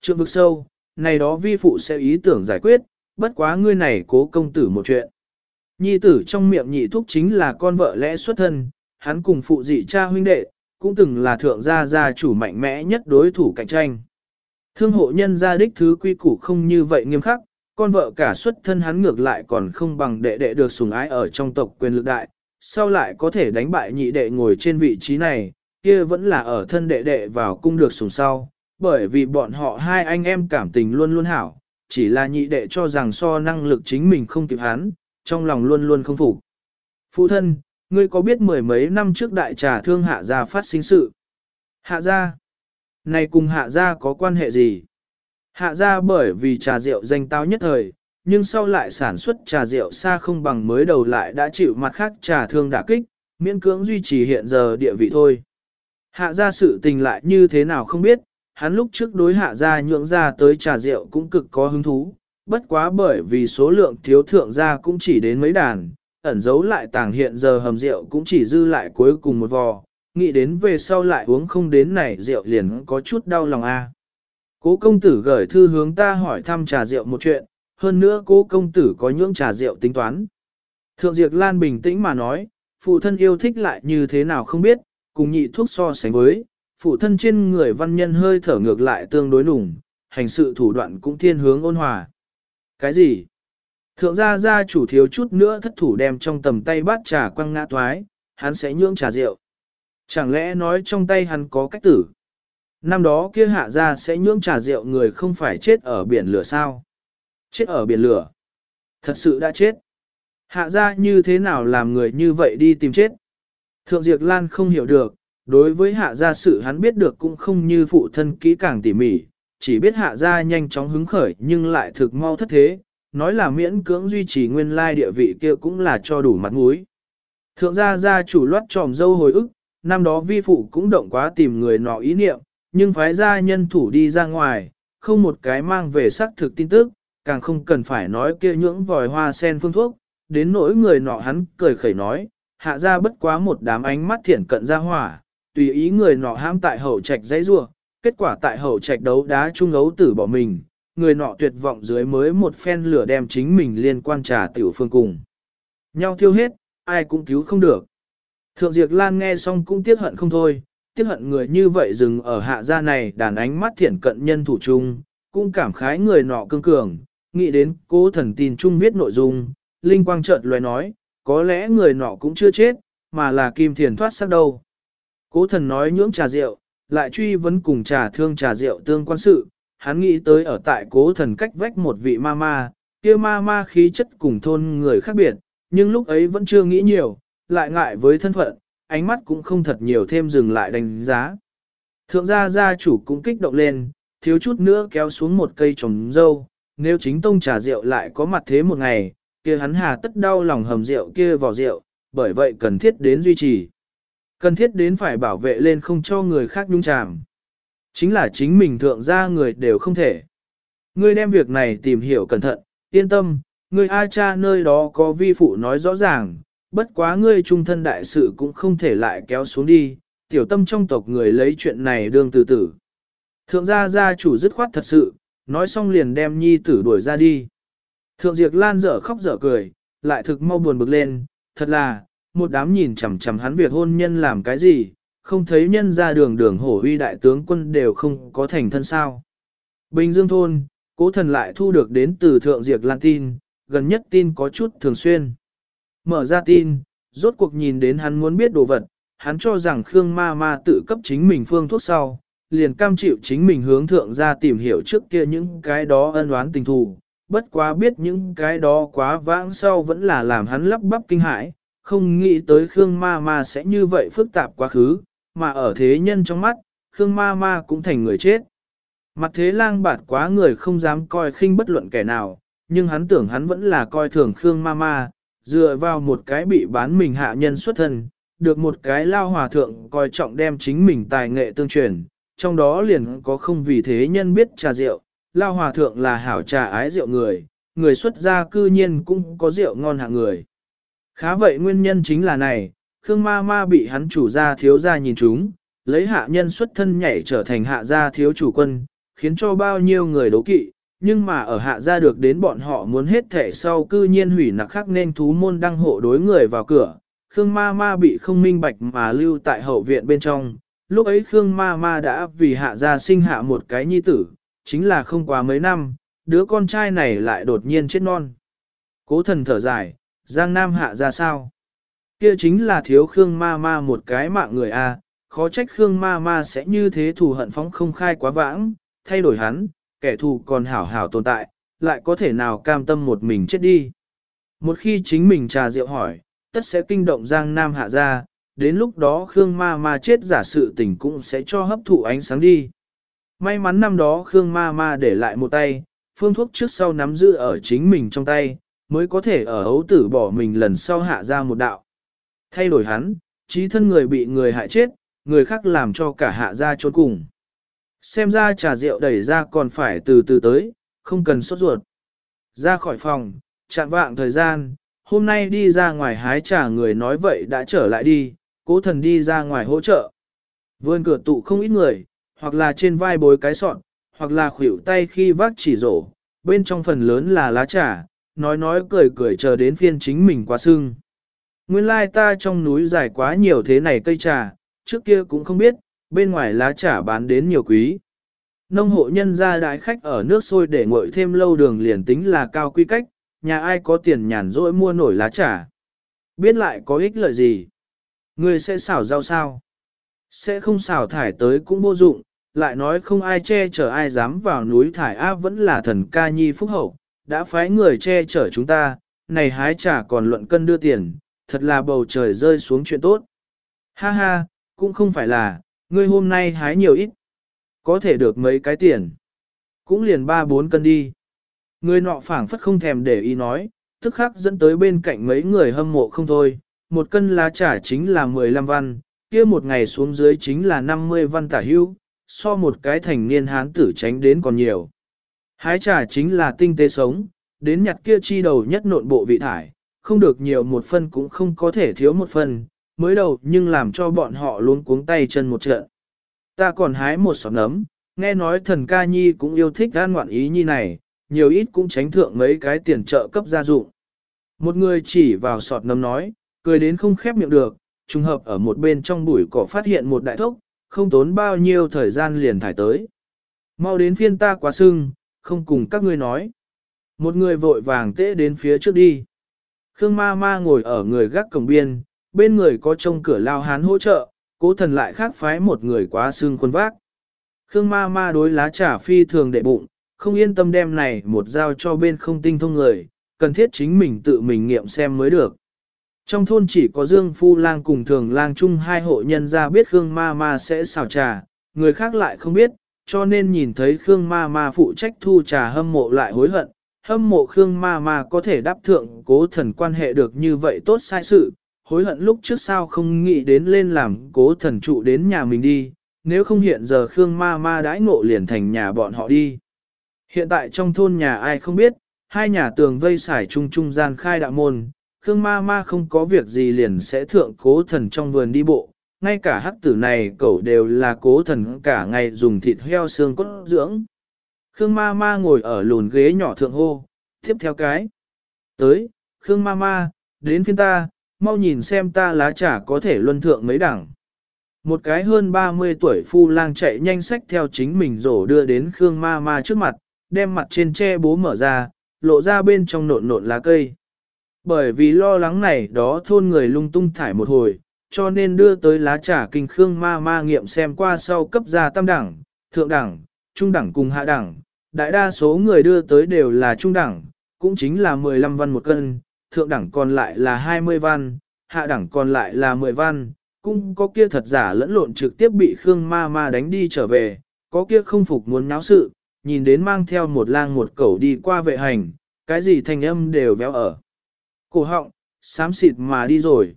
Trượng vực sâu, này đó vi phụ sẽ ý tưởng giải quyết, bất quá ngươi này cố công tử một chuyện. Nhi tử trong miệng nhị thúc chính là con vợ lẽ xuất thân, hắn cùng phụ dị cha huynh đệ, cũng từng là thượng gia gia chủ mạnh mẽ nhất đối thủ cạnh tranh. Thương hộ nhân gia đích thứ quy củ không như vậy nghiêm khắc, con vợ cả xuất thân hắn ngược lại còn không bằng đệ đệ được sủng ái ở trong tộc quyền lực đại, sau lại có thể đánh bại nhị đệ ngồi trên vị trí này, kia vẫn là ở thân đệ đệ vào cung được sủng sau, bởi vì bọn họ hai anh em cảm tình luôn luôn hảo, chỉ là nhị đệ cho rằng so năng lực chính mình không kịp hắn, trong lòng luôn luôn không phục. Phụ thân, ngươi có biết mười mấy năm trước đại trà thương hạ gia phát sinh sự? Hạ gia? Này cùng hạ gia có quan hệ gì? Hạ gia bởi vì trà rượu danh tao nhất thời, nhưng sau lại sản xuất trà rượu xa không bằng mới đầu lại đã chịu mặt khác trà thương đả kích, miễn cưỡng duy trì hiện giờ địa vị thôi. Hạ gia sự tình lại như thế nào không biết, hắn lúc trước đối hạ gia nhượng ra tới trà rượu cũng cực có hứng thú, bất quá bởi vì số lượng thiếu thượng gia cũng chỉ đến mấy đàn, ẩn giấu lại tàng hiện giờ hầm rượu cũng chỉ dư lại cuối cùng một vò, nghĩ đến về sau lại uống không đến này rượu liền có chút đau lòng a. Cố công tử gửi thư hướng ta hỏi thăm trà rượu một chuyện, hơn nữa cố công tử có nhưỡng trà rượu tính toán. Thượng Diệp Lan bình tĩnh mà nói, phụ thân yêu thích lại như thế nào không biết, cùng nhị thuốc so sánh với, phụ thân trên người văn nhân hơi thở ngược lại tương đối nùng, hành sự thủ đoạn cũng thiên hướng ôn hòa. Cái gì? Thượng gia gia chủ thiếu chút nữa thất thủ đem trong tầm tay bát trà quăng ngã toái, hắn sẽ nhượng trà rượu. Chẳng lẽ nói trong tay hắn có cách tử? Năm đó kia hạ gia sẽ nhượng trà rượu người không phải chết ở biển lửa sao? Chết ở biển lửa. Thật sự đã chết. Hạ gia như thế nào làm người như vậy đi tìm chết? Thượng Diệp Lan không hiểu được, đối với hạ gia sự hắn biết được cũng không như phụ thân kỹ càng tỉ mỉ, chỉ biết hạ gia nhanh chóng hứng khởi nhưng lại thực mau thất thế, nói là miễn cưỡng duy trì nguyên lai địa vị kia cũng là cho đủ mặt mũi. Thượng gia gia chủ loát tròm dâu hồi ức, năm đó vi phụ cũng động quá tìm người nọ ý niệm, nhưng phái gia nhân thủ đi ra ngoài, không một cái mang về xác thực tin tức, càng không cần phải nói kia nhưỡng vòi hoa sen phương thuốc, đến nỗi người nọ hắn cười khẩy nói, hạ ra bất quá một đám ánh mắt thiển cận ra hỏa, tùy ý người nọ ham tại hậu trạch dãy rua, kết quả tại hậu trạch đấu đá trung ấu tử bỏ mình, người nọ tuyệt vọng dưới mới một phen lửa đem chính mình liên quan trà tiểu phương cùng. Nhau thiêu hết, ai cũng cứu không được. Thượng Diệp Lan nghe xong cũng tiếc hận không thôi, tiếc hận người như vậy dừng ở hạ gia này đàn ánh mắt thiển cận nhân thủ chung, cũng cảm khái người nọ cương cường, nghĩ đến cố thần tin chung viết nội dung, Linh Quang chợt loài nói, có lẽ người nọ cũng chưa chết, mà là kim thiền thoát sắc đâu. Cố thần nói nhưỡng trà rượu, lại truy vấn cùng trà thương trà rượu tương quan sự, hắn nghĩ tới ở tại cố thần cách vách một vị ma ma, kia ma ma khí chất cùng thôn người khác biệt, nhưng lúc ấy vẫn chưa nghĩ nhiều, lại ngại với thân phận, ánh mắt cũng không thật nhiều thêm dừng lại đánh giá. Thượng gia gia chủ cũng kích động lên, thiếu chút nữa kéo xuống một cây trồng dâu, nếu chính tông trà rượu lại có mặt thế một ngày, kia hắn hà tất đau lòng hầm rượu kia vào rượu, bởi vậy cần thiết đến duy trì. Cần thiết đến phải bảo vệ lên không cho người khác nhung chàm. Chính là chính mình thượng gia người đều không thể. Ngươi đem việc này tìm hiểu cẩn thận, yên tâm, ngươi A cha nơi đó có vi phụ nói rõ ràng, bất quá ngươi trung thân đại sự cũng không thể lại kéo xuống đi, tiểu tâm trong tộc người lấy chuyện này đương từ tử. Thượng gia gia chủ dứt khoát thật sự, nói xong liền đem nhi tử đuổi ra đi. Thượng Diệp Lan dở khóc dở cười, lại thực mau buồn bực lên, thật là, một đám nhìn chằm chằm hắn việc hôn nhân làm cái gì, không thấy nhân ra đường đường hổ uy đại tướng quân đều không có thành thân sao. Bình Dương Thôn, cố thần lại thu được đến từ Thượng Diệp Lan tin, gần nhất tin có chút thường xuyên. Mở ra tin, rốt cuộc nhìn đến hắn muốn biết đồ vật, hắn cho rằng Khương Ma Ma tự cấp chính mình phương thuốc sau, liền cam chịu chính mình hướng thượng ra tìm hiểu trước kia những cái đó ân oán tình thù, bất quá biết những cái đó quá vãng sau vẫn là làm hắn lắp bắp kinh hãi, không nghĩ tới Khương Ma Ma sẽ như vậy phức tạp quá khứ, mà ở thế nhân trong mắt, Khương Ma Ma cũng thành người chết. Mặt thế lang bạt quá người không dám coi khinh bất luận kẻ nào, nhưng hắn tưởng hắn vẫn là coi thường Khương Ma Ma, dựa vào một cái bị bán mình hạ nhân xuất thân, được một cái lao hòa thượng coi trọng đem chính mình tài nghệ tương truyền, trong đó liền có không vì thế nhân biết trà rượu, lao hòa thượng là hảo trà ái rượu người, người xuất gia cư nhiên cũng có rượu ngon hạng người. Khá vậy nguyên nhân chính là này, Khương ma ma bị hắn chủ gia thiếu gia nhìn chúng, lấy hạ nhân xuất thân nhảy trở thành hạ gia thiếu chủ quân, khiến cho bao nhiêu người đố kỵ, nhưng mà ở hạ gia được đến bọn họ muốn hết thể sau cư nhiên hủy nặc khắc nên thú môn đăng hộ đối người vào cửa, Khương ma ma bị không minh bạch mà lưu tại hậu viện bên trong, lúc ấy Khương ma ma đã vì hạ gia sinh hạ một cái nhi tử, chính là không quá mấy năm, đứa con trai này lại đột nhiên chết non. Cố thần thở dài, Giang Nam hạ ra sao? Kia chính là thiếu Khương ma ma một cái mạng người a, khó trách Khương ma ma sẽ như thế thù hận phóng không khai quá vãng, thay đổi hắn, kẻ thù còn hảo hảo tồn tại, lại có thể nào cam tâm một mình chết đi. Một khi chính mình trà rượu hỏi, tất sẽ kinh động Giang Nam hạ ra, đến lúc đó Khương ma ma chết giả sự tình cũng sẽ cho hấp thụ ánh sáng đi. May mắn năm đó Khương ma ma để lại một tay, phương thuốc trước sau nắm giữ ở chính mình trong tay, mới có thể ở ấu tử bỏ mình lần sau hạ ra một đạo. Thay đổi hắn, trí thân người bị người hại chết, người khác làm cho cả hạ ra trốn cùng. Xem ra trà rượu đẩy ra còn phải từ từ tới, không cần sốt ruột. Ra khỏi phòng, chạm vạng thời gian, hôm nay đi ra ngoài hái trà người nói vậy đã trở lại đi, cố thần đi ra ngoài hỗ trợ. Vươn cửa tụ không ít người, hoặc là trên vai bối cái sọn, hoặc là khuỷu tay khi vác chỉ rổ, bên trong phần lớn là lá trà, nói nói cười cười chờ đến phiên chính mình quá sưng. Nguyên lai ta trong núi dài quá nhiều thế này cây trà, trước kia cũng không biết, bên ngoài lá trà bán đến nhiều quý. Nông hộ nhân gia đại khách ở nước sôi để nguội thêm lâu đường liền tính là cao quy cách, nhà ai có tiền nhàn rỗi mua nổi lá trà. Biết lại có ích lợi gì? Người sẽ xảo rau sao? Sẽ không xảo thải tới cũng vô dụng, lại nói không ai che chở ai dám vào núi thải áp vẫn là thần ca nhi phúc hậu, đã phái người che chở chúng ta, này hái trả còn luận cân đưa tiền, thật là bầu trời rơi xuống chuyện tốt. Ha ha, cũng không phải là, ngươi hôm nay hái nhiều ít, có thể được mấy cái tiền, cũng liền ba bốn cân đi. Người nọ phảng phất không thèm để ý nói, tức khắc dẫn tới bên cạnh mấy người hâm mộ không thôi, một cân lá trả chính là 15 văn, kia một ngày xuống dưới chính là 50 văn tả hưu, so một cái thành niên hán tử tránh đến còn nhiều. Hái trà chính là tinh tế sống, đến nhặt kia chi đầu nhất nộn bộ vị thải, không được nhiều một phân cũng không có thể thiếu một phần, mới đầu nhưng làm cho bọn họ luôn cuống tay chân một trận. Ta còn hái một sọt nấm, nghe nói thần ca nhi cũng yêu thích gan ngoạn ý nhi này, nhiều ít cũng tránh thượng mấy cái tiền trợ cấp gia dụng. Một người chỉ vào sọt nấm nói, cười đến không khép miệng được, trùng hợp ở một bên trong bụi cỏ phát hiện một đại thốc, không tốn bao nhiêu thời gian liền thải tới. Mau đến phiên ta quá sưng, không cùng các ngươi nói. Một người vội vàng tễ đến phía trước đi. Khương ma ma ngồi ở người gác cổng biên, bên người có trông cửa lao hán hỗ trợ, cố thần lại khác phái một người quá xương quân vác. Khương ma ma đối lá trà phi thường đệ bụng, không yên tâm đem này một giao cho bên không tinh thông người, cần thiết chính mình tự mình nghiệm xem mới được. Trong thôn chỉ có Dương Phu Lang cùng Thường Lang chung hai hộ nhân ra biết Khương Ma Ma sẽ xào trà, người khác lại không biết, cho nên nhìn thấy Khương Ma Ma phụ trách thu trà hâm mộ lại hối hận. Hâm mộ Khương Ma Ma có thể đáp thượng cố thần quan hệ được như vậy tốt sai sự, hối hận lúc trước sao không nghĩ đến lên làm cố thần trụ đến nhà mình đi, nếu không hiện giờ Khương Ma Ma đãi ngộ liền thành nhà bọn họ đi. Hiện tại trong thôn nhà ai không biết, hai nhà tường vây xài chung trung gian khai đạo môn, Khương ma ma không có việc gì liền sẽ thượng cố thần trong vườn đi bộ, ngay cả hắc tử này cậu đều là cố thần cả ngày dùng thịt heo xương cốt dưỡng. Khương ma ma ngồi ở lùn ghế nhỏ thượng hô, tiếp theo cái. Tới, Khương ma ma, đến phiên ta, mau nhìn xem ta lá trà có thể luân thượng mấy đẳng. Một cái hơn 30 tuổi phu lang chạy nhanh sách theo chính mình rổ đưa đến Khương ma ma trước mặt, đem mặt trên che bố mở ra, lộ ra bên trong nộn nộn lá cây. Bởi vì lo lắng này đó thôn người lung tung thải một hồi, cho nên đưa tới lá trà kinh khương ma ma nghiệm xem qua sau cấp ra tam đẳng, thượng đẳng, trung đẳng cùng hạ đẳng. Đại đa số người đưa tới đều là trung đẳng, cũng chính là 15 văn một cân, thượng đẳng còn lại là 20 văn, hạ đẳng còn lại là 10 văn, cũng có kia thật giả lẫn lộn trực tiếp bị Khương ma ma đánh đi trở về, có kia không phục muốn nháo sự, nhìn đến mang theo một lang một cẩu đi qua vệ hành, cái gì thành âm đều véo ở. Cổ họng, xám xịt mà đi rồi.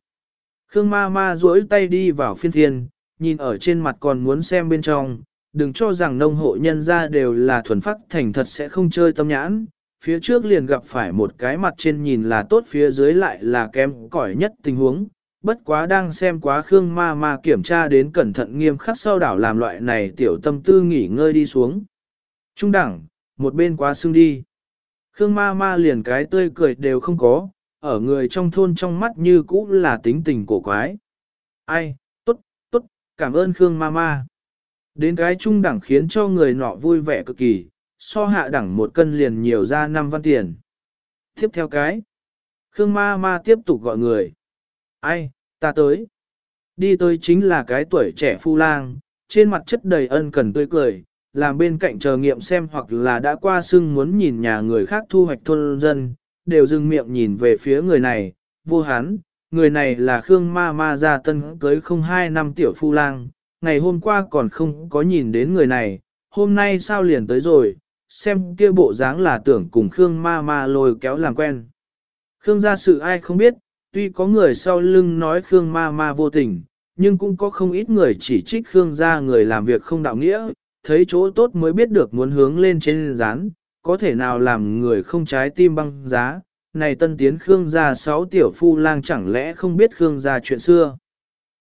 Khương ma ma duỗi tay đi vào phiên thiên, nhìn ở trên mặt còn muốn xem bên trong, đừng cho rằng nông hộ nhân ra đều là thuần phát thành thật sẽ không chơi tâm nhãn, phía trước liền gặp phải một cái mặt trên nhìn là tốt phía dưới lại là kém cỏi nhất tình huống, bất quá đang xem quá Khương ma ma kiểm tra đến cẩn thận nghiêm khắc sau đảo làm loại này tiểu tâm tư nghỉ ngơi đi xuống. Trung đẳng, một bên quá xương đi. Khương ma ma liền cái tươi cười đều không có, ở người trong thôn trong mắt như cũ là tính tình cổ quái. Ai, tốt, tốt, cảm ơn Khương ma ma. Đến cái trung đẳng khiến cho người nọ vui vẻ cực kỳ, so hạ đẳng một cân liền nhiều ra 5 văn tiền. Tiếp theo cái, Khương ma ma tiếp tục gọi người. Ai, ta tới. Đi tới chính là cái tuổi trẻ phu lang, trên mặt chất đầy ân cần tươi cười, làm bên cạnh chờ nghiệm xem hoặc là đã qua sưng muốn nhìn nhà người khác thu hoạch thôn dân, đều dừng miệng nhìn về phía người này, vô hán, người này là Khương Ma Ma gia tân cưới không hai năm tiểu phu lang, ngày hôm qua còn không có nhìn đến người này, hôm nay sao liền tới rồi, xem kia bộ dáng là tưởng cùng Khương Ma Ma lôi kéo làm quen. Khương gia sự ai không biết, tuy có người sau lưng nói Khương Ma Ma vô tình, nhưng cũng có không ít người chỉ trích Khương gia người làm việc không đạo nghĩa, thấy chỗ tốt mới biết được muốn hướng lên trên rán, có thể nào làm người không trái tim băng giá. Này tân tiến Khương gia sáu tiểu phu lang chẳng lẽ không biết Khương gia chuyện xưa.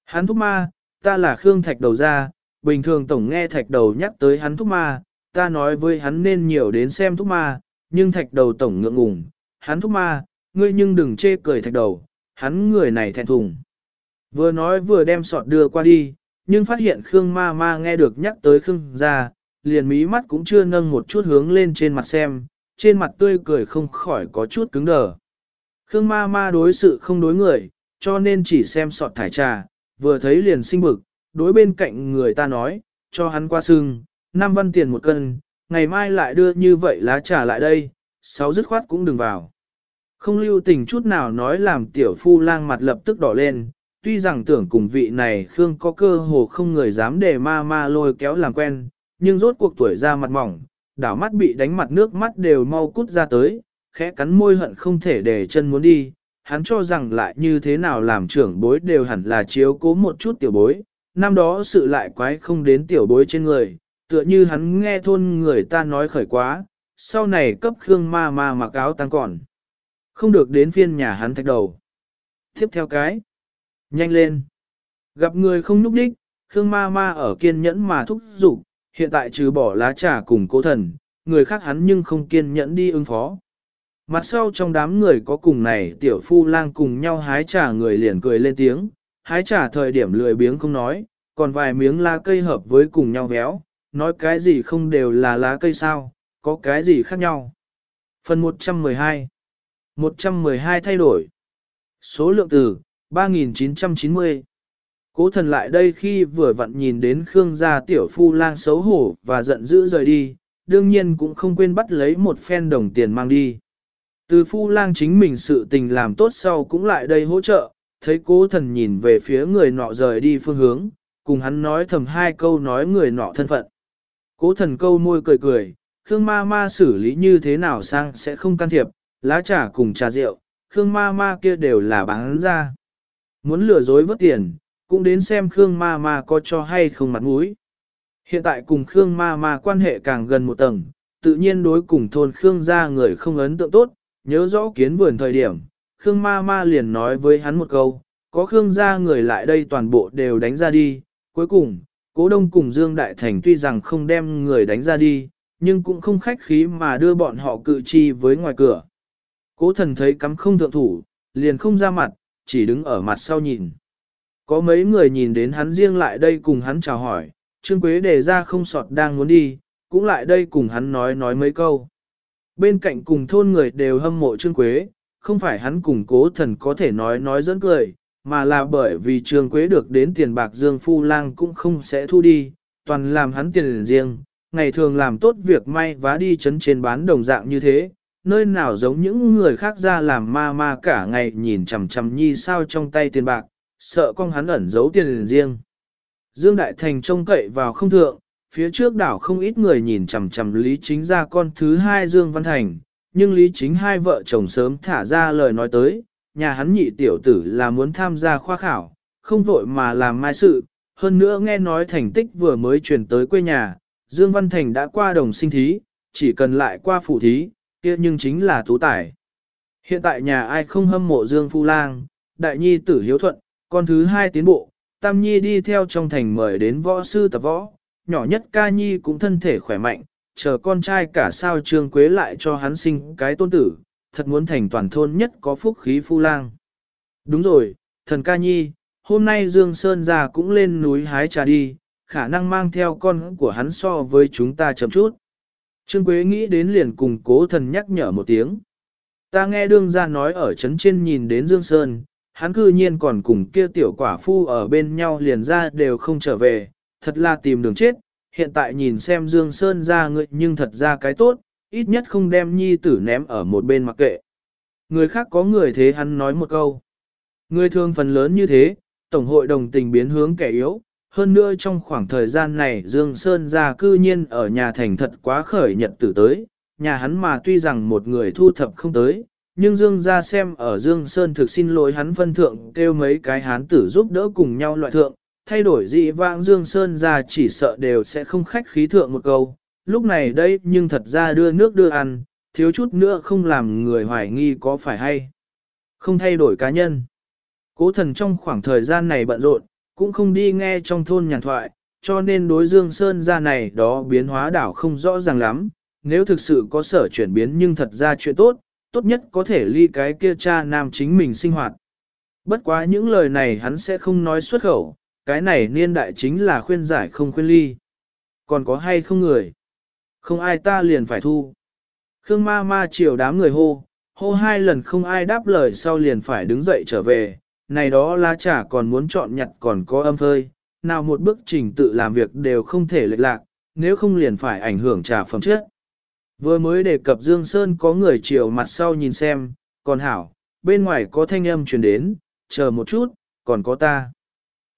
Hắn thúc ma, ta là Khương thạch đầu gia, bình thường tổng nghe thạch đầu nhắc tới hắn thúc ma, ta nói với hắn nên nhiều đến xem thúc ma, nhưng thạch đầu tổng ngượng ngùng, hắn thúc ma, ngươi nhưng đừng chê cười thạch đầu, hắn người này thẹn thùng. Vừa nói vừa đem sọt đưa qua đi, nhưng phát hiện Khương ma ma nghe được nhắc tới Khương gia, liền mí mắt cũng chưa nâng một chút hướng lên trên mặt xem, trên mặt tươi cười không khỏi có chút cứng đờ. Khương ma ma đối sự không đối người, cho nên chỉ xem sọt thải trà, vừa thấy liền sinh bực, đối bên cạnh người ta nói, cho hắn qua sưng, 5 văn tiền một cân, ngày mai lại đưa như vậy lá trà lại đây, sáu dứt khoát cũng đừng vào. Không lưu tình chút nào nói làm tiểu phu lang mặt lập tức đỏ lên, tuy rằng tưởng cùng vị này Khương có cơ hồ không người dám để ma ma lôi kéo làm quen, nhưng rốt cuộc tuổi ra mặt mỏng, đảo mắt bị đánh mặt nước mắt đều mau cút ra tới, khẽ cắn môi hận không thể để chân muốn đi, hắn cho rằng lại như thế nào làm trưởng bối đều hẳn là chiếu cố một chút tiểu bối, năm đó sự lại quái không đến tiểu bối trên người, tựa như hắn nghe thôn người ta nói khởi quá, sau này cấp Khương ma ma mặc áo tăng còn. Không được đến phiên nhà hắn thạch đầu. Tiếp theo cái. Nhanh lên. Gặp người không nhúc đích, Khương ma ma ở kiên nhẫn mà thúc giục, hiện tại trừ bỏ lá trà cùng cố thần, người khác hắn nhưng không kiên nhẫn đi ứng phó. Mặt sau trong đám người có cùng này tiểu phu lang cùng nhau hái trà người liền cười lên tiếng, hái trà thời điểm lười biếng không nói, còn vài miếng lá cây hợp với cùng nhau véo, nói cái gì không đều là lá cây sao, có cái gì khác nhau. Phần 112 112 thay đổi Số lượng từ 3990 Cố thần lại đây khi vừa vặn nhìn đến Khương gia tiểu phu lang xấu hổ và giận dữ rời đi, đương nhiên cũng không quên bắt lấy một phen đồng tiền mang đi. Từ phu lang chính mình sự tình làm tốt sau cũng lại đây hỗ trợ, thấy cố thần nhìn về phía người nọ rời đi phương hướng, cùng hắn nói thầm hai câu nói người nọ thân phận. Cố thần câu môi cười cười, Khương ma ma xử lý như thế nào sang sẽ không can thiệp, lá trà cùng trà rượu, Khương ma ma kia đều là bán ra. Muốn lừa dối vớt tiền, cũng đến xem Khương ma ma có cho hay không mặt mũi. Hiện tại cùng Khương ma ma quan hệ càng gần một tầng, tự nhiên đối cùng thôn Khương gia người không ấn tượng tốt, nhớ rõ kiến vườn thời điểm, Khương ma ma liền nói với hắn một câu, có Khương gia người lại đây toàn bộ đều đánh ra đi, cuối cùng, Cố Đông cùng Dương Đại Thành tuy rằng không đem người đánh ra đi, nhưng cũng không khách khí mà đưa bọn họ cự chi với ngoài cửa. Cố thần thấy cắm không thượng thủ, liền không ra mặt, chỉ đứng ở mặt sau nhìn. Có mấy người nhìn đến hắn riêng lại đây cùng hắn chào hỏi, Trương Quế đề ra không sọt đang muốn đi, cũng lại đây cùng hắn nói nói mấy câu. Bên cạnh cùng thôn người đều hâm mộ Trương Quế, không phải hắn cùng cố thần có thể nói nói dẫn cười, mà là bởi vì Trương Quế được đến tiền bạc Dương Phu Lang cũng không sẽ thu đi, toàn làm hắn tiền riêng, ngày thường làm tốt việc may vá đi chấn trên bán đồng dạng như thế, nơi nào giống những người khác ra làm ma ma cả ngày nhìn chằm chằm nhi sao trong tay tiền bạc, sợ con hắn ẩn giấu tiền riêng. Dương Đại Thành trông cậy vào không thượng, phía trước đảo không ít người nhìn chằm chằm Lý Chính ra con thứ hai Dương Văn Thành, nhưng Lý Chính hai vợ chồng sớm thả ra lời nói tới, nhà hắn nhị tiểu tử là muốn tham gia khoa khảo, không vội mà làm mai sự, hơn nữa nghe nói thành tích vừa mới truyền tới quê nhà, Dương Văn Thành đã qua đồng sinh thí, chỉ cần lại qua phụ thí, kia nhưng chính là tú tài. Hiện tại nhà ai không hâm mộ Dương Phu Lang, đại nhi tử hiếu thuận, con thứ hai tiến bộ, tam nhi đi theo trong thành mời đến võ sư tập võ, nhỏ nhất ca nhi cũng thân thể khỏe mạnh, chờ con trai cả sao Trương Quế lại cho hắn sinh cái tôn tử, thật muốn thành toàn thôn nhất có phúc khí phu lang. Đúng rồi, thần ca nhi, hôm nay Dương Sơn già cũng lên núi hái trà đi, khả năng mang theo con của hắn so với chúng ta chậm chút. Trương Quế nghĩ đến liền cùng cố thần nhắc nhở một tiếng. Ta nghe đương ra nói ở trấn trên nhìn đến Dương Sơn, hắn cư nhiên còn cùng kia tiểu quả phu ở bên nhau liền ra đều không trở về, thật là tìm đường chết, hiện tại nhìn xem Dương Sơn ra ngươi nhưng thật ra cái tốt, ít nhất không đem nhi tử ném ở một bên mặc kệ. Người khác có người thế hắn nói một câu. Người thường phần lớn như thế, Tổng hội đồng tình biến hướng kẻ yếu, hơn nữa trong khoảng thời gian này Dương Sơn ra cư nhiên ở nhà thành thật quá khởi nhật tử tới, nhà hắn mà tuy rằng một người thu thập không tới, nhưng Dương ra xem ở Dương Sơn thực xin lỗi hắn phân thượng kêu mấy cái hán tử giúp đỡ cùng nhau loại thượng, thay đổi dị vãng Dương Sơn ra chỉ sợ đều sẽ không khách khí thượng một câu, lúc này đây nhưng thật ra đưa nước đưa ăn, thiếu chút nữa không làm người hoài nghi có phải hay. Không thay đổi cá nhân. Cố thần trong khoảng thời gian này bận rộn, cũng không đi nghe trong thôn nhàn thoại, cho nên đối Dương Sơn ra này đó biến hóa đảo không rõ ràng lắm, nếu thực sự có sở chuyển biến nhưng thật ra chuyện tốt, tốt nhất có thể ly cái kia cha nam chính mình sinh hoạt. Bất quá những lời này hắn sẽ không nói xuất khẩu, cái này niên đại chính là khuyên giải không khuyên ly. Còn có hay không người? Không ai ta liền phải thu. Khương ma ma chiều đám người hô, hô hai lần không ai đáp lời sau liền phải đứng dậy trở về, này đó lá trà còn muốn chọn nhặt còn có âm phơi, nào một bước trình tự làm việc đều không thể lệch lạc, nếu không liền phải ảnh hưởng trà phẩm chất. Vừa mới đề cập Dương Sơn có người chiều mặt sau nhìn xem, còn hảo, bên ngoài có thanh âm truyền đến, chờ một chút, còn có ta.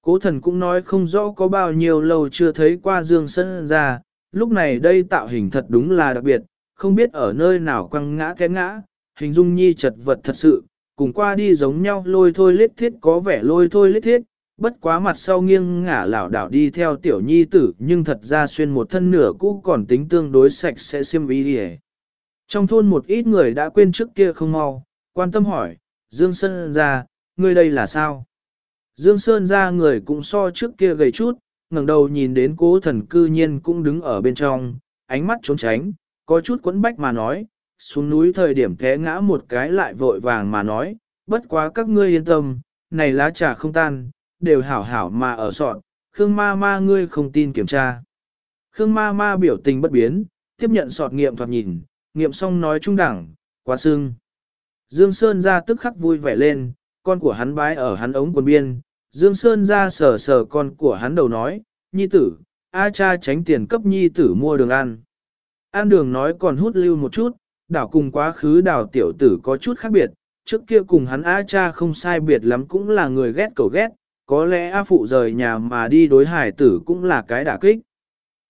Cố thần cũng nói không rõ có bao nhiêu lâu chưa thấy qua Dương Sơn ra, lúc này đây tạo hình thật đúng là đặc biệt, không biết ở nơi nào quăng ngã cái ngã, hình dung nhi chật vật thật sự, cùng qua đi giống nhau lôi thôi lết thiết có vẻ lôi thôi lết thiết, bất quá mặt sau nghiêng ngả lảo đảo đi theo tiểu nhi tử nhưng thật ra xuyên một thân nửa cũ còn tính tương đối sạch sẽ xiêm y đi Trong thôn một ít người đã quên trước kia không mau, quan tâm hỏi, Dương Sơn ra, ngươi đây là sao? Dương Sơn ra người cũng so trước kia gầy chút, ngẩng đầu nhìn đến cố thần cư nhiên cũng đứng ở bên trong, ánh mắt trốn tránh, có chút quẫn bách mà nói, xuống núi thời điểm té ngã một cái lại vội vàng mà nói, bất quá các ngươi yên tâm, này lá trà không tan, đều hảo hảo mà ở sọt. Khương ma ma ngươi không tin kiểm tra. Khương ma ma biểu tình bất biến, tiếp nhận sọt nghiệm thoạt nhìn, nghiệm xong nói trung đẳng, quá sưng. Dương Sơn ra tức khắc vui vẻ lên, con của hắn bái ở hắn ống quần biên, Dương Sơn ra sờ sờ con của hắn đầu nói, nhi tử, A cha tránh tiền cấp nhi tử mua đường ăn. An đường nói còn hút lưu một chút, đảo cùng quá khứ đảo tiểu tử có chút khác biệt, trước kia cùng hắn A cha không sai biệt lắm cũng là người ghét cầu ghét, có lẽ A phụ rời nhà mà đi đối hải tử cũng là cái đả kích.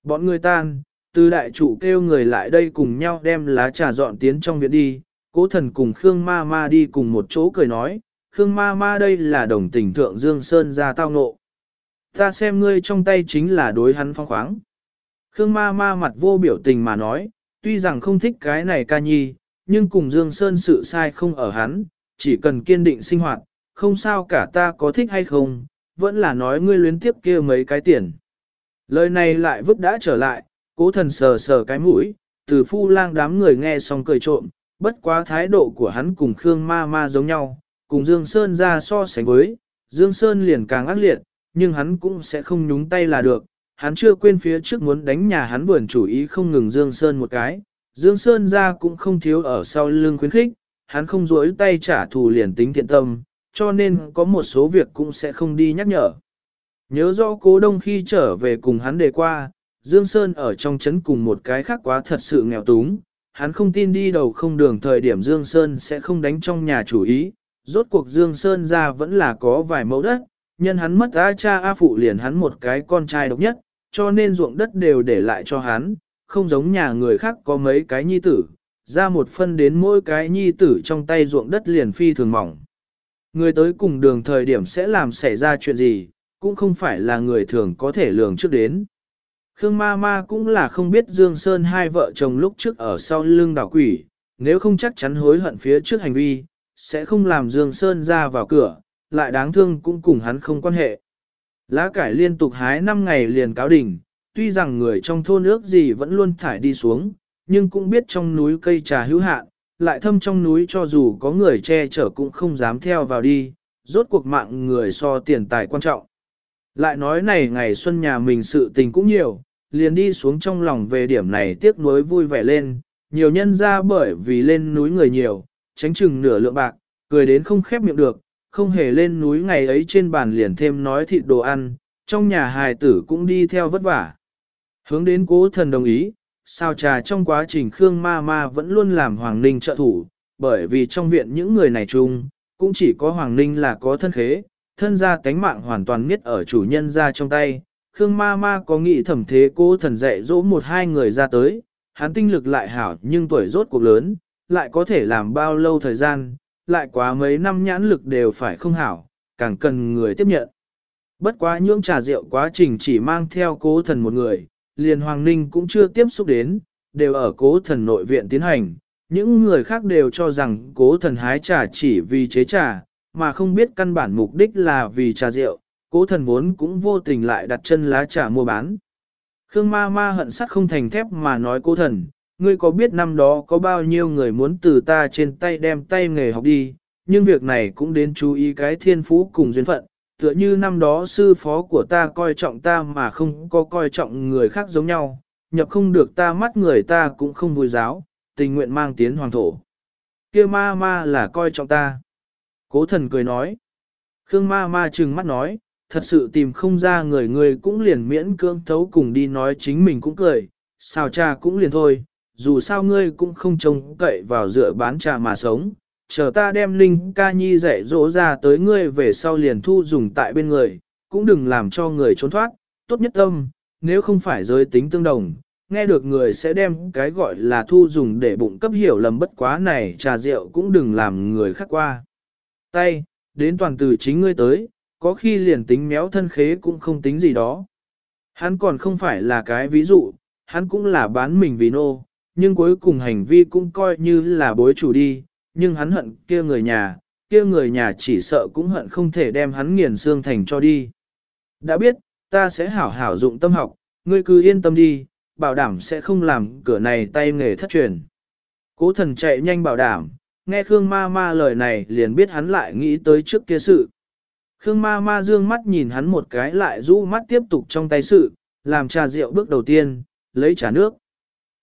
Bọn người tan, từ đại chủ kêu người lại đây cùng nhau đem lá trà dọn tiến trong viện đi, cố thần cùng Khương ma ma đi cùng một chỗ cười nói, Khương ma ma đây là đồng tình thượng Dương Sơn ra tao ngộ. Ta xem ngươi trong tay chính là đối hắn phong khoáng. Khương ma ma mặt vô biểu tình mà nói, tuy rằng không thích cái này ca nhi, nhưng cùng Dương Sơn sự sai không ở hắn, chỉ cần kiên định sinh hoạt, không sao cả ta có thích hay không, vẫn là nói ngươi luyến tiếp kia mấy cái tiền. Lời này lại vứt đã trở lại, cố thần sờ sờ cái mũi, từ phu lang đám người nghe xong cười trộm, bất quá thái độ của hắn cùng Khương ma ma giống nhau, cùng Dương Sơn ra so sánh với, Dương Sơn liền càng ác liệt, nhưng hắn cũng sẽ không nhúng tay là được, hắn chưa quên phía trước muốn đánh nhà hắn vườn chủ ý không ngừng Dương Sơn một cái, Dương Sơn ra cũng không thiếu ở sau lưng khuyến khích, hắn không rỗi tay trả thù liền tính thiện tâm, cho nên có một số việc cũng sẽ không đi nhắc nhở. Nhớ rõ cố đông khi trở về cùng hắn đề qua, Dương Sơn ở trong chấn cùng một cái khác quá thật sự nghèo túng, hắn không tin đi đầu không đường thời điểm Dương Sơn sẽ không đánh trong nhà chủ ý, rốt cuộc Dương Sơn ra vẫn là có vài mẫu đất, nhân hắn mất A cha A phụ liền hắn một cái con trai độc nhất, cho nên ruộng đất đều để lại cho hắn, không giống nhà người khác có mấy cái nhi tử, ra một phân đến mỗi cái nhi tử trong tay ruộng đất liền phi thường mỏng. Người tới cùng đường thời điểm sẽ làm xảy ra chuyện gì, cũng không phải là người thường có thể lường trước đến. Khương ma ma cũng là không biết Dương Sơn hai vợ chồng lúc trước ở sau lưng đảo quỷ, nếu không chắc chắn hối hận phía trước hành vi, sẽ không làm Dương Sơn ra vào cửa, lại đáng thương cũng cùng hắn không quan hệ. Lá cải liên tục hái 5 ngày liền cáo đỉnh, tuy rằng người trong thôn nước gì vẫn luôn thải đi xuống, nhưng cũng biết trong núi cây trà hữu hạn, lại thâm trong núi cho dù có người che chở cũng không dám theo vào đi, rốt cuộc mạng người so tiền tài quan trọng. Lại nói này ngày xuân nhà mình sự tình cũng nhiều, liền đi xuống trong lòng về điểm này tiếc nuối vui vẻ lên, nhiều nhân ra bởi vì lên núi người nhiều, tránh chừng nửa lượng bạc, cười đến không khép miệng được, không hề lên núi ngày ấy trên bàn liền thêm nói thịt đồ ăn, trong nhà hài tử cũng đi theo vất vả. Hướng đến cố thần đồng ý, sao trà trong quá trình Khương Ma Ma vẫn luôn làm Hoàng Ninh trợ thủ, bởi vì trong viện những người này chung, cũng chỉ có Hoàng Ninh là có thân khế, thân gia tánh mạng hoàn toàn miết ở chủ nhân ra trong tay. Khương Ma Ma có nghĩ thẩm thế cố thần dạy dỗ một hai người ra tới, hắn tinh lực lại hảo nhưng tuổi rốt cuộc lớn, lại có thể làm bao lâu thời gian, lại quá mấy năm nhãn lực đều phải không hảo, càng cần người tiếp nhận. Bất quá nhưỡng trà rượu quá trình chỉ mang theo cố thần một người, liền Hoàng Ninh cũng chưa tiếp xúc đến, đều ở cố thần nội viện tiến hành. Những người khác đều cho rằng cố thần hái trà chỉ vì chế trà, mà không biết căn bản mục đích là vì trà rượu, cố thần vốn cũng vô tình lại đặt chân lá trà mua bán. Khương ma ma hận sắt không thành thép mà nói cố thần, ngươi có biết năm đó có bao nhiêu người muốn từ ta trên tay đem tay nghề học đi, nhưng việc này cũng đến chú ý cái thiên phú cùng duyên phận, tựa như năm đó sư phó của ta coi trọng ta mà không có coi trọng người khác giống nhau, nhập không được ta mắt người ta cũng không vui giáo, tình nguyện mang tiến hoàng thổ. kia ma ma là coi trọng ta. Cố thần cười nói. Khương ma ma trừng mắt nói, thật sự tìm không ra người người cũng liền miễn cưỡng thấu cùng đi nói chính mình cũng cười, sao cha cũng liền thôi, dù sao ngươi cũng không trông cậy vào dựa bán trà mà sống, chờ ta đem Linh ca nhi dạy dỗ ra tới ngươi về sau liền thu dùng tại bên người, cũng đừng làm cho người trốn thoát, tốt nhất tâm, nếu không phải giới tính tương đồng, nghe được người sẽ đem cái gọi là thu dùng để bụng cấp hiểu lầm bất quá này trà rượu cũng đừng làm người khác qua. Tay, đến toàn từ chính ngươi tới, có khi liền tính méo thân khế cũng không tính gì đó. Hắn còn không phải là cái ví dụ, hắn cũng là bán mình vì nô, nhưng cuối cùng hành vi cũng coi như là bối chủ đi, nhưng hắn hận kia người nhà, kia người nhà chỉ sợ cũng hận không thể đem hắn nghiền xương thành cho đi. Đã biết, ta sẽ hảo hảo dụng tâm học, ngươi cứ yên tâm đi, bảo đảm sẽ không làm cửa này tay nghề thất truyền. Cố thần chạy nhanh bảo đảm, nghe Khương ma ma lời này liền biết hắn lại nghĩ tới trước kia sự. Khương ma ma dương mắt nhìn hắn một cái lại rũ mắt tiếp tục trong tay sự, làm trà rượu bước đầu tiên, lấy trà nước.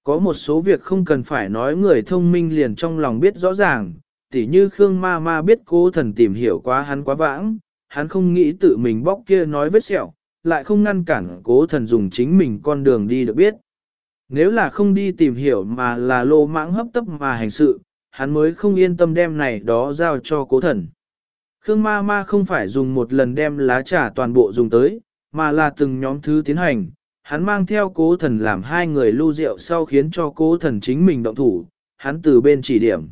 Có một số việc không cần phải nói người thông minh liền trong lòng biết rõ ràng, tỉ như Khương ma ma biết cố thần tìm hiểu quá hắn quá vãng, hắn không nghĩ tự mình bóc kia nói vết sẹo, lại không ngăn cản cố thần dùng chính mình con đường đi được biết. Nếu là không đi tìm hiểu mà là lô mãng hấp tấp mà hành sự, hắn mới không yên tâm đem này đó giao cho cố thần. Khương ma ma không phải dùng một lần đem lá trà toàn bộ dùng tới, mà là từng nhóm thứ tiến hành, hắn mang theo cố thần làm hai người lưu rượu sau khiến cho cố thần chính mình động thủ, hắn từ bên chỉ điểm.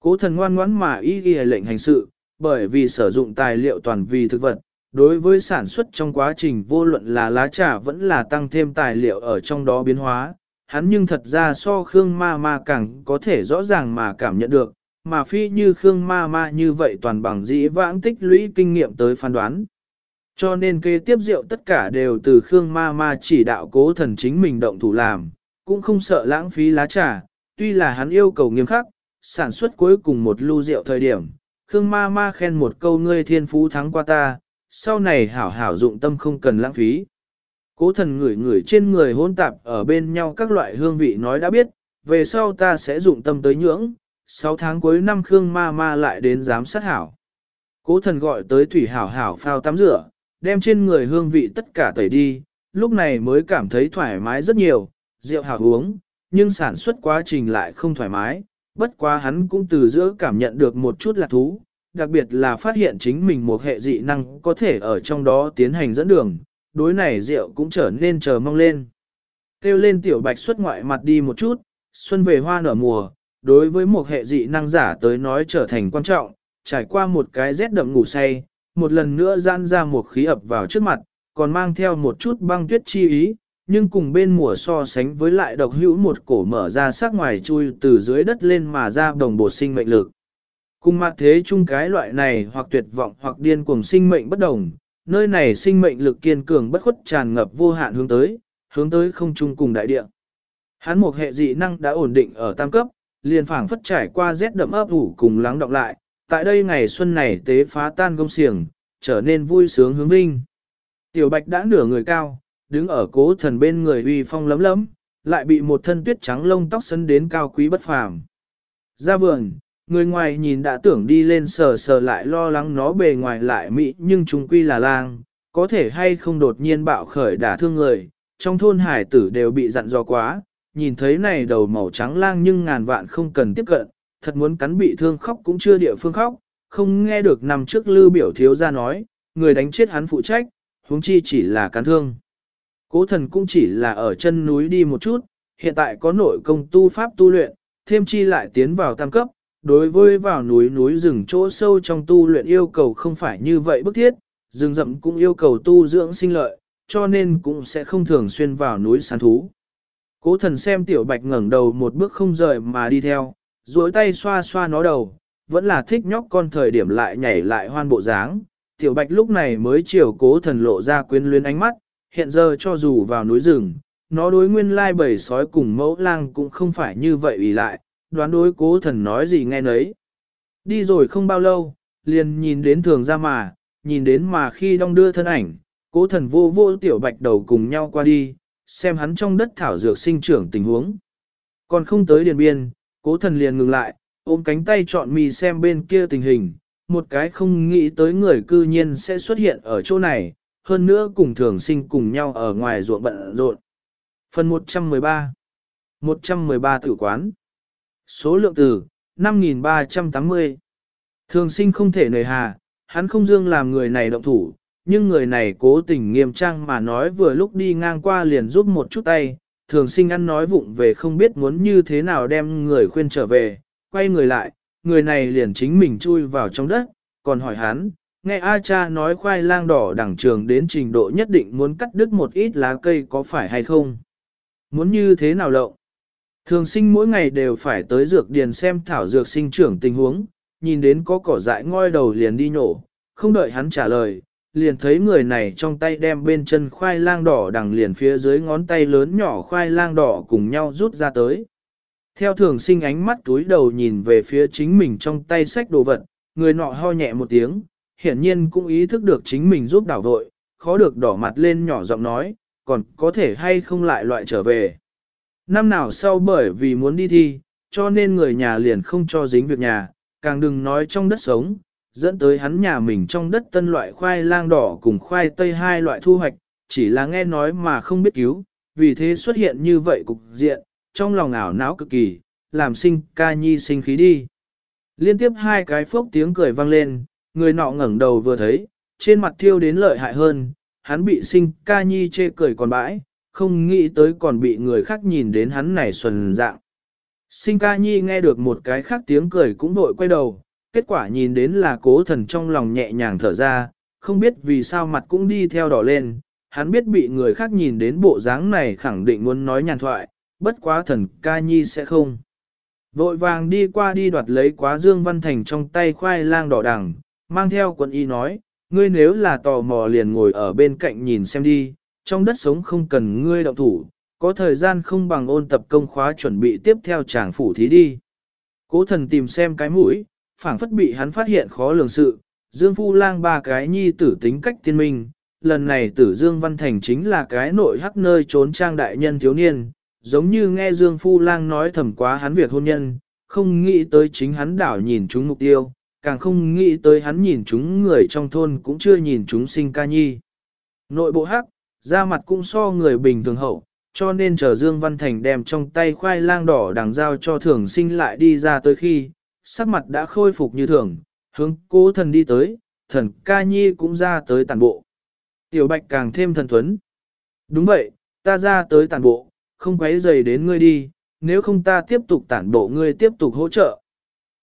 Cố thần ngoan ngoãn mà ý ghi lệnh hành sự, bởi vì sử dụng tài liệu toàn vì thực vật, đối với sản xuất trong quá trình vô luận là lá trà vẫn là tăng thêm tài liệu ở trong đó biến hóa, hắn nhưng thật ra so Khương Ma Ma càng có thể rõ ràng mà cảm nhận được, mà phi như Khương Ma Ma như vậy toàn bằng dĩ vãng tích lũy kinh nghiệm tới phán đoán. Cho nên kế tiếp rượu tất cả đều từ Khương Ma Ma chỉ đạo cố thần chính mình động thủ làm, cũng không sợ lãng phí lá trà, tuy là hắn yêu cầu nghiêm khắc, sản xuất cuối cùng một lưu rượu thời điểm. Khương Ma Ma khen một câu ngươi thiên phú thắng qua ta, sau này hảo hảo dụng tâm không cần lãng phí. Cố thần ngửi ngửi trên người hôn tạp ở bên nhau các loại hương vị nói đã biết, về sau ta sẽ dụng tâm tới nhưỡng, 6 tháng cuối năm Khương Ma Ma lại đến giám sát hảo. Cố thần gọi tới thủy hảo hảo phao tắm rửa, đem trên người hương vị tất cả tẩy đi, lúc này mới cảm thấy thoải mái rất nhiều, rượu hào uống, nhưng sản xuất quá trình lại không thoải mái, bất quá hắn cũng từ giữa cảm nhận được một chút lạc thú, đặc biệt là phát hiện chính mình một hệ dị năng có thể ở trong đó tiến hành dẫn đường, đối này rượu cũng trở nên chờ mong lên. Kêu lên tiểu bạch xuất ngoại mặt đi một chút, xuân về hoa nở mùa, đối với một hệ dị năng giả tới nói trở thành quan trọng, trải qua một cái rét đậm ngủ say, một lần nữa gian ra một khí ập vào trước mặt, còn mang theo một chút băng tuyết chi ý, nhưng cùng bên mùa so sánh với lại độc hữu một cổ mở ra sắc ngoài chui từ dưới đất lên mà ra đồng bột sinh mệnh lực. Cùng mặt thế chung cái loại này hoặc tuyệt vọng hoặc điên cuồng sinh mệnh bất đồng, nơi này sinh mệnh lực kiên cường bất khuất tràn ngập vô hạn hướng tới, hướng tới không chung cùng đại địa. Hắn một hệ dị năng đã ổn định ở tam cấp, liền phảng phất trải qua rét đậm ấp ủ cùng lắng động lại, tại đây ngày xuân này tế phá tan công xiềng, trở nên vui sướng hướng vinh. Tiểu Bạch đã nửa người cao, đứng ở cố thần bên người uy phong lấm lấm, lại bị một thân tuyết trắng lông tóc sấn đến cao quý bất phàm. Ra vườn, người ngoài nhìn đã tưởng đi lên sờ sờ lại lo lắng nó bề ngoài lại mỹ nhưng chúng quy là lang, có thể hay không đột nhiên bạo khởi đả thương người, trong thôn hải tử đều bị dặn dò quá, nhìn thấy này đầu màu trắng lang nhưng ngàn vạn không cần tiếp cận, thật muốn cắn bị thương khóc cũng chưa địa phương khóc, không nghe được nằm trước lư biểu thiếu ra nói, người đánh chết hắn phụ trách, huống chi chỉ là cắn thương. Cố thần cũng chỉ là ở chân núi đi một chút, hiện tại có nội công tu pháp tu luyện, thêm chi lại tiến vào tam cấp, đối với vào núi núi rừng chỗ sâu trong tu luyện yêu cầu không phải như vậy bức thiết, rừng rậm cũng yêu cầu tu dưỡng sinh lợi, cho nên cũng sẽ không thường xuyên vào núi săn thú. Cố thần xem tiểu bạch ngẩng đầu một bước không rời mà đi theo, duỗi tay xoa xoa nó đầu, vẫn là thích nhóc con thời điểm lại nhảy lại hoan bộ dáng. Tiểu bạch lúc này mới chiều cố thần lộ ra quyến luyến ánh mắt, hiện giờ cho dù vào núi rừng, nó đối nguyên lai bầy sói cùng mẫu lang cũng không phải như vậy ủy lại, đoán đối cố thần nói gì nghe nấy. Đi rồi không bao lâu, liền nhìn đến thường ra mà, nhìn đến mà khi đong đưa thân ảnh, cố thần vô vô tiểu bạch đầu cùng nhau qua đi, xem hắn trong đất thảo dược sinh trưởng tình huống. Còn không tới điền biên, cố thần liền ngừng lại, ôm cánh tay chọn mì xem bên kia tình hình, một cái không nghĩ tới người cư nhiên sẽ xuất hiện ở chỗ này, hơn nữa cùng thường sinh cùng nhau ở ngoài ruộng bận rộn. Phần 113 113 tử quán. Số lượng từ 5.380 Thường sinh không thể nời hà, hắn không dương làm người này động thủ, nhưng người này cố tình nghiêm trang mà nói vừa lúc đi ngang qua liền giúp một chút tay, thường sinh ăn nói vụng về không biết muốn như thế nào đem người khuyên trở về, quay người lại, người này liền chính mình chui vào trong đất, còn hỏi hắn, nghe A cha nói khoai lang đỏ đẳng trường đến trình độ nhất định muốn cắt đứt một ít lá cây có phải hay không? Muốn như thế nào lộng? Thường sinh mỗi ngày đều phải tới dược điền xem thảo dược sinh trưởng tình huống, nhìn đến có cỏ dại ngoi đầu liền đi nhổ, không đợi hắn trả lời, liền thấy người này trong tay đem bên chân khoai lang đỏ đằng liền phía dưới ngón tay lớn nhỏ khoai lang đỏ cùng nhau rút ra tới. Theo thường sinh ánh mắt túi đầu nhìn về phía chính mình trong tay sách đồ vật, người nọ ho nhẹ một tiếng, hiển nhiên cũng ý thức được chính mình giúp đảo vội, khó được đỏ mặt lên nhỏ giọng nói, còn có thể hay không lại loại trở về. Năm nào sau bởi vì muốn đi thi, cho nên người nhà liền không cho dính việc nhà, càng đừng nói trong đất sống, dẫn tới hắn nhà mình trong đất tân loại khoai lang đỏ cùng khoai tây hai loại thu hoạch, chỉ là nghe nói mà không biết cứu, vì thế xuất hiện như vậy cục diện, trong lòng ảo não cực kỳ, làm sinh ca nhi sinh khí đi. Liên tiếp hai cái phốc tiếng cười vang lên, người nọ ngẩng đầu vừa thấy, trên mặt thiêu đến lợi hại hơn, hắn bị sinh ca nhi chê cười còn bãi, không nghĩ tới còn bị người khác nhìn đến hắn này xuân dạng. Sinh ca nhi nghe được một cái khác tiếng cười cũng vội quay đầu, kết quả nhìn đến là cố thần trong lòng nhẹ nhàng thở ra, không biết vì sao mặt cũng đi theo đỏ lên, hắn biết bị người khác nhìn đến bộ dáng này khẳng định muốn nói nhàn thoại, bất quá thần ca nhi sẽ không. Vội vàng đi qua đi đoạt lấy quá Dương Văn Thành trong tay khoai lang đỏ đằng, mang theo quần y nói, ngươi nếu là tò mò liền ngồi ở bên cạnh nhìn xem đi, trong đất sống không cần ngươi động thủ, có thời gian không bằng ôn tập công khóa chuẩn bị tiếp theo chàng phủ thí đi. Cố thần tìm xem cái mũi, phảng phất bị hắn phát hiện khó lường sự, Dương Phu Lang ba cái nhi tử tính cách tiên minh, lần này tử Dương Văn Thành chính là cái nội hắc nơi trốn trang đại nhân thiếu niên, giống như nghe Dương Phu Lang nói thầm quá hắn việc hôn nhân, không nghĩ tới chính hắn đảo nhìn chúng mục tiêu, càng không nghĩ tới hắn nhìn chúng người trong thôn cũng chưa nhìn chúng sinh ca nhi. Nội bộ hắc, da mặt cũng so người bình thường hậu, cho nên chờ Dương Văn Thành đem trong tay khoai lang đỏ đằng giao cho thường sinh lại đi ra tới khi, sắc mặt đã khôi phục như thường, hướng cố thần đi tới, thần ca nhi cũng ra tới tàn bộ. Tiểu bạch càng thêm thần tuấn. Đúng vậy, ta ra tới tàn bộ, không quấy dày đến ngươi đi, nếu không ta tiếp tục tản bộ ngươi tiếp tục hỗ trợ.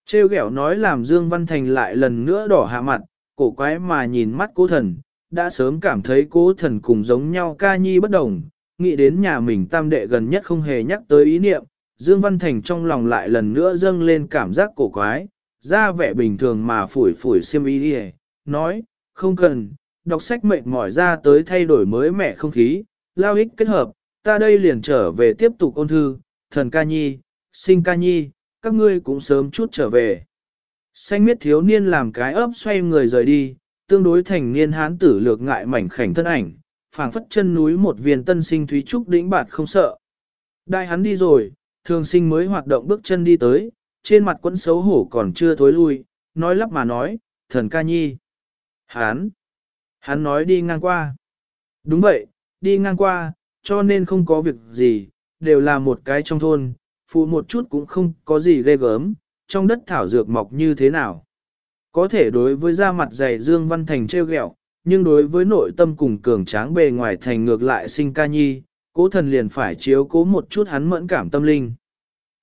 Trêu ghẹo nói làm Dương Văn Thành lại lần nữa đỏ hạ mặt, cổ quái mà nhìn mắt cố thần, đã sớm cảm thấy cố thần cùng giống nhau ca nhi bất đồng, nghĩ đến nhà mình tam đệ gần nhất không hề nhắc tới ý niệm, Dương Văn Thành trong lòng lại lần nữa dâng lên cảm giác cổ quái, ra vẻ bình thường mà phủi phủi xiêm y đi nói, không cần, đọc sách mệt mỏi ra tới thay đổi mới mẻ không khí, lao ích kết hợp, ta đây liền trở về tiếp tục ôn thư, thần ca nhi, sinh ca nhi, các ngươi cũng sớm chút trở về. Xanh miết thiếu niên làm cái ấp xoay người rời đi, tương đối thành niên hán tử lược ngại mảnh khảnh thân ảnh, phảng phất chân núi một viên tân sinh thúy trúc đỉnh bạt không sợ. Đại hắn đi rồi, thường sinh mới hoạt động bước chân đi tới, trên mặt quẫn xấu hổ còn chưa thối lui, nói lắp mà nói, thần ca nhi. Hán, hắn nói đi ngang qua. Đúng vậy, đi ngang qua, cho nên không có việc gì, đều là một cái trong thôn, phụ một chút cũng không có gì ghê gớm, trong đất thảo dược mọc như thế nào. Có thể đối với da mặt dày Dương Văn Thành treo ghẹo, nhưng đối với nội tâm cùng cường tráng bề ngoài thành ngược lại sinh ca nhi, cố thần liền phải chiếu cố một chút hắn mẫn cảm tâm linh.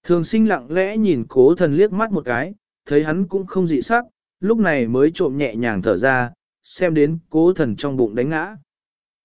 Thường sinh lặng lẽ nhìn cố thần liếc mắt một cái, thấy hắn cũng không dị sắc, lúc này mới trộm nhẹ nhàng thở ra, xem đến cố thần trong bụng đánh ngã.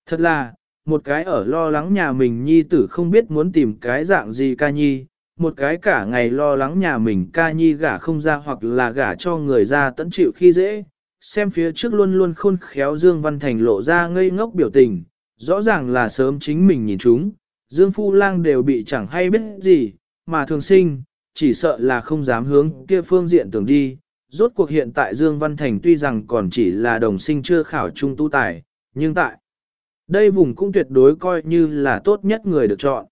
Thật là, một cái ở lo lắng nhà mình nhi tử không biết muốn tìm cái dạng gì ca nhi, một cái cả ngày lo lắng nhà mình ca nhi gả không ra hoặc là gả cho người ra tận chịu khi dễ, xem phía trước luôn luôn khôn khéo Dương Văn Thành lộ ra ngây ngốc biểu tình, rõ ràng là sớm chính mình nhìn chúng, Dương Phu Lang đều bị chẳng hay biết gì, mà thường sinh, chỉ sợ là không dám hướng kia phương diện tưởng đi. Rốt cuộc hiện tại Dương Văn Thành tuy rằng còn chỉ là đồng sinh chưa khảo trung tu tài, nhưng tại đây vùng cũng tuyệt đối coi như là tốt nhất người được chọn.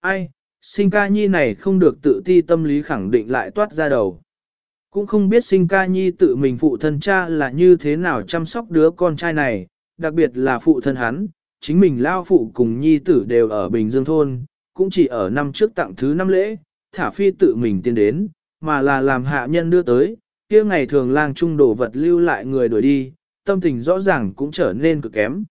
Ai, sinh ca nhi này không được tự ti tâm lý khẳng định lại toát ra đầu. Cũng không biết sinh ca nhi tự mình phụ thân cha là như thế nào chăm sóc đứa con trai này, đặc biệt là phụ thân hắn, chính mình lao phụ cùng nhi tử đều ở Bình Dương Thôn, cũng chỉ ở năm trước tặng thứ năm lễ, thả phi tự mình tiến đến, mà là làm hạ nhân đưa tới, kia ngày thường lang trung đổ vật lưu lại người đuổi đi, tâm tình rõ ràng cũng trở nên cực kém.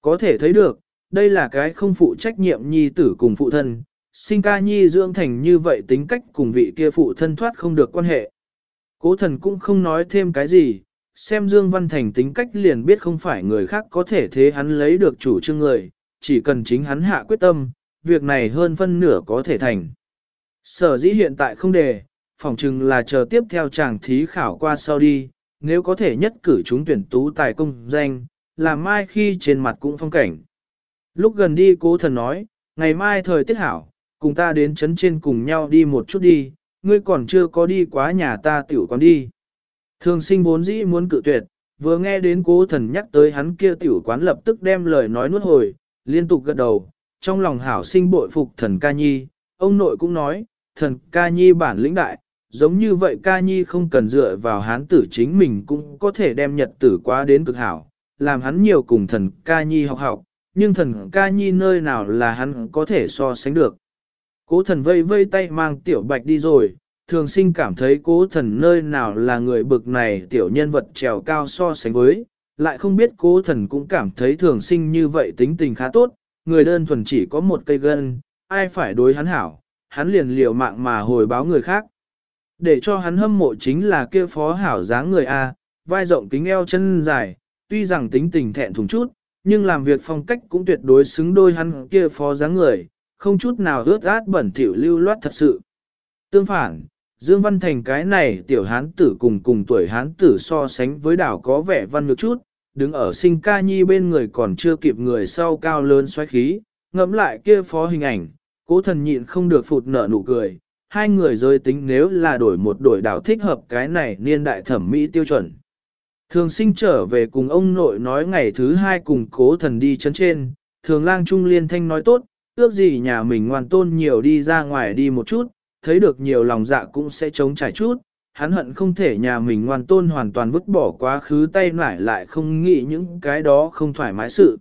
Có thể thấy được, đây là cái không phụ trách nhiệm nhi tử cùng phụ thân, sinh ca nhi dưỡng thành như vậy tính cách cùng vị kia phụ thân thoát không được quan hệ. Cố thần cũng không nói thêm cái gì, xem Dương Văn Thành tính cách liền biết không phải người khác có thể thế hắn lấy được chủ trương người, chỉ cần chính hắn hạ quyết tâm, việc này hơn phân nửa có thể thành. Sở dĩ hiện tại không đề, phỏng chừng là chờ tiếp theo chàng thí khảo qua sau đi, nếu có thể nhất cử chúng tuyển tú tài công danh, là mai khi trên mặt cũng phong cảnh. Lúc gần đi cố thần nói, ngày mai thời tiết hảo, cùng ta đến chấn trên cùng nhau đi một chút đi, ngươi còn chưa có đi quá nhà ta tiểu quán đi. Thường sinh vốn dĩ muốn cự tuyệt, vừa nghe đến cố thần nhắc tới hắn kia tiểu quán lập tức đem lời nói nuốt hồi, liên tục gật đầu, trong lòng hảo sinh bội phục thần ca nhi, ông nội cũng nói, thần ca nhi bản lĩnh đại, giống như vậy ca nhi không cần dựa vào hán tử chính mình cũng có thể đem nhật tử quá đến cực hảo, làm hắn nhiều cùng thần ca nhi học học, nhưng thần ca nhi nơi nào là hắn có thể so sánh được. Cố thần vây vây tay mang tiểu bạch đi rồi, thường sinh cảm thấy cố thần nơi nào là người bực này tiểu nhân vật trèo cao so sánh với, lại không biết cố thần cũng cảm thấy thường sinh như vậy tính tình khá tốt, người đơn thuần chỉ có một cây gân, ai phải đối hắn hảo, hắn liền liều mạng mà hồi báo người khác. Để cho hắn hâm mộ chính là kia phó hảo dáng người A, vai rộng kính eo chân dài, tuy rằng tính tình thẹn thùng chút, nhưng làm việc phong cách cũng tuyệt đối xứng đôi hắn kia phó dáng người, không chút nào ướt át bẩn thỉu lưu loát thật sự. Tương phản, Dương Văn Thành cái này tiểu hán tử cùng cùng tuổi hán tử so sánh với đảo có vẻ văn ngược chút, đứng ở sinh ca nhi bên người còn chưa kịp người sau cao lớn xoáy khí, ngẫm lại kia phó hình ảnh, cố thần nhịn không được phụt nở nụ cười, hai người rơi tính nếu là đổi một đổi đảo thích hợp cái này niên đại thẩm mỹ tiêu chuẩn. Thường sinh trở về cùng ông nội nói ngày thứ hai cùng cố thần đi chấn trên, thường lang trung liên thanh nói tốt, ước gì nhà mình ngoan tôn nhiều đi ra ngoài đi một chút, thấy được nhiều lòng dạ cũng sẽ chống trải chút, hắn hận không thể nhà mình ngoan tôn hoàn toàn vứt bỏ quá khứ tay nải lại không nghĩ những cái đó không thoải mái sự.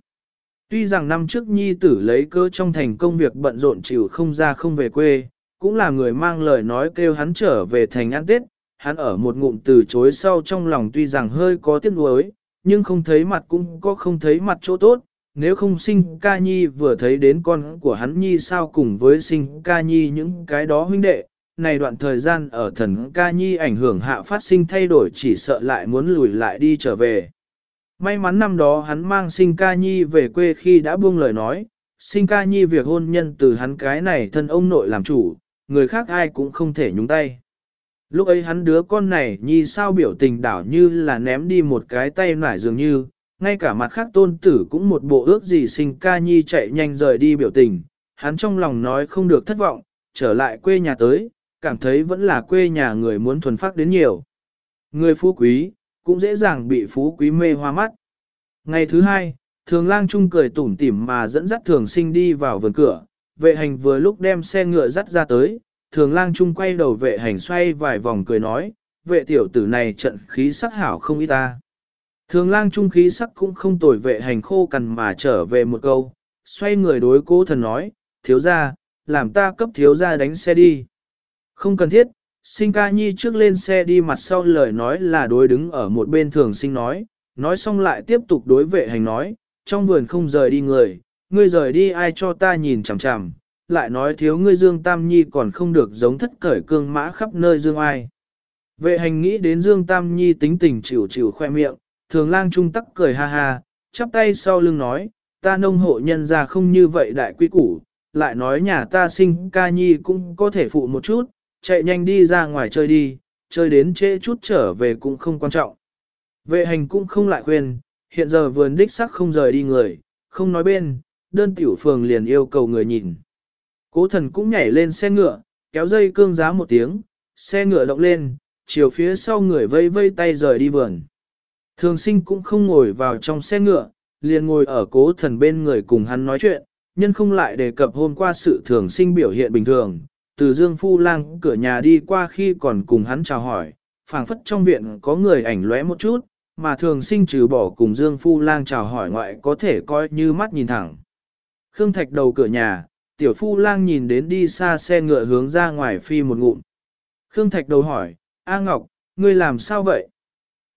Tuy rằng năm trước nhi tử lấy cơ trong thành công việc bận rộn chịu không ra không về quê, cũng là người mang lời nói kêu hắn trở về thành ăn tết, hắn ở một ngụm từ chối sau trong lòng tuy rằng hơi có tiếc nuối, nhưng không thấy mặt cũng có không thấy mặt chỗ tốt, nếu không sinh ca nhi vừa thấy đến con của hắn nhi sao cùng với sinh ca nhi những cái đó huynh đệ, này đoạn thời gian ở thần ca nhi ảnh hưởng hạ phát sinh thay đổi chỉ sợ lại muốn lùi lại đi trở về. May mắn năm đó hắn mang sinh ca nhi về quê khi đã buông lời nói, sinh ca nhi việc hôn nhân từ hắn cái này thân ông nội làm chủ, người khác ai cũng không thể nhúng tay. Lúc ấy hắn đứa con này nhi sao biểu tình đảo như là ném đi một cái tay nải dường như, ngay cả mặt khác tôn tử cũng một bộ ước gì sinh ca nhi chạy nhanh rời đi biểu tình, hắn trong lòng nói không được thất vọng, trở lại quê nhà tới, cảm thấy vẫn là quê nhà người muốn thuần phát đến nhiều. Người phú quý, cũng dễ dàng bị phú quý mê hoa mắt. Ngày thứ hai, thường lang trung cười tủm tỉm mà dẫn dắt thường sinh đi vào vườn cửa, vệ hành vừa lúc đem xe ngựa dắt ra tới, thường lang trung quay đầu vệ hành xoay vài vòng cười nói, vệ tiểu tử này trận khí sắc hảo không ít ta. Thường lang trung khí sắc cũng không tồi vệ hành khô cằn mà trở về một câu, xoay người đối cố thần nói, thiếu ra, làm ta cấp thiếu ra đánh xe đi. Không cần thiết, sinh ca nhi trước lên xe đi mặt sau lời nói là đối đứng ở một bên thường sinh nói, nói xong lại tiếp tục đối vệ hành nói, trong vườn không rời đi người, ngươi rời đi ai cho ta nhìn chằm chằm, lại nói thiếu ngươi Dương Tam Nhi còn không được giống thất cởi cương mã khắp nơi Dương ai. Vệ hành nghĩ đến Dương Tam Nhi tính tình chịu chịu khoe miệng, thường lang trung tắc cười ha ha, chắp tay sau lưng nói, ta nông hộ nhân ra không như vậy đại quy củ, lại nói nhà ta sinh ca nhi cũng có thể phụ một chút, chạy nhanh đi ra ngoài chơi đi, chơi đến trễ chút trở về cũng không quan trọng. Vệ hành cũng không lại khuyên, hiện giờ vườn đích sắc không rời đi người, không nói bên, đơn tiểu phường liền yêu cầu người nhìn. Cố thần cũng nhảy lên xe ngựa, kéo dây cương giá một tiếng, xe ngựa động lên, chiều phía sau người vây vây tay rời đi vườn. Thường sinh cũng không ngồi vào trong xe ngựa, liền ngồi ở cố thần bên người cùng hắn nói chuyện, nhân không lại đề cập hôm qua sự thường sinh biểu hiện bình thường, từ Dương Phu Lang cửa nhà đi qua khi còn cùng hắn chào hỏi, phảng phất trong viện có người ảnh lóe một chút, mà thường sinh trừ bỏ cùng Dương Phu Lang chào hỏi ngoại có thể coi như mắt nhìn thẳng. Khương Thạch đầu cửa nhà, tiểu Phu Lang nhìn đến đi xa xe ngựa hướng ra ngoài phi một ngụm. Khương Thạch đầu hỏi, A Ngọc, ngươi làm sao vậy?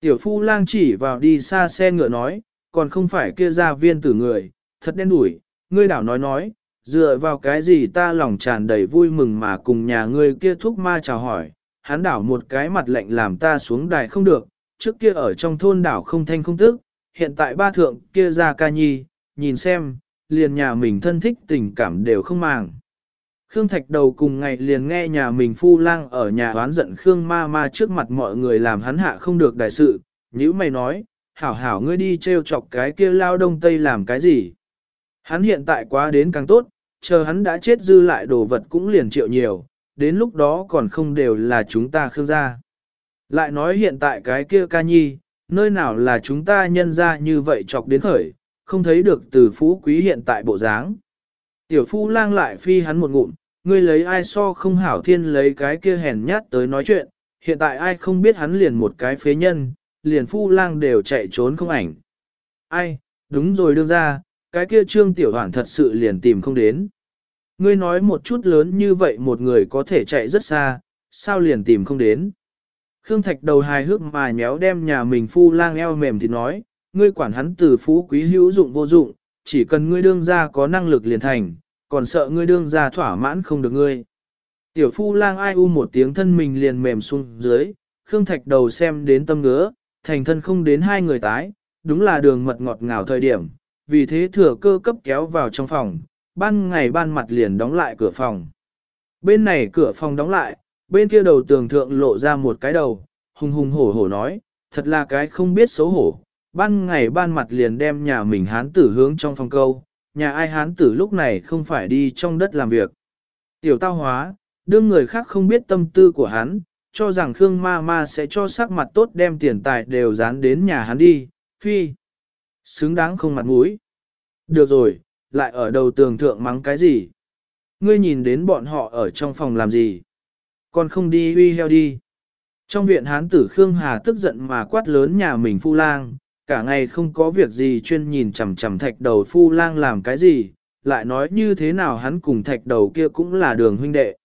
Tiểu Phu Lang chỉ vào đi xa xe ngựa nói, còn không phải kia ra viên tử người, thật đen đủi, ngươi đảo nói nói, dựa vào cái gì ta lòng tràn đầy vui mừng mà cùng nhà ngươi kia thúc ma chào hỏi, hắn đảo một cái mặt lạnh làm ta xuống đài không được, trước kia ở trong thôn đảo không thanh không tức, hiện tại ba thượng kia ra ca nhi, nhìn xem, liền nhà mình thân thích tình cảm đều không màng. Khương Thạch đầu cùng ngày liền nghe nhà mình phu lang ở nhà oán giận Khương ma ma trước mặt mọi người làm hắn hạ không được đại sự, như mày nói, hảo hảo ngươi đi treo chọc cái kia lao đông tây làm cái gì. Hắn hiện tại quá đến càng tốt, chờ hắn đã chết dư lại đồ vật cũng liền triệu nhiều, đến lúc đó còn không đều là chúng ta khương gia. Lại nói hiện tại cái kia ca nhi, nơi nào là chúng ta nhân ra như vậy chọc đến khởi, không thấy được từ phú quý hiện tại bộ dáng. Tiểu phu lang lại phi hắn một ngụm, ngươi lấy ai so không hảo thiên lấy cái kia hèn nhát tới nói chuyện, hiện tại ai không biết hắn liền một cái phế nhân, liền phu lang đều chạy trốn không ảnh. Ai, đúng rồi đương ra, cái kia trương tiểu hoàn thật sự liền tìm không đến. Ngươi nói một chút lớn như vậy một người có thể chạy rất xa, sao liền tìm không đến. Khương Thạch đầu hài hước mà nhéo đem nhà mình phu lang eo mềm thì nói, ngươi quản hắn từ phú quý hữu dụng vô dụng, chỉ cần ngươi đương ra có năng lực liền thành, còn sợ ngươi đương ra thỏa mãn không được ngươi. Tiểu phu lang ai u một tiếng thân mình liền mềm xuống dưới, Khương Thạch đầu xem đến tâm ngứa, thành thân không đến hai người tái, đúng là đường mật ngọt ngào thời điểm, vì thế thừa cơ cấp kéo vào trong phòng, ban ngày ban mặt liền đóng lại cửa phòng. Bên này cửa phòng đóng lại, bên kia đầu tường thượng lộ ra một cái đầu, hùng hùng hổ hổ nói, thật là cái không biết xấu hổ, ban ngày ban mặt liền đem nhà mình hán tử hướng trong phòng câu, nhà ai hán tử lúc này không phải đi trong đất làm việc. Tiểu tao hóa, đương người khác không biết tâm tư của hắn, cho rằng Khương ma ma sẽ cho sắc mặt tốt đem tiền tài đều dán đến nhà hắn đi, phi. Xứng đáng không mặt mũi. Được rồi, lại ở đầu tường thượng mắng cái gì? Ngươi nhìn đến bọn họ ở trong phòng làm gì? Còn không đi huy heo đi. Trong viện hán tử Khương Hà tức giận mà quát lớn nhà mình phu lang, cả ngày không có việc gì chuyên nhìn chằm chằm thạch đầu phu lang làm cái gì, lại nói như thế nào hắn cùng thạch đầu kia cũng là đường huynh đệ.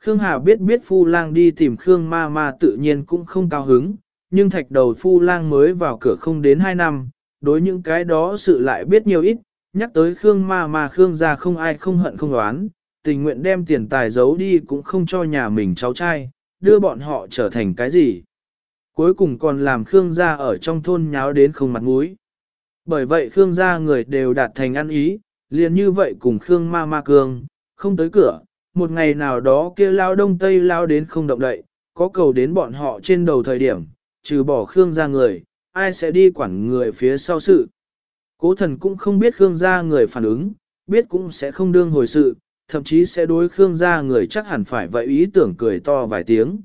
Khương Hà biết biết phu lang đi tìm Khương ma ma tự nhiên cũng không cao hứng, nhưng thạch đầu phu lang mới vào cửa không đến 2 năm, đối những cái đó sự lại biết nhiều ít, nhắc tới Khương ma ma Khương ra không ai không hận không đoán, tình nguyện đem tiền tài giấu đi cũng không cho nhà mình cháu trai, đưa bọn họ trở thành cái gì. Cuối cùng còn làm Khương gia ở trong thôn nháo đến không mặt mũi. Bởi vậy Khương gia người đều đạt thành ăn ý, liền như vậy cùng Khương ma ma cương, không tới cửa, một ngày nào đó kia lao đông tây lao đến không động đậy, có cầu đến bọn họ trên đầu thời điểm, trừ bỏ Khương gia người, ai sẽ đi quản người phía sau sự. Cố thần cũng không biết Khương gia người phản ứng, biết cũng sẽ không đương hồi sự, thậm chí sẽ đối Khương gia người chắc hẳn phải vậy ý tưởng cười to vài tiếng.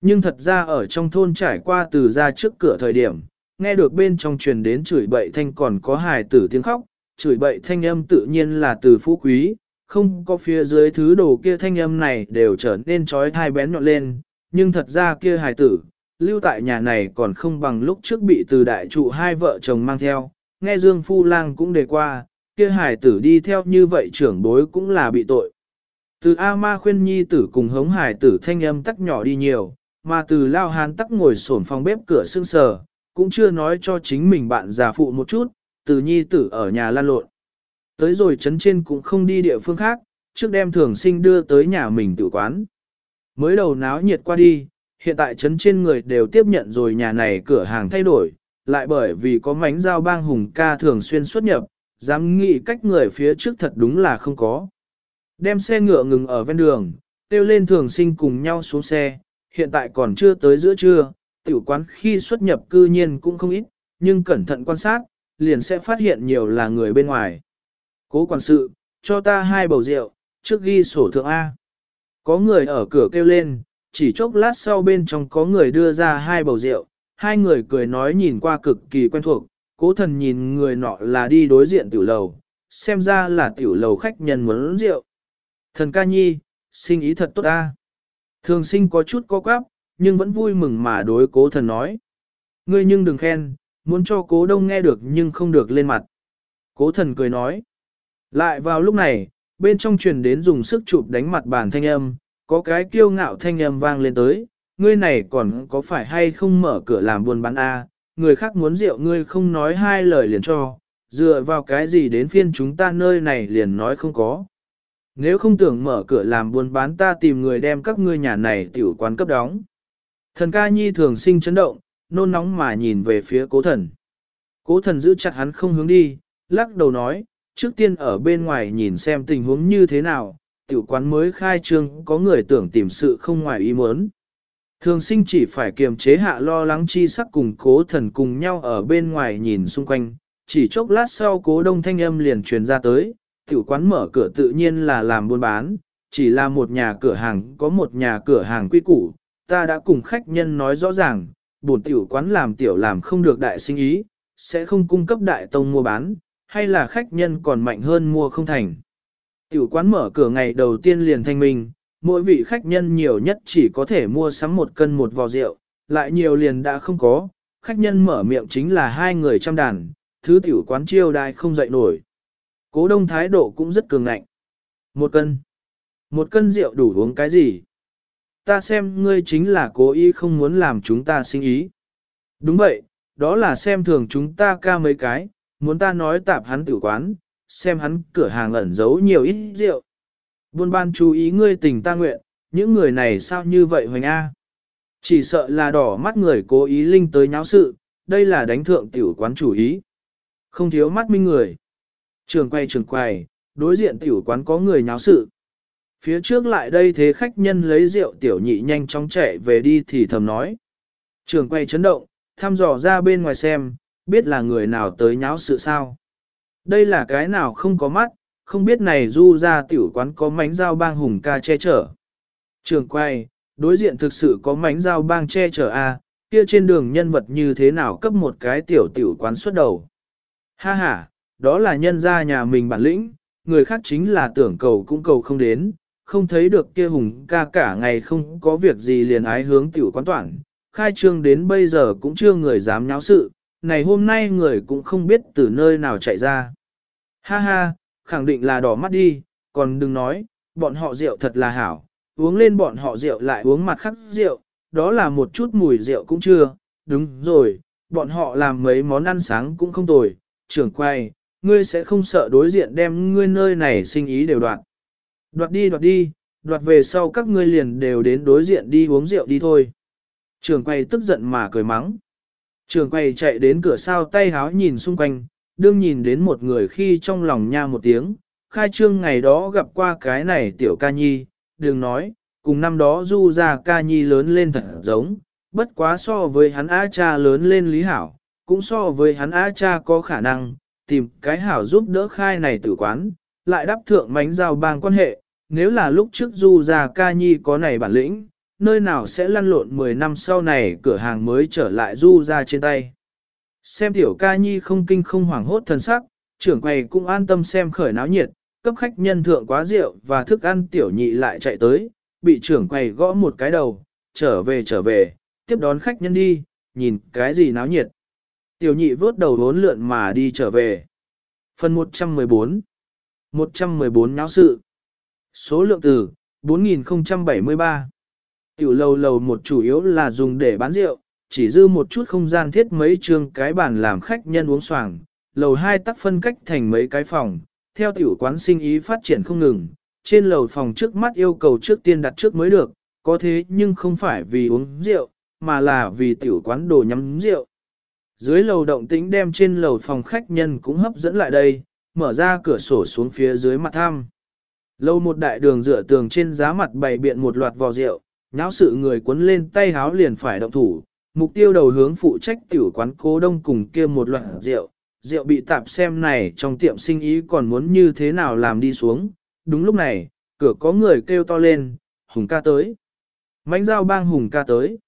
Nhưng thật ra ở trong thôn trải qua từ ra trước cửa thời điểm, nghe được bên trong truyền đến chửi bậy thanh còn có hài tử tiếng khóc, chửi bậy thanh âm tự nhiên là từ phú quý, không có phía dưới thứ đồ kia thanh âm này đều trở nên trói thai bén nhọn lên, nhưng thật ra kia hài tử, lưu tại nhà này còn không bằng lúc trước bị từ đại trụ hai vợ chồng mang theo, nghe Dương Phu Lang cũng đề qua, kia hài tử đi theo như vậy trưởng bối cũng là bị tội. Từ A Ma khuyên nhi tử cùng hống hài tử thanh âm tắc nhỏ đi nhiều, mà từ Lao Hán tắc ngồi sổn phòng bếp cửa sương sờ, cũng chưa nói cho chính mình bạn già phụ một chút, từ nhi tử ở nhà lan lộn. Tới rồi chấn trên cũng không đi địa phương khác, trước đem thường sinh đưa tới nhà mình tự quán. Mới đầu náo nhiệt qua đi, hiện tại chấn trên người đều tiếp nhận rồi nhà này cửa hàng thay đổi, lại bởi vì có mánh giao bang hùng ca thường xuyên xuất nhập, dám nghĩ cách người phía trước thật đúng là không có. Đem xe ngựa ngừng ở ven đường, tiêu lên thường sinh cùng nhau xuống xe, hiện tại còn chưa tới giữa trưa, tiểu quán khi xuất nhập cư nhiên cũng không ít, nhưng cẩn thận quan sát, liền sẽ phát hiện nhiều là người bên ngoài. Cố quản sự, cho ta hai bầu rượu, trước ghi sổ thượng A. Có người ở cửa kêu lên, chỉ chốc lát sau bên trong có người đưa ra hai bầu rượu, hai người cười nói nhìn qua cực kỳ quen thuộc, cố thần nhìn người nọ là đi đối diện tiểu lầu, xem ra là tiểu lầu khách nhân muốn rượu. Thần ca nhi, sinh ý thật tốt ta. Thường sinh có chút có quáp, nhưng vẫn vui mừng mà đối cố thần nói. Ngươi nhưng đừng khen, muốn cho cố đông nghe được nhưng không được lên mặt. Cố thần cười nói. Lại vào lúc này, bên trong truyền đến dùng sức chụp đánh mặt bàn thanh âm, có cái kiêu ngạo thanh âm vang lên tới, ngươi này còn có phải hay không mở cửa làm buôn bán a? người khác muốn rượu ngươi không nói hai lời liền cho, dựa vào cái gì đến phiên chúng ta nơi này liền nói không có. Nếu không tưởng mở cửa làm buôn bán ta tìm người đem các ngươi nhà này tiểu quán cấp đóng. Thần ca nhi thường sinh chấn động, nôn nóng mà nhìn về phía cố thần. Cố thần giữ chặt hắn không hướng đi, lắc đầu nói, trước tiên ở bên ngoài nhìn xem tình huống như thế nào, tiểu quán mới khai trương có người tưởng tìm sự không ngoài ý muốn. Thường sinh chỉ phải kiềm chế hạ lo lắng chi sắc cùng cố thần cùng nhau ở bên ngoài nhìn xung quanh, chỉ chốc lát sau cố đông thanh âm liền truyền ra tới, tiểu quán mở cửa tự nhiên là làm buôn bán, chỉ là một nhà cửa hàng có một nhà cửa hàng quy củ, ta đã cùng khách nhân nói rõ ràng, bổn tiểu quán làm tiểu làm không được đại sinh ý, sẽ không cung cấp đại tông mua bán, hay là khách nhân còn mạnh hơn mua không thành. Tiểu quán mở cửa ngày đầu tiên liền thanh minh, mỗi vị khách nhân nhiều nhất chỉ có thể mua sắm một cân một vò rượu, lại nhiều liền đã không có, khách nhân mở miệng chính là hai người trăm đàn, thứ tiểu quán chiêu đai không dậy nổi. Cố đông thái độ cũng rất cường ngạnh. Một cân. Một cân rượu đủ uống cái gì? Ta xem ngươi chính là cố ý không muốn làm chúng ta sinh ý. Đúng vậy, đó là xem thường chúng ta ca mấy cái, muốn ta nói tạp hắn tử quán, xem hắn cửa hàng ẩn giấu nhiều ít rượu. Buôn ban chú ý ngươi tình ta nguyện, những người này sao như vậy hoành A. Chỉ sợ là đỏ mắt người cố ý linh tới nháo sự, đây là đánh thượng tiểu quán chủ ý. Không thiếu mắt minh người. Trường quay trường quay, đối diện tiểu quán có người nháo sự. Phía trước lại đây thế khách nhân lấy rượu tiểu nhị nhanh chóng chạy về đi thì thầm nói. Trường quay chấn động, thăm dò ra bên ngoài xem, biết là người nào tới nháo sự sao. Đây là cái nào không có mắt, không biết này du ra tiểu quán có mánh dao bang hùng ca che chở. Trường quay, đối diện thực sự có mánh dao bang che chở a à, kia trên đường nhân vật như thế nào cấp một cái tiểu tiểu quán xuất đầu. Ha ha, đó là nhân gia nhà mình bản lĩnh, người khác chính là tưởng cầu cũng cầu không đến, không thấy được kia hùng ca cả ngày không có việc gì liền ái hướng tiểu quán toàn, khai trương đến bây giờ cũng chưa người dám nháo sự, này hôm nay người cũng không biết từ nơi nào chạy ra. Ha ha, khẳng định là đỏ mắt đi, còn đừng nói, bọn họ rượu thật là hảo, uống lên bọn họ rượu lại uống mặt khác rượu, đó là một chút mùi rượu cũng chưa, đúng rồi, bọn họ làm mấy món ăn sáng cũng không tồi, trưởng quay, ngươi sẽ không sợ đối diện đem ngươi nơi này sinh ý đều đoạt, Đoạt đi đoạt đi, đoạt về sau các ngươi liền đều đến đối diện đi uống rượu đi thôi. Trường quay tức giận mà cười mắng. Trường quay chạy đến cửa sao tay háo nhìn xung quanh, đương nhìn đến một người khi trong lòng nha một tiếng, khai trương ngày đó gặp qua cái này tiểu ca nhi, đừng nói, cùng năm đó du ra ca nhi lớn lên thật giống, bất quá so với hắn á cha lớn lên lý hảo, cũng so với hắn á cha có khả năng, tìm cái hảo giúp đỡ khai này tử quán, lại đáp thượng mánh giao bang quan hệ, nếu là lúc trước du ra ca nhi có này bản lĩnh, nơi nào sẽ lăn lộn 10 năm sau này cửa hàng mới trở lại du ra trên tay. Xem tiểu ca nhi không kinh không hoảng hốt thần sắc, trưởng quầy cũng an tâm xem khởi náo nhiệt, cấp khách nhân thượng quá rượu và thức ăn tiểu nhị lại chạy tới, bị trưởng quầy gõ một cái đầu, trở về trở về, tiếp đón khách nhân đi, nhìn cái gì náo nhiệt. Tiểu nhị vớt đầu hốn lượn mà đi trở về. Phần 114 114 náo sự Số lượng từ 4073 Tiểu lầu lầu một chủ yếu là dùng để bán rượu, chỉ dư một chút không gian thiết mấy trường cái bàn làm khách nhân uống soảng. lầu hai tắc phân cách thành mấy cái phòng, theo tiểu quán sinh ý phát triển không ngừng, trên lầu phòng trước mắt yêu cầu trước tiên đặt trước mới được, có thế nhưng không phải vì uống rượu, mà là vì tiểu quán đồ nhắm rượu. Dưới lầu động tĩnh đem trên lầu phòng khách nhân cũng hấp dẫn lại đây, mở ra cửa sổ xuống phía dưới mặt thăm. Lâu một đại đường dựa tường trên giá mặt bày biện một loạt vò rượu, nháo sự người cuốn lên tay háo liền phải động thủ, mục tiêu đầu hướng phụ trách tiểu quán cố đông cùng kia một loạt rượu, rượu bị tạp xem này trong tiệm sinh ý còn muốn như thế nào làm đi xuống. Đúng lúc này, cửa có người kêu to lên, Hùng ca tới. Mánh giao bang Hùng ca tới.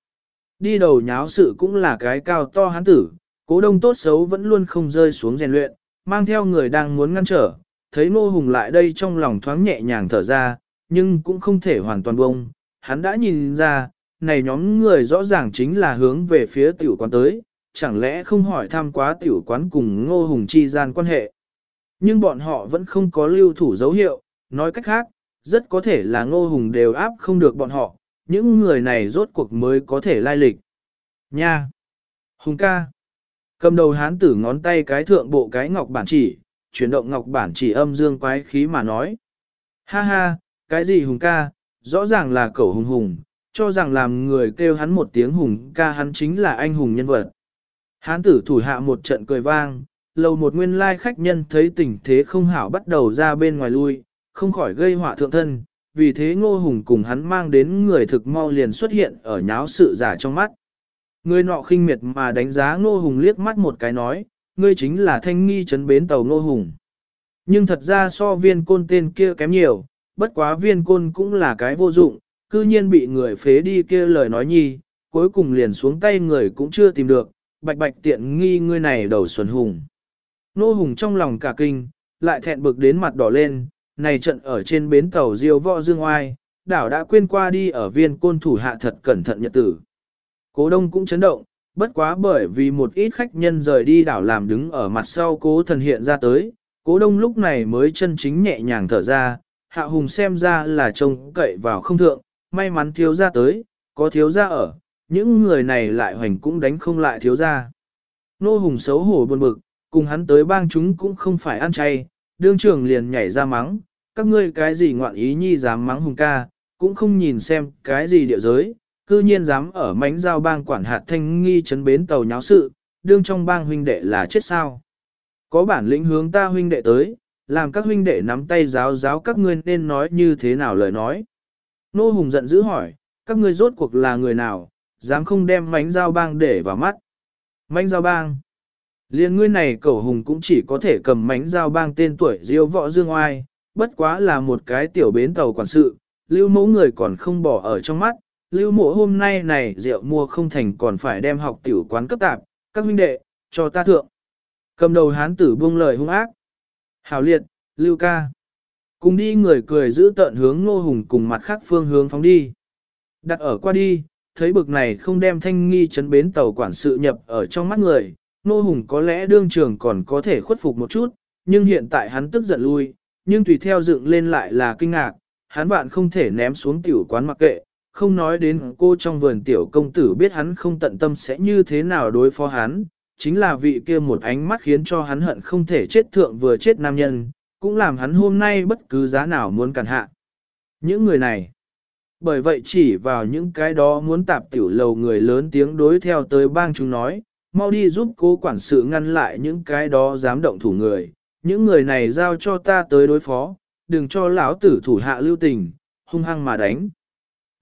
Đi đầu nháo sự cũng là cái cao to hán tử, cố đông tốt xấu vẫn luôn không rơi xuống rèn luyện, mang theo người đang muốn ngăn trở, thấy Ngô Hùng lại đây trong lòng thoáng nhẹ nhàng thở ra, nhưng cũng không thể hoàn toàn bông. Hắn đã nhìn ra, này nhóm người rõ ràng chính là hướng về phía tiểu quán tới, chẳng lẽ không hỏi thăm quá tiểu quán cùng Ngô Hùng chi gian quan hệ. Nhưng bọn họ vẫn không có lưu thủ dấu hiệu, nói cách khác, rất có thể là Ngô Hùng đều áp không được bọn họ, những người này rốt cuộc mới có thể lai lịch. Nha! Hùng ca! Cầm đầu hán tử ngón tay cái thượng bộ cái ngọc bản chỉ, chuyển động ngọc bản chỉ âm dương quái khí mà nói. Ha ha, cái gì hùng ca, rõ ràng là cậu hùng hùng, cho rằng làm người kêu hắn một tiếng hùng ca hắn chính là anh hùng nhân vật. Hán tử thủ hạ một trận cười vang, lầu một nguyên lai khách nhân thấy tình thế không hảo bắt đầu ra bên ngoài lui, không khỏi gây họa thượng thân, vì thế ngô hùng cùng hắn mang đến người thực mau liền xuất hiện ở nháo sự giả trong mắt. Người nọ khinh miệt mà đánh giá ngô hùng liếc mắt một cái nói, ngươi chính là thanh nghi chấn bến tàu ngô hùng. Nhưng thật ra so viên côn tên kia kém nhiều, bất quá viên côn cũng là cái vô dụng, cư nhiên bị người phế đi kia lời nói nhi, cuối cùng liền xuống tay người cũng chưa tìm được, bạch bạch tiện nghi ngươi này đầu xuân hùng. Nô hùng trong lòng cả kinh, lại thẹn bực đến mặt đỏ lên, này trận ở trên bến tàu diêu võ dương oai, đảo đã quên qua đi ở viên côn thủ hạ thật cẩn thận nhật tử. Cố đông cũng chấn động, bất quá bởi vì một ít khách nhân rời đi đảo làm đứng ở mặt sau cố thần hiện ra tới, cố đông lúc này mới chân chính nhẹ nhàng thở ra, hạ hùng xem ra là trông cậy vào không thượng, may mắn thiếu ra tới, có thiếu ra ở, những người này lại hoành cũng đánh không lại thiếu ra. Nô hùng xấu hổ buồn bực, cùng hắn tới bang chúng cũng không phải ăn chay, đương trưởng liền nhảy ra mắng, các ngươi cái gì ngoạn ý nhi dám mắng hùng ca, cũng không nhìn xem cái gì địa giới, cư nhiên dám ở mánh giao bang quản hạt thanh nghi chấn bến tàu nháo sự, đương trong bang huynh đệ là chết sao. Có bản lĩnh hướng ta huynh đệ tới, làm các huynh đệ nắm tay giáo giáo các ngươi nên nói như thế nào lời nói. Nô Hùng giận dữ hỏi, các ngươi rốt cuộc là người nào, dám không đem mánh giao bang để vào mắt. Mánh giao bang. Liên ngươi này cẩu hùng cũng chỉ có thể cầm mánh giao bang tên tuổi diêu võ dương oai, bất quá là một cái tiểu bến tàu quản sự, lưu mẫu người còn không bỏ ở trong mắt, lưu mộ hôm nay này rượu mua không thành còn phải đem học tiểu quán cấp tạp, các huynh đệ, cho ta thượng. Cầm đầu hán tử buông lời hung ác. Hảo liệt, lưu ca. Cùng đi người cười giữ tận hướng ngô hùng cùng mặt khác phương hướng phóng đi. Đặt ở qua đi, thấy bực này không đem thanh nghi chấn bến tàu quản sự nhập ở trong mắt người, ngô hùng có lẽ đương trường còn có thể khuất phục một chút, nhưng hiện tại hắn tức giận lui, nhưng tùy theo dựng lên lại là kinh ngạc, hắn bạn không thể ném xuống tiểu quán mặc kệ, không nói đến cô trong vườn tiểu công tử biết hắn không tận tâm sẽ như thế nào đối phó hắn, chính là vị kia một ánh mắt khiến cho hắn hận không thể chết thượng vừa chết nam nhân, cũng làm hắn hôm nay bất cứ giá nào muốn cản hạ. Những người này, bởi vậy chỉ vào những cái đó muốn tạp tiểu lầu người lớn tiếng đối theo tới bang chúng nói, mau đi giúp cố quản sự ngăn lại những cái đó dám động thủ người, những người này giao cho ta tới đối phó, đừng cho lão tử thủ hạ lưu tình, hung hăng mà đánh.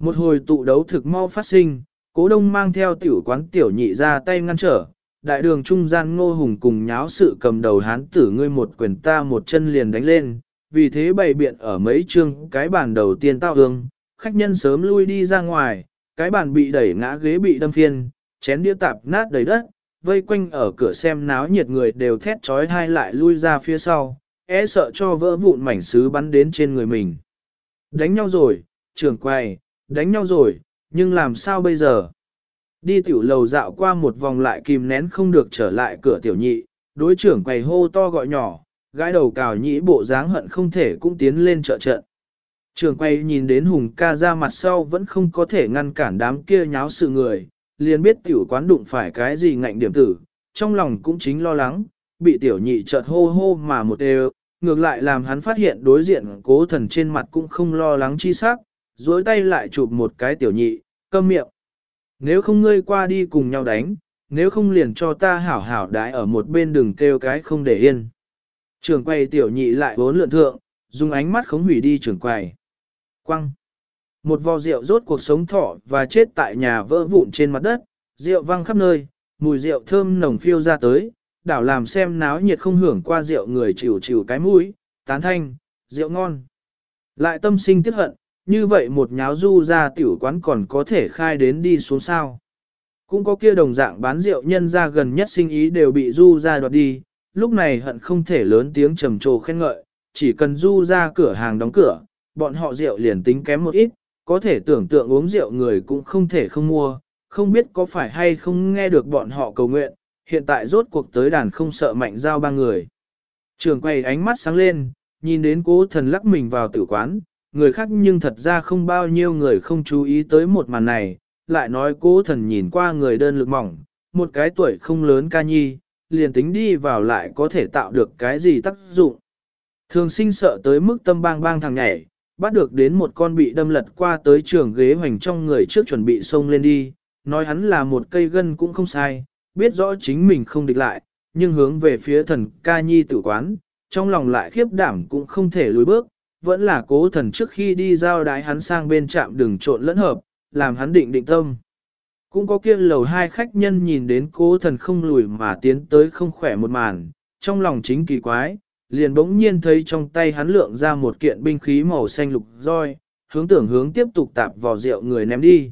Một hồi tụ đấu thực mau phát sinh, cố đông mang theo tiểu quán tiểu nhị ra tay ngăn trở, đại đường trung gian ngô hùng cùng nháo sự cầm đầu hán tử ngươi một quyền ta một chân liền đánh lên, vì thế bày biện ở mấy chương cái bàn đầu tiên tao hương, khách nhân sớm lui đi ra ngoài, cái bàn bị đẩy ngã ghế bị đâm phiên, chén đĩa tạp nát đầy đất, vây quanh ở cửa xem náo nhiệt người đều thét trói hai lại lui ra phía sau, e sợ cho vỡ vụn mảnh sứ bắn đến trên người mình. Đánh nhau rồi, trưởng quay, đánh nhau rồi, nhưng làm sao bây giờ? Đi tiểu lầu dạo qua một vòng lại kìm nén không được trở lại cửa tiểu nhị, đối trưởng quầy hô to gọi nhỏ, gái đầu cào nhĩ bộ dáng hận không thể cũng tiến lên trợ trận. Trường quay nhìn đến Hùng ca ra mặt sau vẫn không có thể ngăn cản đám kia nháo sự người, liền biết tiểu quán đụng phải cái gì ngạnh điểm tử, trong lòng cũng chính lo lắng, bị tiểu nhị chợt hô hô mà một đều, ngược lại làm hắn phát hiện đối diện cố thần trên mặt cũng không lo lắng chi sắc, dối tay lại chụp một cái tiểu nhị, câm miệng. Nếu không ngươi qua đi cùng nhau đánh, nếu không liền cho ta hảo hảo đái ở một bên đừng kêu cái không để yên. Trường quay tiểu nhị lại bốn lượn thượng, dùng ánh mắt khống hủy đi trường quay. Quăng. Một vò rượu rốt cuộc sống thọ và chết tại nhà vỡ vụn trên mặt đất, rượu văng khắp nơi, mùi rượu thơm nồng phiêu ra tới, đảo làm xem náo nhiệt không hưởng qua rượu người chịu chịu cái mũi, tán thanh, rượu ngon. Lại tâm sinh tiếc hận, như vậy một nháo du ra tiểu quán còn có thể khai đến đi xuống sao. Cũng có kia đồng dạng bán rượu nhân ra gần nhất sinh ý đều bị du ra đoạt đi, lúc này hận không thể lớn tiếng trầm trồ khen ngợi, chỉ cần du ra cửa hàng đóng cửa, bọn họ rượu liền tính kém một ít, có thể tưởng tượng uống rượu người cũng không thể không mua, không biết có phải hay không nghe được bọn họ cầu nguyện, hiện tại rốt cuộc tới đàn không sợ mạnh giao ba người. Trường quay ánh mắt sáng lên, nhìn đến cố thần lắc mình vào tử quán, người khác nhưng thật ra không bao nhiêu người không chú ý tới một màn này, lại nói cố thần nhìn qua người đơn lực mỏng, một cái tuổi không lớn ca nhi, liền tính đi vào lại có thể tạo được cái gì tác dụng. Thường sinh sợ tới mức tâm bang bang thằng nhảy, bắt được đến một con bị đâm lật qua tới trường ghế hoành trong người trước chuẩn bị xông lên đi, nói hắn là một cây gân cũng không sai, biết rõ chính mình không địch lại, nhưng hướng về phía thần ca nhi tử quán, trong lòng lại khiếp đảm cũng không thể lùi bước, vẫn là cố thần trước khi đi giao đái hắn sang bên trạm đường trộn lẫn hợp, làm hắn định định tâm. Cũng có kia lầu hai khách nhân nhìn đến cố thần không lùi mà tiến tới không khỏe một màn, trong lòng chính kỳ quái, liền bỗng nhiên thấy trong tay hắn lượng ra một kiện binh khí màu xanh lục roi, hướng tưởng hướng tiếp tục tạp vào rượu người ném đi.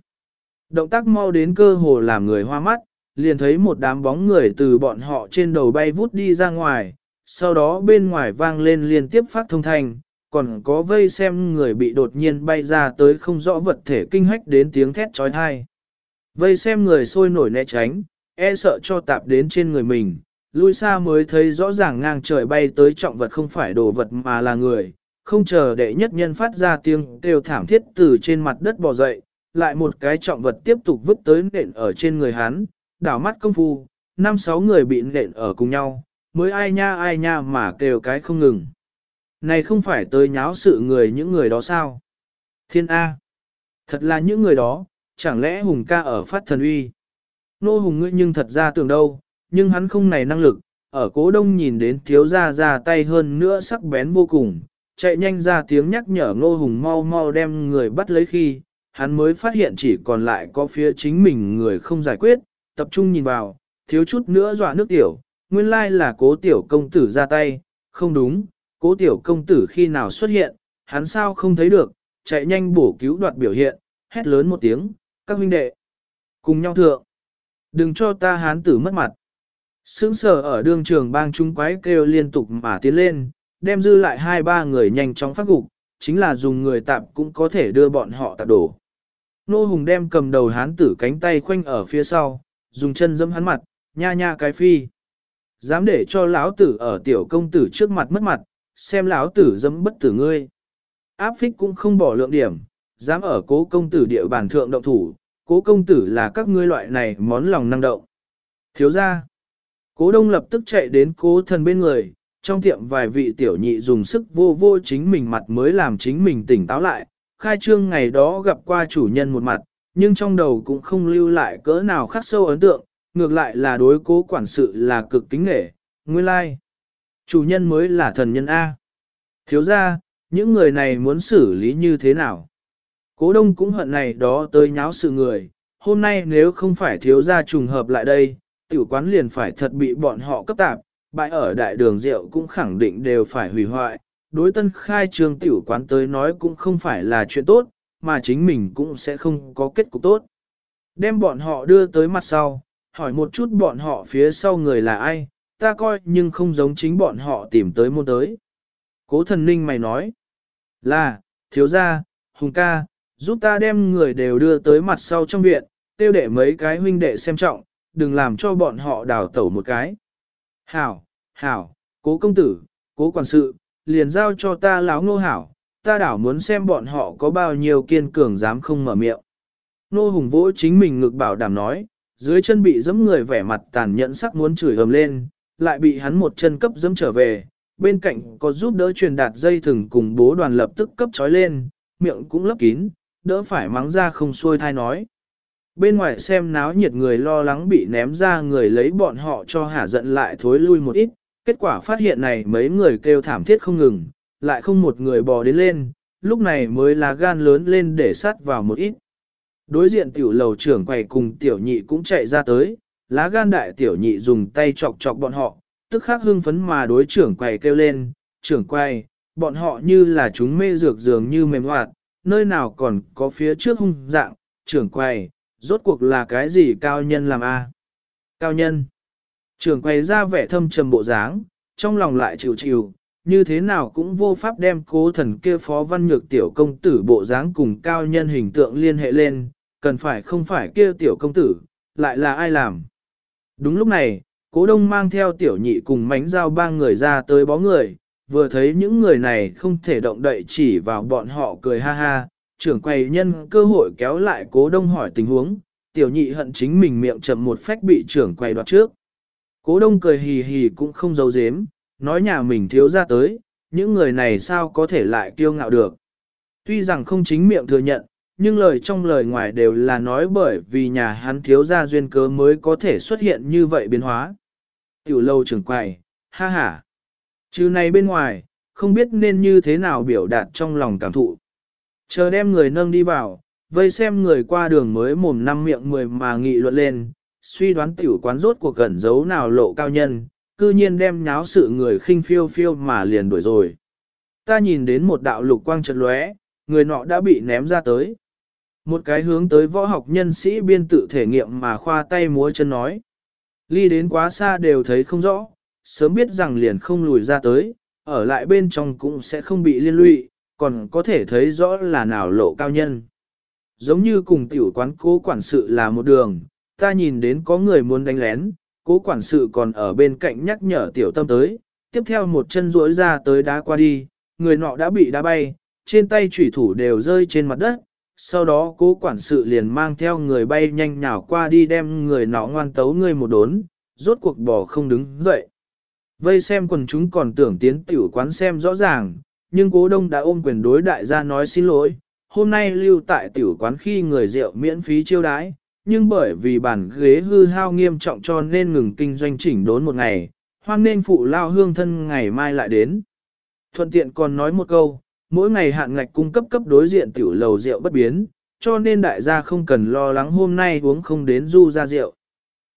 Động tác mau đến cơ hồ làm người hoa mắt, liền thấy một đám bóng người từ bọn họ trên đầu bay vút đi ra ngoài, sau đó bên ngoài vang lên liên tiếp phát thông thanh còn có vây xem người bị đột nhiên bay ra tới không rõ vật thể kinh hách đến tiếng thét trói thai. Vây xem người sôi nổi né tránh, e sợ cho tạp đến trên người mình, lui xa mới thấy rõ ràng ngang trời bay tới trọng vật không phải đồ vật mà là người, không chờ đệ nhất nhân phát ra tiếng kêu thảm thiết từ trên mặt đất bò dậy, lại một cái trọng vật tiếp tục vứt tới nện ở trên người hắn, đảo mắt công phu, năm sáu người bị nện ở cùng nhau, mới ai nha ai nha mà kêu cái không ngừng. Này không phải tới nháo sự người những người đó sao? Thiên A. Thật là những người đó, chẳng lẽ Hùng ca ở phát thần uy? Nô Hùng ngươi nhưng thật ra tưởng đâu, nhưng hắn không này năng lực, ở cố đông nhìn đến thiếu gia ra tay hơn nữa sắc bén vô cùng, chạy nhanh ra tiếng nhắc nhở Nô Hùng mau mau đem người bắt lấy khi, hắn mới phát hiện chỉ còn lại có phía chính mình người không giải quyết, tập trung nhìn vào, thiếu chút nữa dọa nước tiểu, nguyên lai là cố tiểu công tử ra tay, không đúng, cố tiểu công tử khi nào xuất hiện, hắn sao không thấy được, chạy nhanh bổ cứu đoạt biểu hiện, hét lớn một tiếng, các huynh đệ, cùng nhau thượng, đừng cho ta hán tử mất mặt. Sướng sở ở đường trường bang trung quái kêu liên tục mà tiến lên, đem dư lại hai ba người nhanh chóng phát gục, chính là dùng người tạp cũng có thể đưa bọn họ tạp đổ. Nô Hùng đem cầm đầu hán tử cánh tay khoanh ở phía sau, dùng chân dẫm hắn mặt, nha nha cái phi. Dám để cho lão tử ở tiểu công tử trước mặt mất mặt, xem lão tử dẫm bất tử ngươi. Áp phích cũng không bỏ lượng điểm, dám ở cố công tử địa bàn thượng động thủ, cố công tử là các ngươi loại này món lòng năng động. Thiếu ra, cố đông lập tức chạy đến cố thần bên người, trong tiệm vài vị tiểu nhị dùng sức vô vô chính mình mặt mới làm chính mình tỉnh táo lại, khai trương ngày đó gặp qua chủ nhân một mặt, nhưng trong đầu cũng không lưu lại cỡ nào khắc sâu ấn tượng, ngược lại là đối cố quản sự là cực kính nghệ, nguyên lai. Like. Chủ nhân mới là thần nhân A. Thiếu ra, những người này muốn xử lý như thế nào? Cố đông cũng hận này đó tới nháo sự người, hôm nay nếu không phải thiếu gia trùng hợp lại đây, tiểu quán liền phải thật bị bọn họ cấp tạp, bãi ở đại đường rượu cũng khẳng định đều phải hủy hoại, đối tân khai trường tiểu quán tới nói cũng không phải là chuyện tốt, mà chính mình cũng sẽ không có kết cục tốt. Đem bọn họ đưa tới mặt sau, hỏi một chút bọn họ phía sau người là ai, ta coi nhưng không giống chính bọn họ tìm tới môn tới. Cố thần ninh mày nói, là, thiếu gia, hùng ca, giúp ta đem người đều đưa tới mặt sau trong viện, tiêu đệ mấy cái huynh đệ xem trọng, đừng làm cho bọn họ đào tẩu một cái. Hảo, hảo, cố công tử, cố quản sự, liền giao cho ta láo nô hảo, ta đảo muốn xem bọn họ có bao nhiêu kiên cường dám không mở miệng. Nô hùng vỗ chính mình ngực bảo đảm nói, dưới chân bị giẫm người vẻ mặt tàn nhẫn sắc muốn chửi ầm lên, lại bị hắn một chân cấp dẫm trở về, bên cạnh có giúp đỡ truyền đạt dây thừng cùng bố đoàn lập tức cấp trói lên, miệng cũng lấp kín, đỡ phải mắng ra không xuôi thai nói. Bên ngoài xem náo nhiệt người lo lắng bị ném ra người lấy bọn họ cho hả giận lại thối lui một ít, kết quả phát hiện này mấy người kêu thảm thiết không ngừng, lại không một người bò đến lên, lúc này mới là gan lớn lên để sát vào một ít. Đối diện tiểu lầu trưởng quầy cùng tiểu nhị cũng chạy ra tới, lá gan đại tiểu nhị dùng tay chọc chọc bọn họ, tức khắc hưng phấn mà đối trưởng quầy kêu lên, trưởng quầy, bọn họ như là chúng mê dược dường như mềm hoạt, nơi nào còn có phía trước hung dạng, trưởng quầy, rốt cuộc là cái gì cao nhân làm a? Cao nhân. Trưởng quầy ra vẻ thâm trầm bộ dáng, trong lòng lại chịu chịu, như thế nào cũng vô pháp đem cố thần kia phó văn nhược tiểu công tử bộ dáng cùng cao nhân hình tượng liên hệ lên, cần phải không phải kia tiểu công tử, lại là ai làm. Đúng lúc này, cố đông mang theo tiểu nhị cùng mánh dao ba người ra tới bó người, vừa thấy những người này không thể động đậy chỉ vào bọn họ cười ha ha, trưởng quầy nhân cơ hội kéo lại cố đông hỏi tình huống, tiểu nhị hận chính mình miệng chậm một phách bị trưởng quầy đoạt trước. Cố đông cười hì hì cũng không giấu giếm, nói nhà mình thiếu ra tới, những người này sao có thể lại kiêu ngạo được. Tuy rằng không chính miệng thừa nhận, nhưng lời trong lời ngoài đều là nói bởi vì nhà hắn thiếu gia duyên cớ mới có thể xuất hiện như vậy biến hóa. Tiểu lâu trưởng quầy, ha ha. Chứ này bên ngoài, không biết nên như thế nào biểu đạt trong lòng cảm thụ. Chờ đem người nâng đi vào, vây xem người qua đường mới mồm năm miệng mười mà nghị luận lên, suy đoán tiểu quán rốt cuộc cẩn giấu nào lộ cao nhân, cư nhiên đem nháo sự người khinh phiêu phiêu mà liền đuổi rồi. Ta nhìn đến một đạo lục quang chợt lóe, người nọ đã bị ném ra tới. Một cái hướng tới võ học nhân sĩ biên tự thể nghiệm mà khoa tay múa chân nói. Ly đến quá xa đều thấy không rõ, sớm biết rằng liền không lùi ra tới, ở lại bên trong cũng sẽ không bị liên lụy, còn có thể thấy rõ là nào lộ cao nhân. Giống như cùng tiểu quán cố quản sự là một đường, ta nhìn đến có người muốn đánh lén, cố quản sự còn ở bên cạnh nhắc nhở tiểu tâm tới, tiếp theo một chân duỗi ra tới đá qua đi, người nọ đã bị đá bay, trên tay chủy thủ đều rơi trên mặt đất, sau đó cố quản sự liền mang theo người bay nhanh nhào qua đi đem người nọ ngoan tấu người một đốn, rốt cuộc bỏ không đứng dậy. Vây xem quần chúng còn tưởng tiến tiểu quán xem rõ ràng, nhưng cố đông đã ôm quyền đối đại gia nói xin lỗi, hôm nay lưu tại tiểu quán khi người rượu miễn phí chiêu đãi, nhưng bởi vì bàn ghế hư hao nghiêm trọng cho nên ngừng kinh doanh chỉnh đốn một ngày, hoan nên phụ lao hương thân ngày mai lại đến. Thuận tiện còn nói một câu, mỗi ngày hạn ngạch cung cấp cấp đối diện tiểu lầu rượu bất biến, cho nên đại gia không cần lo lắng hôm nay uống không đến du ra rượu.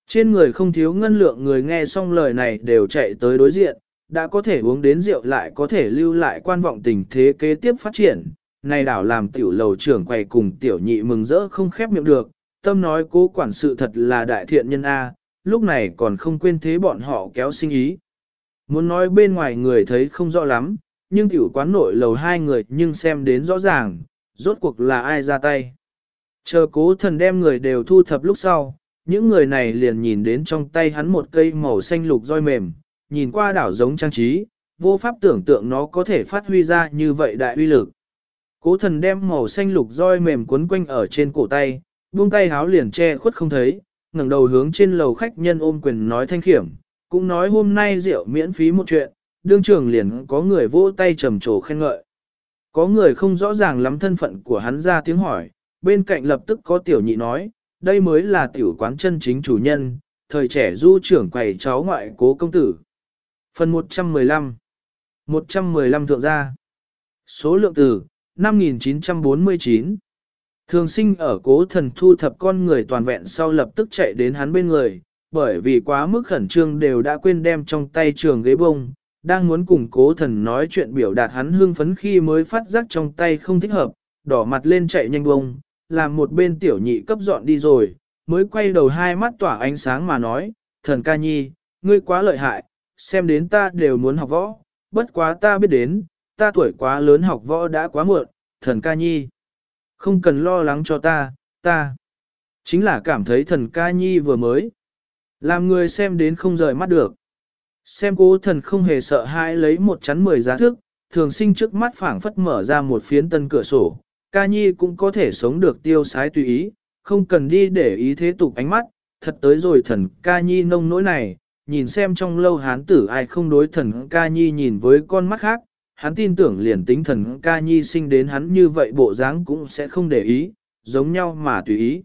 Trên người không thiếu ngân lượng người nghe xong lời này đều chạy tới đối diện, đã có thể uống đến rượu lại có thể lưu lại quan vọng tình thế kế tiếp phát triển. Này đảo làm tiểu lầu trưởng quay cùng tiểu nhị mừng rỡ không khép miệng được, tâm nói cố quản sự thật là đại thiện nhân A, lúc này còn không quên thế bọn họ kéo sinh ý. Muốn nói bên ngoài người thấy không rõ lắm, nhưng tiểu quán nội lầu hai người nhưng xem đến rõ ràng, rốt cuộc là ai ra tay. Chờ cố thần đem người đều thu thập lúc sau, những người này liền nhìn đến trong tay hắn một cây màu xanh lục roi mềm, nhìn qua đảo giống trang trí, vô pháp tưởng tượng nó có thể phát huy ra như vậy đại uy lực. Cố thần đem màu xanh lục roi mềm quấn quanh ở trên cổ tay, buông tay háo liền che khuất không thấy, ngẩng đầu hướng trên lầu khách nhân ôm quyền nói thanh khiểm, cũng nói hôm nay rượu miễn phí một chuyện, đương trường liền có người vỗ tay trầm trồ khen ngợi. Có người không rõ ràng lắm thân phận của hắn ra tiếng hỏi, bên cạnh lập tức có tiểu nhị nói, đây mới là tiểu quán chân chính chủ nhân, thời trẻ du trưởng quầy cháu ngoại cố công tử. Phần 115 115 thượng gia Số lượng từ 5949 Thường sinh ở cố thần thu thập con người toàn vẹn sau lập tức chạy đến hắn bên người, bởi vì quá mức khẩn trương đều đã quên đem trong tay trường ghế bông, đang muốn cùng cố thần nói chuyện biểu đạt hắn hưng phấn khi mới phát giác trong tay không thích hợp, đỏ mặt lên chạy nhanh bông, làm một bên tiểu nhị cấp dọn đi rồi, mới quay đầu hai mắt tỏa ánh sáng mà nói, thần ca nhi, ngươi quá lợi hại, xem đến ta đều muốn học võ, bất quá ta biết đến, ta tuổi quá lớn học võ đã quá muộn, thần ca nhi. Không cần lo lắng cho ta, ta. Chính là cảm thấy thần ca nhi vừa mới. Làm người xem đến không rời mắt được. Xem cố thần không hề sợ hãi lấy một chắn mười giá thức, thường sinh trước mắt phảng phất mở ra một phiến tân cửa sổ, ca nhi cũng có thể sống được tiêu sái tùy ý, không cần đi để ý thế tục ánh mắt, thật tới rồi thần ca nhi nông nỗi này, nhìn xem trong lâu hán tử ai không đối thần ca nhi nhìn với con mắt khác, hắn tin tưởng liền tính thần ca nhi sinh đến hắn như vậy bộ dáng cũng sẽ không để ý, giống nhau mà tùy ý.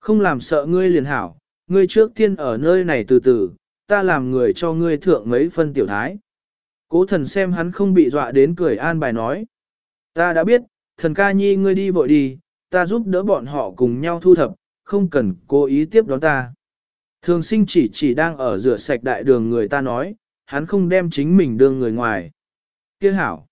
Không làm sợ ngươi liền hảo, ngươi trước tiên ở nơi này từ từ, ta làm người cho ngươi thượng mấy phân tiểu thái. Cố thần xem hắn không bị dọa đến cười an bài nói. Ta đã biết, thần ca nhi ngươi đi vội đi, ta giúp đỡ bọn họ cùng nhau thu thập, không cần cố ý tiếp đón ta. Thường sinh chỉ chỉ đang ở rửa sạch đại đường người ta nói, hắn không đem chính mình đưa người ngoài. Kia hảo.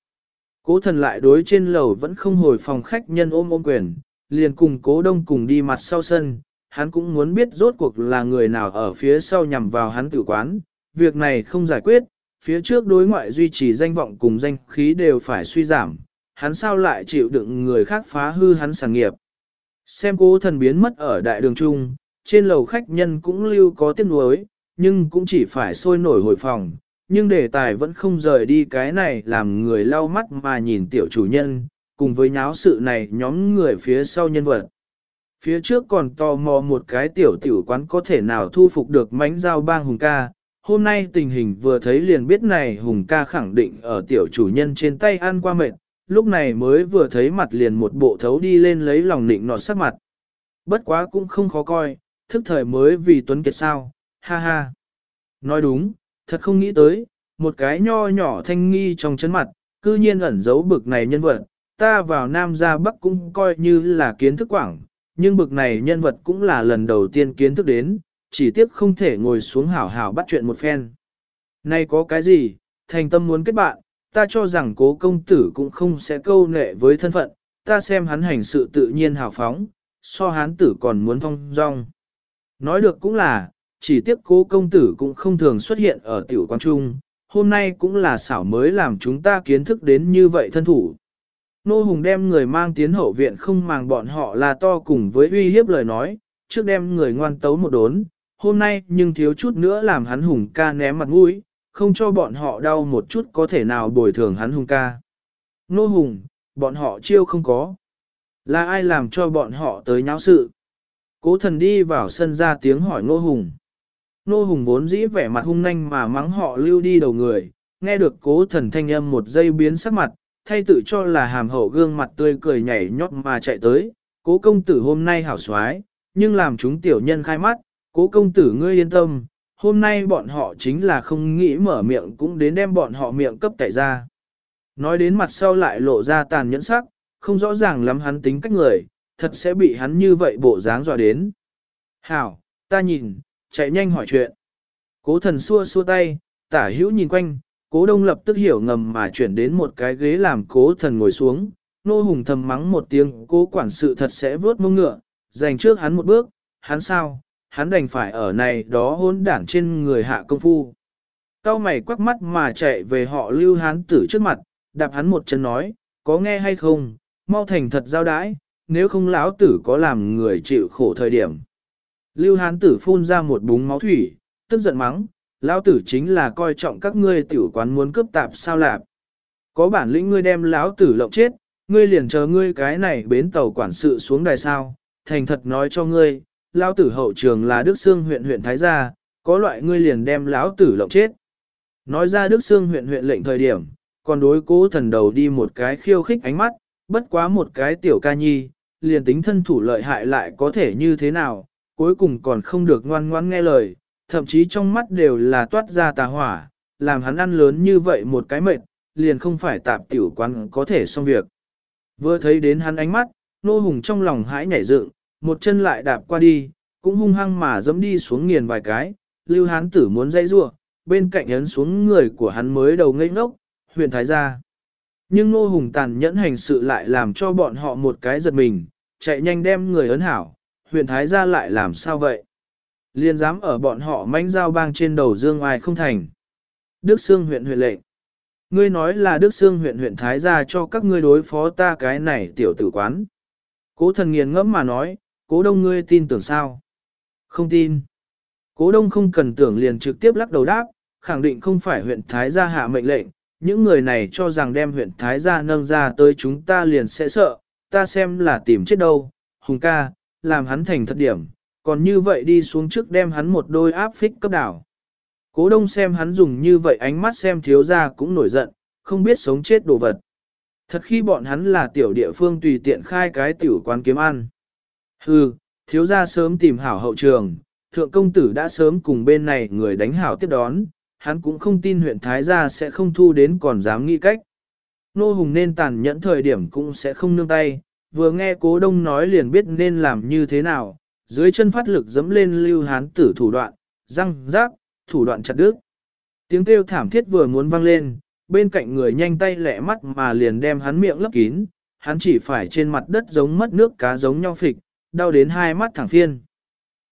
Cố thần lại đối trên lầu vẫn không hồi phòng khách nhân ôm ôm quyền, liền cùng cố đông cùng đi mặt sau sân, hắn cũng muốn biết rốt cuộc là người nào ở phía sau nhằm vào hắn tử quán, việc này không giải quyết, phía trước đối ngoại duy trì danh vọng cùng danh khí đều phải suy giảm, hắn sao lại chịu đựng người khác phá hư hắn sản nghiệp. Xem cố thần biến mất ở đại đường trung, trên lầu khách nhân cũng lưu có tiếc nuối, nhưng cũng chỉ phải sôi nổi hồi phòng, nhưng đề tài vẫn không rời đi cái này làm người lau mắt mà nhìn tiểu chủ nhân, cùng với nháo sự này nhóm người phía sau nhân vật. Phía trước còn tò mò một cái tiểu tiểu quán có thể nào thu phục được mánh giao bang hùng ca, hôm nay tình hình vừa thấy liền biết này hùng ca khẳng định ở tiểu chủ nhân trên tay ăn qua mệt, lúc này mới vừa thấy mặt liền một bộ thấu đi lên lấy lòng nịnh nọt sắc mặt. Bất quá cũng không khó coi, thức thời mới vì tuấn kiệt sao, ha ha. Nói đúng, thật không nghĩ tới, một cái nho nhỏ thanh nghi trong chấn mặt, cư nhiên ẩn giấu bực này nhân vật, ta vào Nam ra Bắc cũng coi như là kiến thức quảng, nhưng bực này nhân vật cũng là lần đầu tiên kiến thức đến, chỉ tiếc không thể ngồi xuống hảo hảo bắt chuyện một phen. Nay có cái gì, thành tâm muốn kết bạn, ta cho rằng cố công tử cũng không sẽ câu nệ với thân phận, ta xem hắn hành sự tự nhiên hào phóng, so hán tử còn muốn phong rong. Nói được cũng là, chỉ tiếc cố công tử cũng không thường xuất hiện ở tiểu quan trung, hôm nay cũng là xảo mới làm chúng ta kiến thức đến như vậy thân thủ. Nô Hùng đem người mang tiến hậu viện không màng bọn họ là to cùng với uy hiếp lời nói, trước đem người ngoan tấu một đốn, hôm nay nhưng thiếu chút nữa làm hắn Hùng ca ném mặt mũi, không cho bọn họ đau một chút có thể nào bồi thường hắn Hùng ca. Nô Hùng, bọn họ chiêu không có. Là ai làm cho bọn họ tới nháo sự? Cố thần đi vào sân ra tiếng hỏi Nô Hùng. Nô Hùng vốn dĩ vẻ mặt hung nanh mà mắng họ lưu đi đầu người, nghe được cố thần thanh âm một giây biến sắc mặt, thay tự cho là hàm hậu gương mặt tươi cười nhảy nhót mà chạy tới, cố công tử hôm nay hảo xoái, nhưng làm chúng tiểu nhân khai mắt, cố công tử ngươi yên tâm, hôm nay bọn họ chính là không nghĩ mở miệng cũng đến đem bọn họ miệng cấp cải ra. Nói đến mặt sau lại lộ ra tàn nhẫn sắc, không rõ ràng lắm hắn tính cách người, thật sẽ bị hắn như vậy bộ dáng dọa đến. Hảo, ta nhìn, chạy nhanh hỏi chuyện. Cố thần xua xua tay, tả hữu nhìn quanh, cố đông lập tức hiểu ngầm mà chuyển đến một cái ghế làm cố thần ngồi xuống, nô hùng thầm mắng một tiếng cố quản sự thật sẽ vớt mông ngựa, dành trước hắn một bước, hắn sao, hắn đành phải ở này đó hôn đản trên người hạ công phu. Cao mày quắc mắt mà chạy về họ lưu hán tử trước mặt, đạp hắn một chân nói, có nghe hay không, mau thành thật giao đãi, nếu không lão tử có làm người chịu khổ thời điểm. Lưu hán tử phun ra một búng máu thủy, tức giận mắng, lão tử chính là coi trọng các ngươi tiểu quán muốn cướp tạp sao lạp. Có bản lĩnh ngươi đem lão tử lộng chết, ngươi liền chờ ngươi cái này bến tàu quản sự xuống đài sao, thành thật nói cho ngươi, lão tử hậu trường là Đức Sương huyện huyện Thái Gia, có loại ngươi liền đem lão tử lộng chết. Nói ra Đức Sương huyện huyện lệnh thời điểm, còn đối cố thần đầu đi một cái khiêu khích ánh mắt, bất quá một cái tiểu ca nhi, liền tính thân thủ lợi hại lại có thể như thế nào, cuối cùng còn không được ngoan ngoãn nghe lời, thậm chí trong mắt đều là toát ra tà hỏa, làm hắn ăn lớn như vậy một cái mệt, liền không phải tạp tiểu quán có thể xong việc. Vừa thấy đến hắn ánh mắt, nô hùng trong lòng hãi nhảy dựng, một chân lại đạp qua đi, cũng hung hăng mà dẫm đi xuống nghiền vài cái, lưu hán tử muốn dây rua, bên cạnh ấn xuống người của hắn mới đầu ngây ngốc, huyện Thái gia. Nhưng Nô Hùng tàn nhẫn hành sự lại làm cho bọn họ một cái giật mình, chạy nhanh đem người ấn hảo, huyện Thái gia lại làm sao vậy? Liên dám ở bọn họ mánh giao bang trên đầu dương ai không thành. Đức Sương huyện huyện lệnh. Ngươi nói là Đức Sương huyện huyện Thái gia cho các ngươi đối phó ta cái này tiểu tử quán. Cố thần nghiền ngẫm mà nói, cố đông ngươi tin tưởng sao? Không tin. Cố đông không cần tưởng liền trực tiếp lắc đầu đáp, khẳng định không phải huyện Thái gia hạ mệnh lệnh, những người này cho rằng đem huyện Thái gia nâng ra tới chúng ta liền sẽ sợ, ta xem là tìm chết đâu, hùng ca, làm hắn thành thật điểm, còn như vậy đi xuống trước đem hắn một đôi áp phích cấp đảo. Cố đông xem hắn dùng như vậy ánh mắt xem thiếu gia cũng nổi giận, không biết sống chết đồ vật. Thật khi bọn hắn là tiểu địa phương tùy tiện khai cái tiểu quán kiếm ăn. Hừ, thiếu gia sớm tìm hảo hậu trường, thượng công tử đã sớm cùng bên này người đánh hảo tiếp đón, hắn cũng không tin huyện Thái gia sẽ không thu đến còn dám nghĩ cách. Nô Hùng nên tàn nhẫn thời điểm cũng sẽ không nương tay, vừa nghe cố đông nói liền biết nên làm như thế nào, dưới chân phát lực dẫm lên lưu hán tử thủ đoạn, răng, rác, thủ đoạn chặt đứt. Tiếng kêu thảm thiết vừa muốn vang lên, bên cạnh người nhanh tay lẹ mắt mà liền đem hắn miệng lấp kín, hắn chỉ phải trên mặt đất giống mất nước cá giống nhau phịch, đau đến hai mắt thẳng phiên.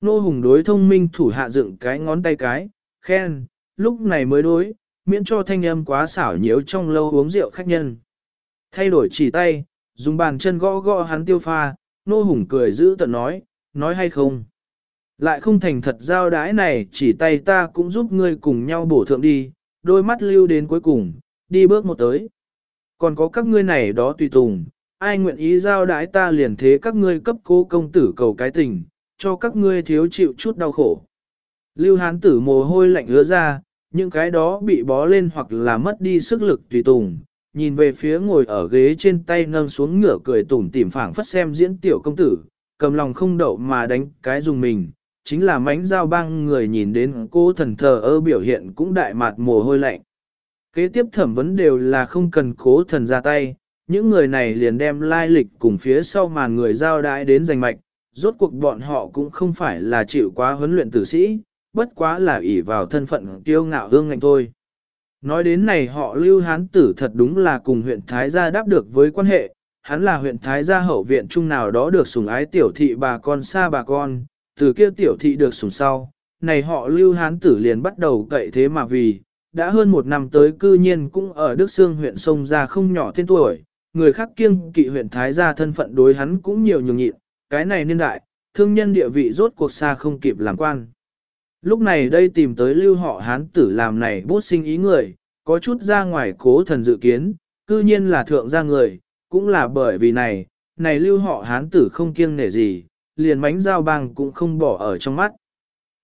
Nô hùng đối thông minh thủ hạ dựng cái ngón tay cái, khen, lúc này mới đối, miễn cho thanh âm quá xảo nhiễu trong lâu uống rượu khách nhân. Thay đổi chỉ tay, dùng bàn chân gõ gõ hắn tiêu pha, nô hùng cười giữ tận nói, nói hay không. Lại không thành thật giao đái này chỉ tay ta cũng giúp ngươi cùng nhau bổ thượng đi, đôi mắt lưu đến cuối cùng, đi bước một tới. Còn có các ngươi này đó tùy tùng, ai nguyện ý giao đái ta liền thế các ngươi cấp cố công tử cầu cái tình, cho các ngươi thiếu chịu chút đau khổ. Lưu hán tử mồ hôi lạnh ứa ra, những cái đó bị bó lên hoặc là mất đi sức lực tùy tùng, nhìn về phía ngồi ở ghế trên tay nâng xuống ngửa cười tủm tỉm phảng phất xem diễn tiểu công tử, cầm lòng không đậu mà đánh cái dùng mình, chính là mánh giao băng người nhìn đến cô thần thờ ơ biểu hiện cũng đại mạt mồ hôi lạnh. Kế tiếp thẩm vấn đều là không cần cố thần ra tay, những người này liền đem lai lịch cùng phía sau màn người giao đãi đến giành mạch, rốt cuộc bọn họ cũng không phải là chịu quá huấn luyện tử sĩ, bất quá là ỷ vào thân phận kiêu ngạo hương ngạnh thôi. Nói đến này họ lưu hán tử thật đúng là cùng huyện Thái gia đáp được với quan hệ, hắn là huyện Thái gia hậu viện trung nào đó được sủng ái tiểu thị bà con xa bà con, từ kia tiểu thị được sủng sau, này họ lưu hán tử liền bắt đầu cậy thế mà vì, đã hơn một năm tới cư nhiên cũng ở Đức Sương huyện sông ra không nhỏ tên tuổi, người khác kiêng kỵ huyện Thái gia thân phận đối hắn cũng nhiều nhường nhịn, cái này niên đại, thương nhân địa vị rốt cuộc xa không kịp làm quan. Lúc này đây tìm tới lưu họ hán tử làm này bút sinh ý người, có chút ra ngoài cố thần dự kiến, cư nhiên là thượng gia người, cũng là bởi vì này, này lưu họ hán tử không kiêng nể gì, liền mánh giao bang cũng không bỏ ở trong mắt.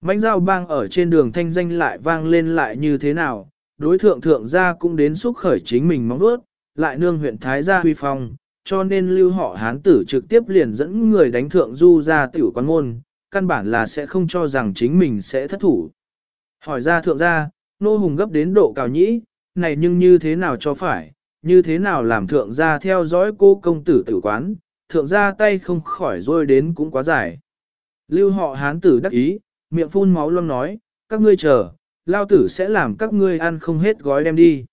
Mánh giao bang ở trên đường thanh danh lại vang lên lại như thế nào, đối thượng thượng gia cũng đến xúc khởi chính mình mong đuốt, lại nương huyện Thái gia huy phong, cho nên lưu họ hán tử trực tiếp liền dẫn người đánh thượng du ra tiểu quan môn, căn bản là sẽ không cho rằng chính mình sẽ thất thủ. Hỏi ra thượng gia, nô hùng gấp đến độ cào nhĩ, này nhưng như thế nào cho phải, như thế nào làm thượng gia theo dõi cô công tử tử quán, thượng gia tay không khỏi rôi đến cũng quá dài. Lưu họ hán tử đắc ý, miệng phun máu loang nói, các ngươi chờ, lao tử sẽ làm các ngươi ăn không hết gói đem đi.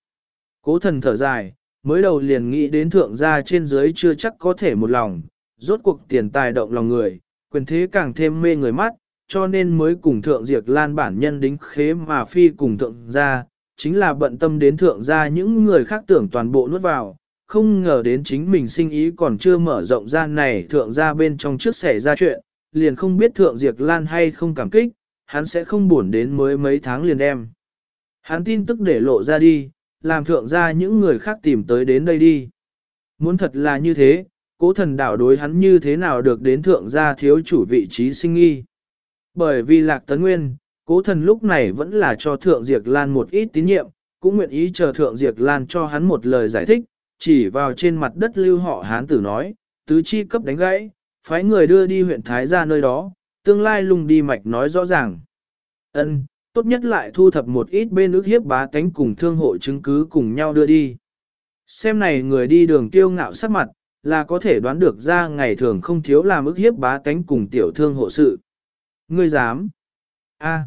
Cố thần thở dài, mới đầu liền nghĩ đến thượng gia trên dưới chưa chắc có thể một lòng, rốt cuộc tiền tài động lòng người, quyền thế càng thêm mê người mắt, cho nên mới cùng thượng diệt lan bản nhân đính khế mà phi cùng thượng gia, chính là bận tâm đến thượng gia những người khác tưởng toàn bộ nuốt vào, không ngờ đến chính mình sinh ý còn chưa mở rộng ra này thượng gia bên trong trước xảy ra chuyện, liền không biết thượng diệt lan hay không cảm kích, hắn sẽ không buồn đến mới mấy tháng liền đem. Hắn tin tức để lộ ra đi, làm thượng gia những người khác tìm tới đến đây đi. Muốn thật là như thế, cố thần đảo đối hắn như thế nào được đến thượng gia thiếu chủ vị trí sinh nghi. Bởi vì lạc tấn nguyên, cố thần lúc này vẫn là cho thượng Diệp lan một ít tín nhiệm, cũng nguyện ý chờ thượng Diệp lan cho hắn một lời giải thích, chỉ vào trên mặt đất lưu họ hán tử nói, tứ chi cấp đánh gãy, phái người đưa đi huyện Thái ra nơi đó, tương lai lùng đi mạch nói rõ ràng. ân tốt nhất lại thu thập một ít bên ước hiếp bá tánh cùng thương hộ chứng cứ cùng nhau đưa đi. Xem này người đi đường kiêu ngạo sắc mặt, là có thể đoán được ra ngày thường không thiếu làm ức hiếp bá tánh cùng tiểu thương hộ sự. Ngươi dám? A.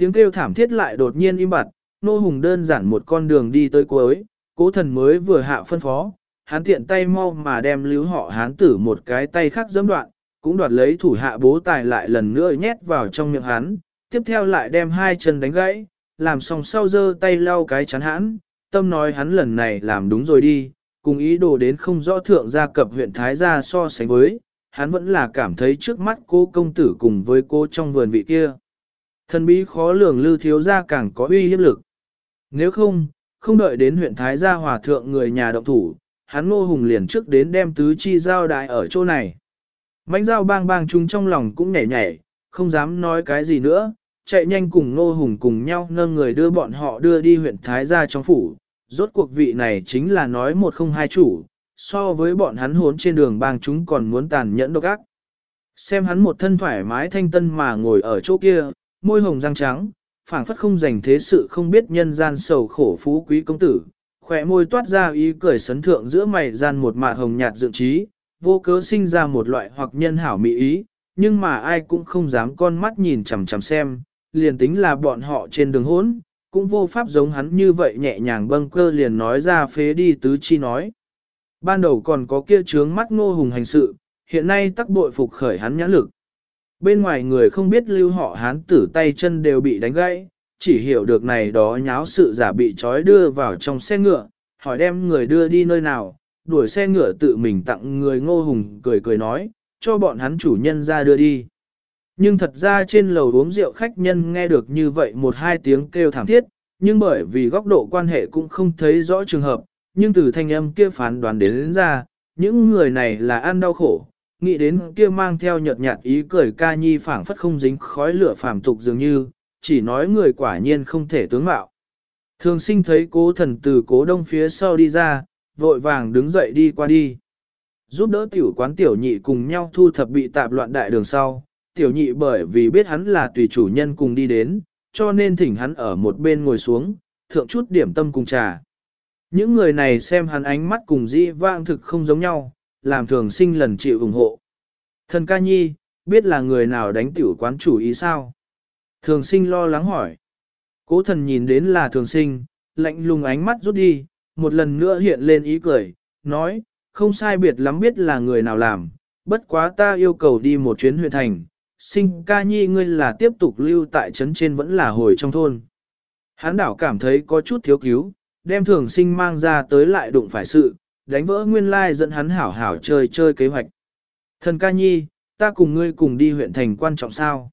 Tiếng kêu thảm thiết lại đột nhiên im bặt, nô hùng đơn giản một con đường đi tới cuối, cố thần mới vừa hạ phân phó, hắn tiện tay mau mà đem lưu họ hán tử một cái tay khác giẫm đoạn, cũng đoạt lấy thủ hạ bố tài lại lần nữa nhét vào trong miệng hắn, tiếp theo lại đem hai chân đánh gãy, làm xong sau giơ tay lau cái chắn hắn, tâm nói hắn lần này làm đúng rồi đi, cùng ý đồ đến không rõ thượng gia cập huyện Thái Gia so sánh với, hắn vẫn là cảm thấy trước mắt cô công tử cùng với cô trong vườn vị kia. Thần bí khó lường lưu thiếu gia càng có uy hiếp lực. Nếu không, không đợi đến huyện Thái Gia hòa thượng người nhà động thủ, hắn ngô hùng liền trước đến đem tứ chi giao đại ở chỗ này. Mánh dao bang bang chúng trong lòng cũng nhảy nhảy, không dám nói cái gì nữa, chạy nhanh cùng ngô hùng cùng nhau nâng người đưa bọn họ đưa đi huyện Thái Gia trong phủ. Rốt cuộc vị này chính là nói một không hai chủ, so với bọn hắn hốn trên đường bang chúng còn muốn tàn nhẫn độc ác. Xem hắn một thân thoải mái thanh tân mà ngồi ở chỗ kia, môi hồng răng trắng, phảng phất không dành thế sự không biết nhân gian sầu khổ phú quý công tử, khỏe môi toát ra ý cười sấn thượng giữa mày gian một mạt hồng nhạt dựng trí, vô cớ sinh ra một loại hoặc nhân hảo mỹ ý, nhưng mà ai cũng không dám con mắt nhìn chằm chằm xem, liền tính là bọn họ trên đường hốn, cũng vô pháp giống hắn như vậy nhẹ nhàng bâng cơ liền nói ra phế đi tứ chi nói. Ban đầu còn có kia trướng mắt ngô hùng hành sự, hiện nay tắc bội phục khởi hắn nhãn lực. Bên ngoài người không biết lưu họ hán tử tay chân đều bị đánh gãy, chỉ hiểu được này đó nháo sự giả bị trói đưa vào trong xe ngựa, hỏi đem người đưa đi nơi nào, đuổi xe ngựa tự mình tặng người ngô hùng cười cười nói, cho bọn hắn chủ nhân ra đưa đi. Nhưng thật ra trên lầu uống rượu khách nhân nghe được như vậy một hai tiếng kêu thảm thiết, nhưng bởi vì góc độ quan hệ cũng không thấy rõ trường hợp, nhưng từ thanh âm kia phán đoán đến, đến ra, những người này là ăn đau khổ, nghĩ đến kia mang theo nhợt nhạt ý cười ca nhi phảng phất không dính khói lửa phàm tục dường như, chỉ nói người quả nhiên không thể tướng mạo. Thường sinh thấy cố thần từ cố đông phía sau đi ra, vội vàng đứng dậy đi qua đi. Giúp đỡ tiểu quán tiểu nhị cùng nhau thu thập bị tạp loạn đại đường sau, tiểu nhị bởi vì biết hắn là tùy chủ nhân cùng đi đến, cho nên thỉnh hắn ở một bên ngồi xuống, thượng chút điểm tâm cùng trà. Những người này xem hắn ánh mắt cùng dĩ vang thực không giống nhau, làm thường sinh lần chịu ủng hộ. Thần ca nhi, biết là người nào đánh tiểu quán chủ ý sao? Thường sinh lo lắng hỏi. Cố thần nhìn đến là thường sinh, lạnh lùng ánh mắt rút đi, một lần nữa hiện lên ý cười, nói, không sai biệt lắm biết là người nào làm, bất quá ta yêu cầu đi một chuyến huyện thành, sinh ca nhi ngươi là tiếp tục lưu tại trấn trên vẫn là hồi trong thôn. Hán đảo cảm thấy có chút thiếu cứu, đem thường sinh mang ra tới lại đụng phải sự, đánh vỡ nguyên lai dẫn hắn hảo hảo chơi chơi kế hoạch. Thần ca nhi, ta cùng ngươi cùng đi huyện thành quan trọng sao?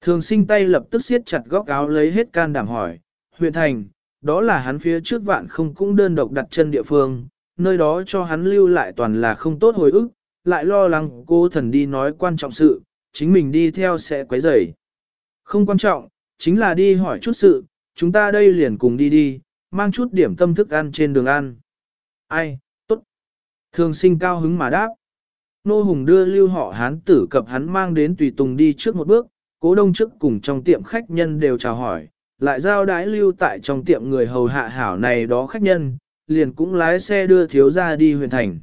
Thường sinh tay lập tức siết chặt góc áo lấy hết can đảm hỏi, huyện thành, đó là hắn phía trước vạn không cũng đơn độc đặt chân địa phương, nơi đó cho hắn lưu lại toàn là không tốt hồi ức, lại lo lắng cô thần đi nói quan trọng sự, chính mình đi theo sẽ quấy rầy. Không quan trọng, chính là đi hỏi chút sự, chúng ta đây liền cùng đi đi, mang chút điểm tâm thức ăn trên đường ăn. Ai. Thường sinh cao hứng mà đáp. Nô Hùng đưa lưu họ hán tử cập hắn mang đến tùy tùng đi trước một bước, cố đông trước cùng trong tiệm khách nhân đều chào hỏi, lại giao đái lưu tại trong tiệm người hầu hạ hảo này đó khách nhân, liền cũng lái xe đưa thiếu ra đi huyện thành.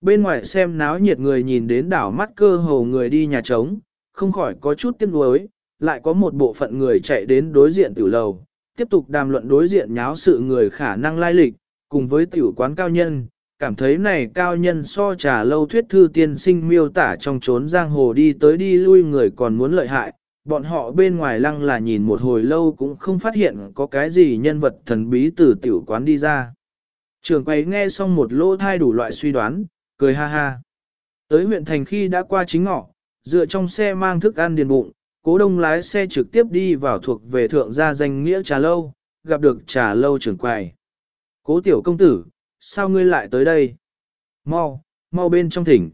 Bên ngoài xem náo nhiệt người nhìn đến đảo mắt cơ hồ người đi nhà trống, không khỏi có chút tiếc nuối, lại có một bộ phận người chạy đến đối diện tiểu lầu, tiếp tục đàm luận đối diện nháo sự người khả năng lai lịch, cùng với tiểu quán cao nhân, cảm thấy này cao nhân so trà lâu thuyết thư tiên sinh miêu tả trong trốn giang hồ đi tới đi lui người còn muốn lợi hại, bọn họ bên ngoài lăng là nhìn một hồi lâu cũng không phát hiện có cái gì nhân vật thần bí từ tiểu quán đi ra. Trường quay nghe xong một lô thai đủ loại suy đoán, cười ha ha. Tới huyện thành khi đã qua chính ngọ, dựa trong xe mang thức ăn điền bụng, cố đông lái xe trực tiếp đi vào thuộc về thượng gia danh nghĩa trà lâu, gặp được trà lâu trưởng quầy. Cố tiểu công tử, sao ngươi lại tới đây? Mau, mau bên trong thỉnh.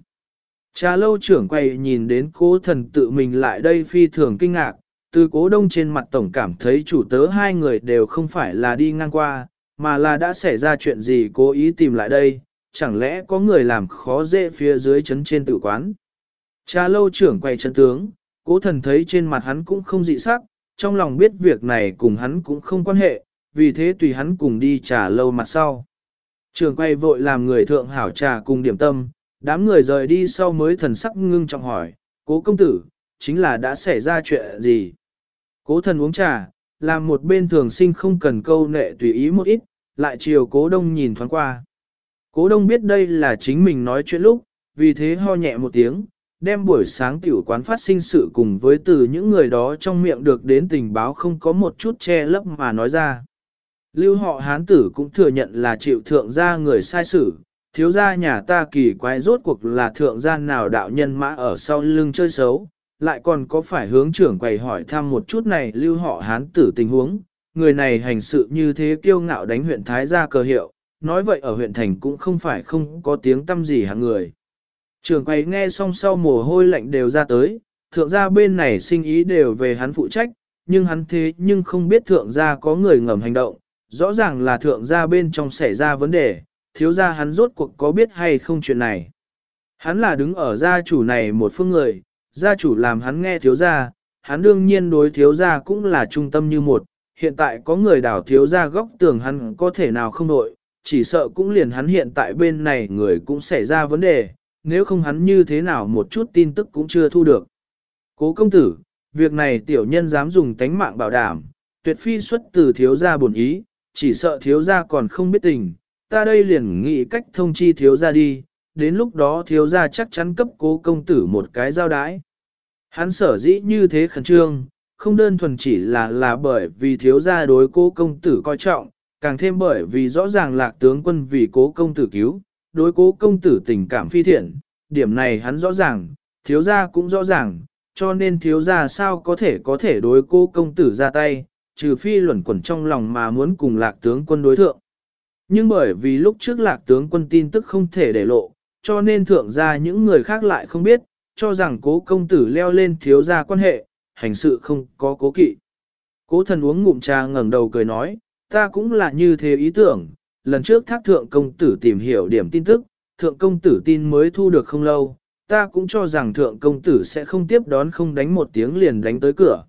Trà lâu trưởng quay nhìn đến cố thần tự mình lại đây phi thường kinh ngạc, từ cố đông trên mặt tổng cảm thấy chủ tớ hai người đều không phải là đi ngang qua, mà là đã xảy ra chuyện gì cố ý tìm lại đây, chẳng lẽ có người làm khó dễ phía dưới chấn trên tự quán. Trà lâu trưởng quay chân tướng, cố thần thấy trên mặt hắn cũng không dị sắc, trong lòng biết việc này cùng hắn cũng không quan hệ, vì thế tùy hắn cùng đi trà lâu mặt sau. Trường quay vội làm người thượng hảo trà cùng điểm tâm, đám người rời đi sau mới thần sắc ngưng trọng hỏi, cố công tử, chính là đã xảy ra chuyện gì? Cố thần uống trà, làm một bên thường sinh không cần câu nệ tùy ý một ít, lại chiều cố đông nhìn thoáng qua. Cố đông biết đây là chính mình nói chuyện lúc, vì thế ho nhẹ một tiếng, đem buổi sáng tiểu quán phát sinh sự cùng với từ những người đó trong miệng được đến tình báo không có một chút che lấp mà nói ra. Lưu họ hán tử cũng thừa nhận là chịu thượng gia người sai xử, thiếu gia nhà ta kỳ quái rốt cuộc là thượng gia nào đạo nhân mã ở sau lưng chơi xấu, lại còn có phải hướng trưởng quầy hỏi thăm một chút này lưu họ hán tử tình huống, người này hành sự như thế kiêu ngạo đánh huyện Thái gia cờ hiệu, nói vậy ở huyện thành cũng không phải không có tiếng tâm gì hạng người. Trưởng quầy nghe xong sau mồ hôi lạnh đều ra tới, thượng gia bên này sinh ý đều về hắn phụ trách, nhưng hắn thế nhưng không biết thượng gia có người ngầm hành động, rõ ràng là thượng gia bên trong xảy ra vấn đề, thiếu gia hắn rốt cuộc có biết hay không chuyện này. Hắn là đứng ở gia chủ này một phương người, gia chủ làm hắn nghe thiếu gia, hắn đương nhiên đối thiếu gia cũng là trung tâm như một, hiện tại có người đảo thiếu gia góc tường hắn có thể nào không nội, chỉ sợ cũng liền hắn hiện tại bên này người cũng xảy ra vấn đề, nếu không hắn như thế nào một chút tin tức cũng chưa thu được. Cố công tử, việc này tiểu nhân dám dùng tánh mạng bảo đảm, tuyệt phi xuất từ thiếu gia bổn ý, chỉ sợ thiếu gia còn không biết tình, ta đây liền nghĩ cách thông chi thiếu gia đi, đến lúc đó thiếu gia chắc chắn cấp cố công tử một cái giao đái. Hắn sở dĩ như thế khẩn trương, không đơn thuần chỉ là là bởi vì thiếu gia đối cố công tử coi trọng, càng thêm bởi vì rõ ràng lạc tướng quân vì cố công tử cứu, đối cố công tử tình cảm phi thiện, điểm này hắn rõ ràng, thiếu gia cũng rõ ràng, cho nên thiếu gia sao có thể có thể đối cố công tử ra tay, trừ phi luẩn quẩn trong lòng mà muốn cùng lạc tướng quân đối thượng. Nhưng bởi vì lúc trước lạc tướng quân tin tức không thể để lộ, cho nên thượng gia những người khác lại không biết, cho rằng cố công tử leo lên thiếu gia quan hệ, hành sự không có cố kỵ. Cố thần uống ngụm trà ngẩng đầu cười nói, ta cũng là như thế ý tưởng, lần trước thác thượng công tử tìm hiểu điểm tin tức, thượng công tử tin mới thu được không lâu, ta cũng cho rằng thượng công tử sẽ không tiếp đón không đánh một tiếng liền đánh tới cửa.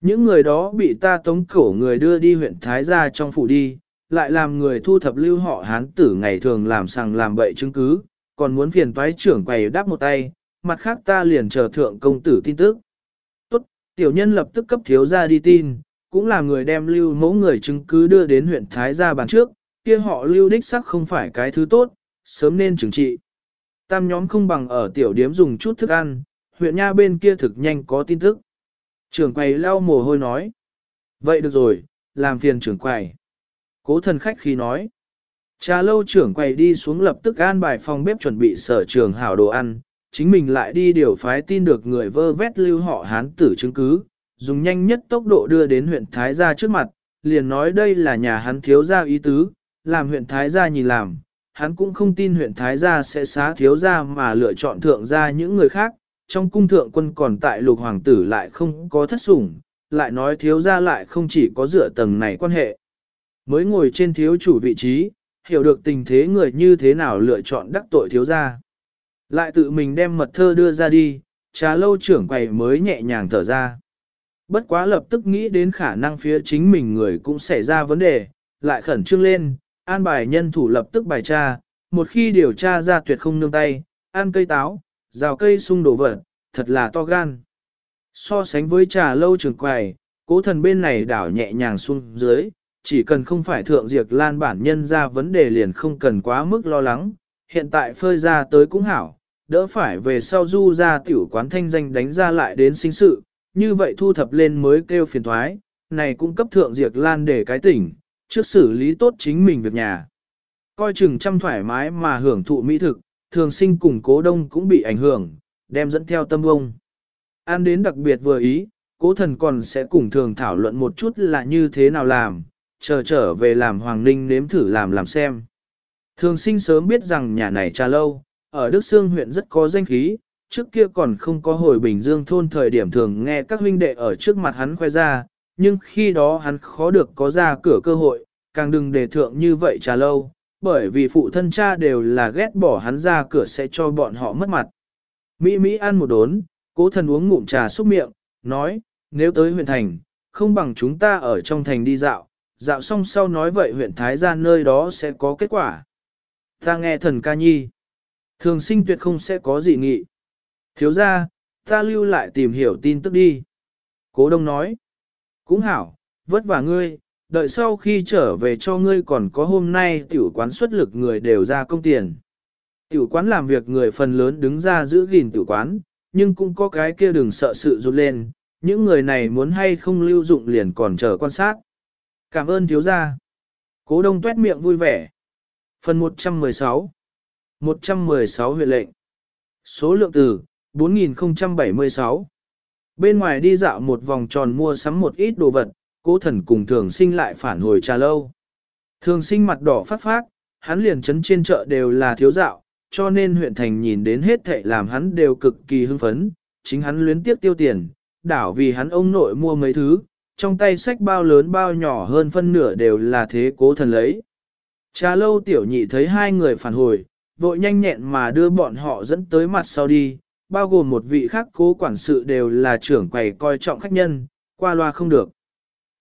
Những người đó bị ta tống cổ người đưa đi huyện Thái Gia trong phủ đi, lại làm người thu thập lưu họ hán tử ngày thường làm sằng làm bậy chứng cứ, còn muốn phiền toái trưởng quầy đáp một tay, mặt khác ta liền chờ thượng công tử tin tức. Tốt, tiểu nhân lập tức cấp thiếu gia đi tin, cũng là người đem lưu mẫu người chứng cứ đưa đến huyện Thái Gia bàn trước, kia họ lưu đích sắc không phải cái thứ tốt, sớm nên trừng trị. Tam nhóm không bằng ở tiểu điếm dùng chút thức ăn, huyện nha bên kia thực nhanh có tin tức. Trưởng quầy lau mồ hôi nói. Vậy được rồi, làm phiền trưởng quầy. Cố thần khách khi nói. Trà lâu trưởng quầy đi xuống lập tức an bài phòng bếp chuẩn bị sở trường hảo đồ ăn, chính mình lại đi điều phái tin được người vơ vét lưu họ hán tử chứng cứ, dùng nhanh nhất tốc độ đưa đến huyện Thái Gia trước mặt, liền nói đây là nhà hắn thiếu gia ý tứ, làm huyện Thái Gia nhìn làm, hắn cũng không tin huyện Thái Gia sẽ xá thiếu gia mà lựa chọn thượng gia những người khác, trong cung thượng quân còn tại lục hoàng tử lại không có thất sủng, lại nói thiếu gia lại không chỉ có dựa tầng này quan hệ. Mới ngồi trên thiếu chủ vị trí, hiểu được tình thế người như thế nào lựa chọn đắc tội thiếu gia. Lại tự mình đem mật thơ đưa ra đi, trà lâu trưởng quầy mới nhẹ nhàng thở ra. Bất quá lập tức nghĩ đến khả năng phía chính mình người cũng xảy ra vấn đề, lại khẩn trương lên, an bài nhân thủ lập tức bài tra, một khi điều tra ra tuyệt không nương tay, ăn cây táo, rào cây sung đổ vật, thật là to gan. So sánh với trà lâu trường quầy, cố thần bên này đảo nhẹ nhàng xuống dưới, chỉ cần không phải thượng diệt lan bản nhân ra vấn đề liền không cần quá mức lo lắng, hiện tại phơi ra tới cũng hảo, đỡ phải về sau du ra tiểu quán thanh danh đánh ra lại đến sinh sự, như vậy thu thập lên mới kêu phiền thoái, này cũng cấp thượng diệt lan để cái tỉnh, trước xử lý tốt chính mình việc nhà. Coi chừng chăm thoải mái mà hưởng thụ mỹ thực, thường sinh cùng cố đông cũng bị ảnh hưởng, đem dẫn theo tâm ông. An đến đặc biệt vừa ý, cố thần còn sẽ cùng thường thảo luận một chút là như thế nào làm, chờ trở về làm Hoàng Ninh nếm thử làm làm xem. Thường sinh sớm biết rằng nhà này trà lâu, ở Đức Sương huyện rất có danh khí, trước kia còn không có hồi Bình Dương thôn thời điểm thường nghe các huynh đệ ở trước mặt hắn khoe ra, nhưng khi đó hắn khó được có ra cửa cơ hội, càng đừng để thượng như vậy trà lâu, bởi vì phụ thân cha đều là ghét bỏ hắn ra cửa sẽ cho bọn họ mất mặt. Mỹ Mỹ ăn một đốn, cố thần uống ngụm trà xúc miệng, nói, nếu tới huyện thành, không bằng chúng ta ở trong thành đi dạo, dạo xong sau nói vậy huyện Thái Gia nơi đó sẽ có kết quả. Ta nghe thần ca nhi, thường sinh tuyệt không sẽ có gì nghị. Thiếu ra, ta lưu lại tìm hiểu tin tức đi. Cố đông nói, cũng hảo, vất vả ngươi, đợi sau khi trở về cho ngươi còn có hôm nay tiểu quán xuất lực người đều ra công tiền. Tiểu quán làm việc người phần lớn đứng ra giữ gìn tiểu quán, nhưng cũng có cái kia đừng sợ sự rụt lên, những người này muốn hay không lưu dụng liền còn chờ quan sát. Cảm ơn thiếu gia. Cố đông tuét miệng vui vẻ. Phần 116 116 huyện lệnh Số lượng từ 4076 Bên ngoài đi dạo một vòng tròn mua sắm một ít đồ vật, cố thần cùng thường sinh lại phản hồi trà lâu. Thường sinh mặt đỏ phát phát, hắn liền chấn trên chợ đều là thiếu dạo, cho nên huyện thành nhìn đến hết thệ làm hắn đều cực kỳ hưng phấn, chính hắn luyến tiếp tiêu tiền, đảo vì hắn ông nội mua mấy thứ, trong tay sách bao lớn bao nhỏ hơn phân nửa đều là thế cố thần lấy. Trà lâu tiểu nhị thấy hai người phản hồi, vội nhanh nhẹn mà đưa bọn họ dẫn tới mặt sau đi, bao gồm một vị khác cố quản sự đều là trưởng quầy coi trọng khách nhân, qua loa không được.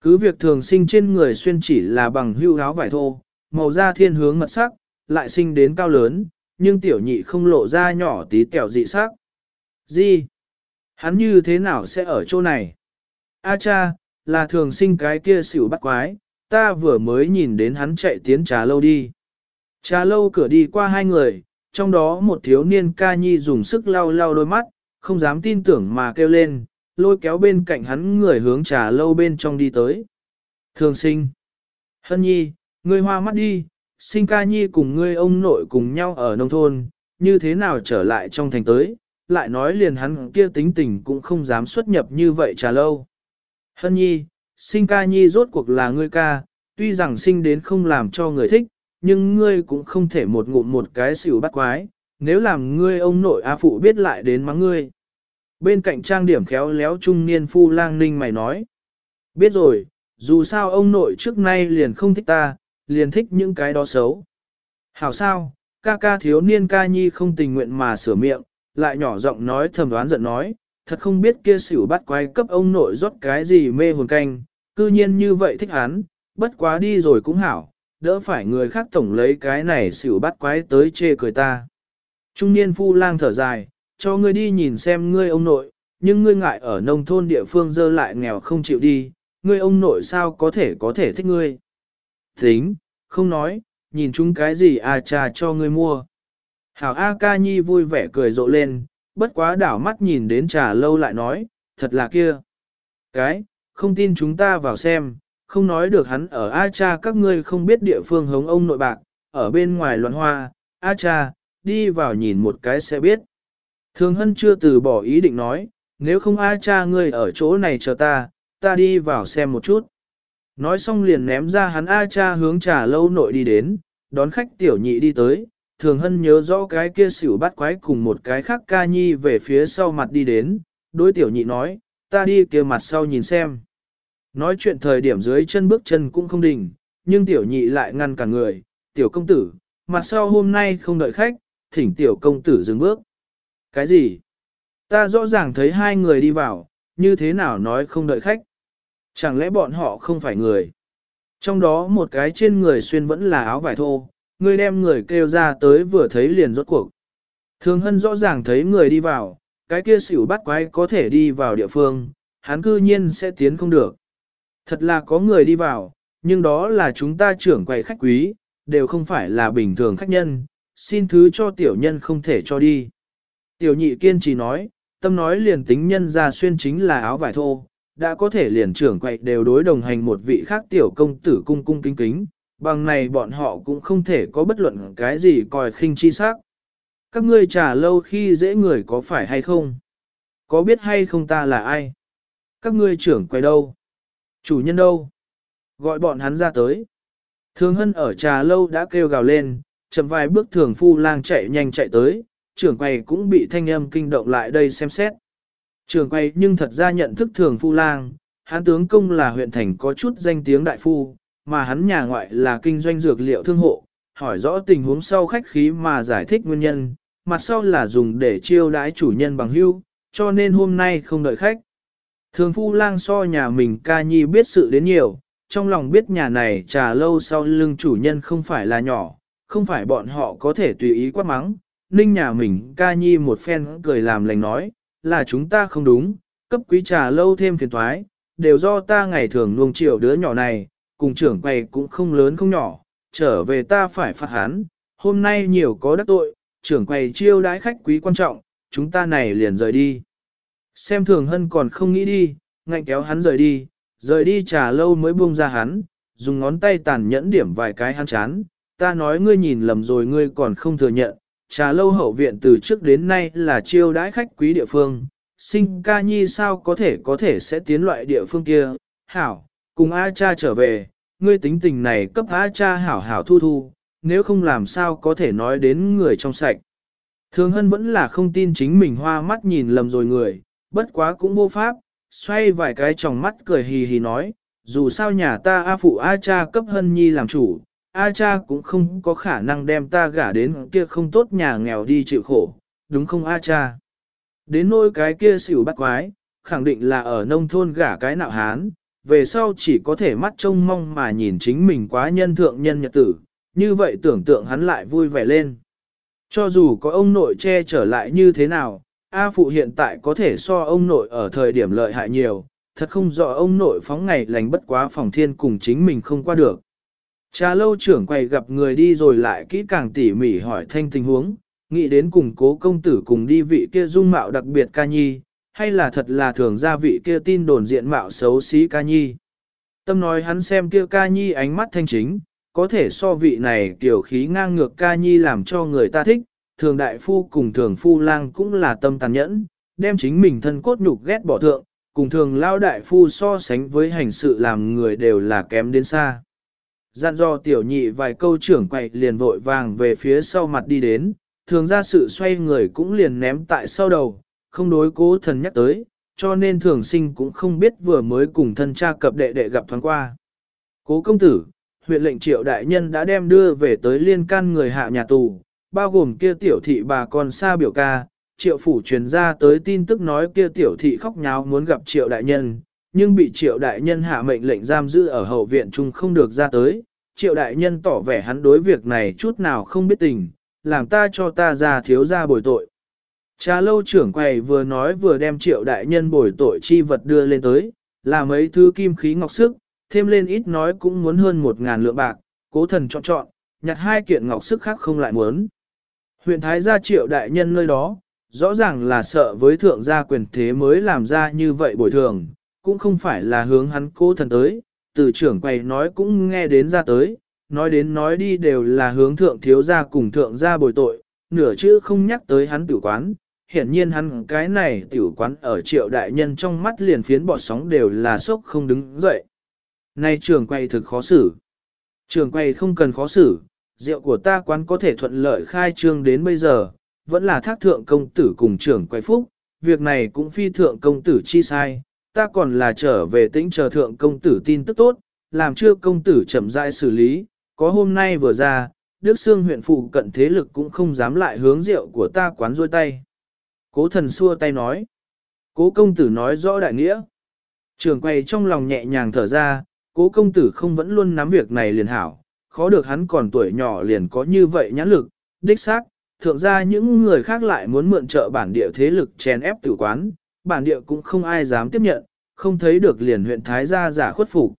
Cứ việc thường sinh trên người xuyên chỉ là bằng hưu áo vải thô, màu da thiên hướng mật sắc, lại sinh đến cao lớn, nhưng tiểu nhị không lộ ra nhỏ tí tẹo dị sắc. Gì? Hắn như thế nào sẽ ở chỗ này? A cha, là thường sinh cái kia xỉu bắt quái, ta vừa mới nhìn đến hắn chạy tiến trà lâu đi. Trà lâu cửa đi qua hai người, trong đó một thiếu niên ca nhi dùng sức lau lau đôi mắt, không dám tin tưởng mà kêu lên, lôi kéo bên cạnh hắn người hướng trà lâu bên trong đi tới. Thường sinh. Hân nhi, ngươi hoa mắt đi, sinh ca nhi cùng ngươi ông nội cùng nhau ở nông thôn, như thế nào trở lại trong thành tới, lại nói liền hắn kia tính tình cũng không dám xuất nhập như vậy trà lâu. Hân nhi, sinh ca nhi rốt cuộc là ngươi ca, tuy rằng sinh đến không làm cho người thích, nhưng ngươi cũng không thể một ngụm một cái xỉu bắt quái, nếu làm ngươi ông nội A phụ biết lại đến mắng ngươi. Bên cạnh trang điểm khéo léo trung niên phu lang ninh mày nói. Biết rồi, dù sao ông nội trước nay liền không thích ta, liền thích những cái đó xấu. Hảo sao, ca ca thiếu niên ca nhi không tình nguyện mà sửa miệng, lại nhỏ giọng nói thầm đoán giận nói, thật không biết kia xỉu bắt quái cấp ông nội rót cái gì mê hồn canh, cư nhiên như vậy thích hắn, bất quá đi rồi cũng hảo, đỡ phải người khác tổng lấy cái này xỉu bắt quái tới chê cười ta. Trung niên phu lang thở dài, cho ngươi đi nhìn xem ngươi ông nội, nhưng ngươi ngại ở nông thôn địa phương dơ lại nghèo không chịu đi, ngươi ông nội sao có thể có thể thích ngươi. Tính, không nói, nhìn chúng cái gì à cha cho ngươi mua. Hảo A ca nhi vui vẻ cười rộ lên, bất quá đảo mắt nhìn đến trà lâu lại nói, thật là kia. Cái, không tin chúng ta vào xem, không nói được hắn ở A cha các ngươi không biết địa phương hống ông nội bạc, ở bên ngoài loạn hoa, A cha, đi vào nhìn một cái sẽ biết. Thường hân chưa từ bỏ ý định nói, nếu không A cha ngươi ở chỗ này chờ ta, ta đi vào xem một chút. Nói xong liền ném ra hắn A cha hướng trà lâu nội đi đến, đón khách tiểu nhị đi tới, thường hân nhớ rõ cái kia xỉu bắt quái cùng một cái khác ca nhi về phía sau mặt đi đến, đối tiểu nhị nói, ta đi kia mặt sau nhìn xem. Nói chuyện thời điểm dưới chân bước chân cũng không đình, nhưng tiểu nhị lại ngăn cả người, tiểu công tử, mặt sau hôm nay không đợi khách, thỉnh tiểu công tử dừng bước. Cái gì? Ta rõ ràng thấy hai người đi vào, như thế nào nói không đợi khách? Chẳng lẽ bọn họ không phải người? Trong đó một cái trên người xuyên vẫn là áo vải thô, người đem người kêu ra tới vừa thấy liền rốt cuộc. Thường hân rõ ràng thấy người đi vào, cái kia xỉu bắt quái có thể đi vào địa phương, hắn cư nhiên sẽ tiến không được. Thật là có người đi vào, nhưng đó là chúng ta trưởng quầy khách quý, đều không phải là bình thường khách nhân, xin thứ cho tiểu nhân không thể cho đi. Tiểu nhị kiên trì nói, tâm nói liền tính nhân ra xuyên chính là áo vải thô, đã có thể liền trưởng quậy đều đối đồng hành một vị khác tiểu công tử cung cung kính kính, bằng này bọn họ cũng không thể có bất luận cái gì coi khinh chi sắc. Các ngươi trả lâu khi dễ người có phải hay không? Có biết hay không ta là ai? Các ngươi trưởng quay đâu? Chủ nhân đâu? Gọi bọn hắn ra tới. Thường hân ở trà lâu đã kêu gào lên, chậm vài bước thường phu lang chạy nhanh chạy tới, trưởng quầy cũng bị thanh âm kinh động lại đây xem xét. Trưởng quầy nhưng thật ra nhận thức thường phu lang, hắn tướng công là huyện thành có chút danh tiếng đại phu, mà hắn nhà ngoại là kinh doanh dược liệu thương hộ, hỏi rõ tình huống sau khách khí mà giải thích nguyên nhân, mặt sau là dùng để chiêu đãi chủ nhân bằng hưu, cho nên hôm nay không đợi khách. Thường phu lang so nhà mình ca nhi biết sự đến nhiều, trong lòng biết nhà này trà lâu sau lưng chủ nhân không phải là nhỏ, không phải bọn họ có thể tùy ý quát mắng. Ninh nhà mình ca nhi một phen cười làm lành nói, là chúng ta không đúng, cấp quý trà lâu thêm phiền thoái, đều do ta ngày thường nuông chiều đứa nhỏ này, cùng trưởng quầy cũng không lớn không nhỏ, trở về ta phải phạt hắn, hôm nay nhiều có đắc tội, trưởng quầy chiêu đãi khách quý quan trọng, chúng ta này liền rời đi. Xem thường hân còn không nghĩ đi, ngạnh kéo hắn rời đi, rời đi trà lâu mới buông ra hắn, dùng ngón tay tàn nhẫn điểm vài cái hắn chán, ta nói ngươi nhìn lầm rồi ngươi còn không thừa nhận, trà lâu hậu viện từ trước đến nay là chiêu đãi khách quý địa phương, sinh ca nhi sao có thể có thể sẽ tiến loại địa phương kia, hảo, cùng A cha trở về, ngươi tính tình này cấp A cha hảo hảo thu thu, nếu không làm sao có thể nói đến người trong sạch. Thường hân vẫn là không tin chính mình hoa mắt nhìn lầm rồi người, bất quá cũng vô pháp, xoay vài cái tròng mắt cười hì hì nói, dù sao nhà ta A phụ A cha cấp hân nhi làm chủ, A cha cũng không có khả năng đem ta gả đến kia không tốt nhà nghèo đi chịu khổ, đúng không A cha? Đến nỗi cái kia xỉu bắt quái, khẳng định là ở nông thôn gả cái nạo hán, về sau chỉ có thể mắt trông mong mà nhìn chính mình quá nhân thượng nhân nhật tử, như vậy tưởng tượng hắn lại vui vẻ lên. Cho dù có ông nội che trở lại như thế nào, A Phụ hiện tại có thể so ông nội ở thời điểm lợi hại nhiều, thật không rõ ông nội phóng ngày lành bất quá phòng thiên cùng chính mình không qua được. Trà lâu trưởng quay gặp người đi rồi lại kỹ càng tỉ mỉ hỏi thanh tình huống, nghĩ đến cùng cố công tử cùng đi vị kia dung mạo đặc biệt ca nhi, hay là thật là thường ra vị kia tin đồn diện mạo xấu xí ca nhi. Tâm nói hắn xem kia ca nhi ánh mắt thanh chính, có thể so vị này tiểu khí ngang ngược ca nhi làm cho người ta thích, thường đại phu cùng thường phu lang cũng là tâm tàn nhẫn, đem chính mình thân cốt nhục ghét bỏ thượng, cùng thường lao đại phu so sánh với hành sự làm người đều là kém đến xa. Dặn do tiểu nhị vài câu trưởng quậy liền vội vàng về phía sau mặt đi đến, thường ra sự xoay người cũng liền ném tại sau đầu, không đối cố thần nhắc tới, cho nên thường sinh cũng không biết vừa mới cùng thân cha cập đệ đệ gặp thoáng qua. Cố công tử, huyện lệnh triệu đại nhân đã đem đưa về tới liên can người hạ nhà tù, bao gồm kia tiểu thị bà con xa biểu ca, triệu phủ truyền ra tới tin tức nói kia tiểu thị khóc nháo muốn gặp triệu đại nhân, nhưng bị triệu đại nhân hạ mệnh lệnh giam giữ ở hậu viện chung không được ra tới. Triệu đại nhân tỏ vẻ hắn đối việc này chút nào không biết tình, làm ta cho ta ra thiếu ra bồi tội. Cha lâu trưởng quầy vừa nói vừa đem triệu đại nhân bồi tội chi vật đưa lên tới, là mấy thứ kim khí ngọc sức, thêm lên ít nói cũng muốn hơn một ngàn lượng bạc, cố thần chọn chọn, nhặt hai kiện ngọc sức khác không lại muốn. Huyện Thái gia triệu đại nhân nơi đó, rõ ràng là sợ với thượng gia quyền thế mới làm ra như vậy bồi thường, cũng không phải là hướng hắn cố thần tới, từ trưởng quầy nói cũng nghe đến ra tới, nói đến nói đi đều là hướng thượng thiếu gia cùng thượng gia bồi tội, nửa chữ không nhắc tới hắn tử quán. Hiện nhiên hắn cái này tiểu quán ở triệu đại nhân trong mắt liền phiến bọt sóng đều là sốc không đứng dậy. Nay trường quay thực khó xử. Trường quay không cần khó xử, rượu của ta quán có thể thuận lợi khai trương đến bây giờ, vẫn là thác thượng công tử cùng trưởng quay phúc, việc này cũng phi thượng công tử chi sai, ta còn là trở về tĩnh chờ thượng công tử tin tức tốt, làm chưa công tử chậm rãi xử lý, có hôm nay vừa ra, Đức Sương huyện phụ cận thế lực cũng không dám lại hướng rượu của ta quán rôi tay. Cố thần xua tay nói. Cố công tử nói rõ đại nghĩa. Trường quay trong lòng nhẹ nhàng thở ra, cố công tử không vẫn luôn nắm việc này liền hảo, khó được hắn còn tuổi nhỏ liền có như vậy nhãn lực, đích xác, thượng ra những người khác lại muốn mượn trợ bản địa thế lực chèn ép tử quán, bản địa cũng không ai dám tiếp nhận, không thấy được liền huyện Thái gia giả khuất phục.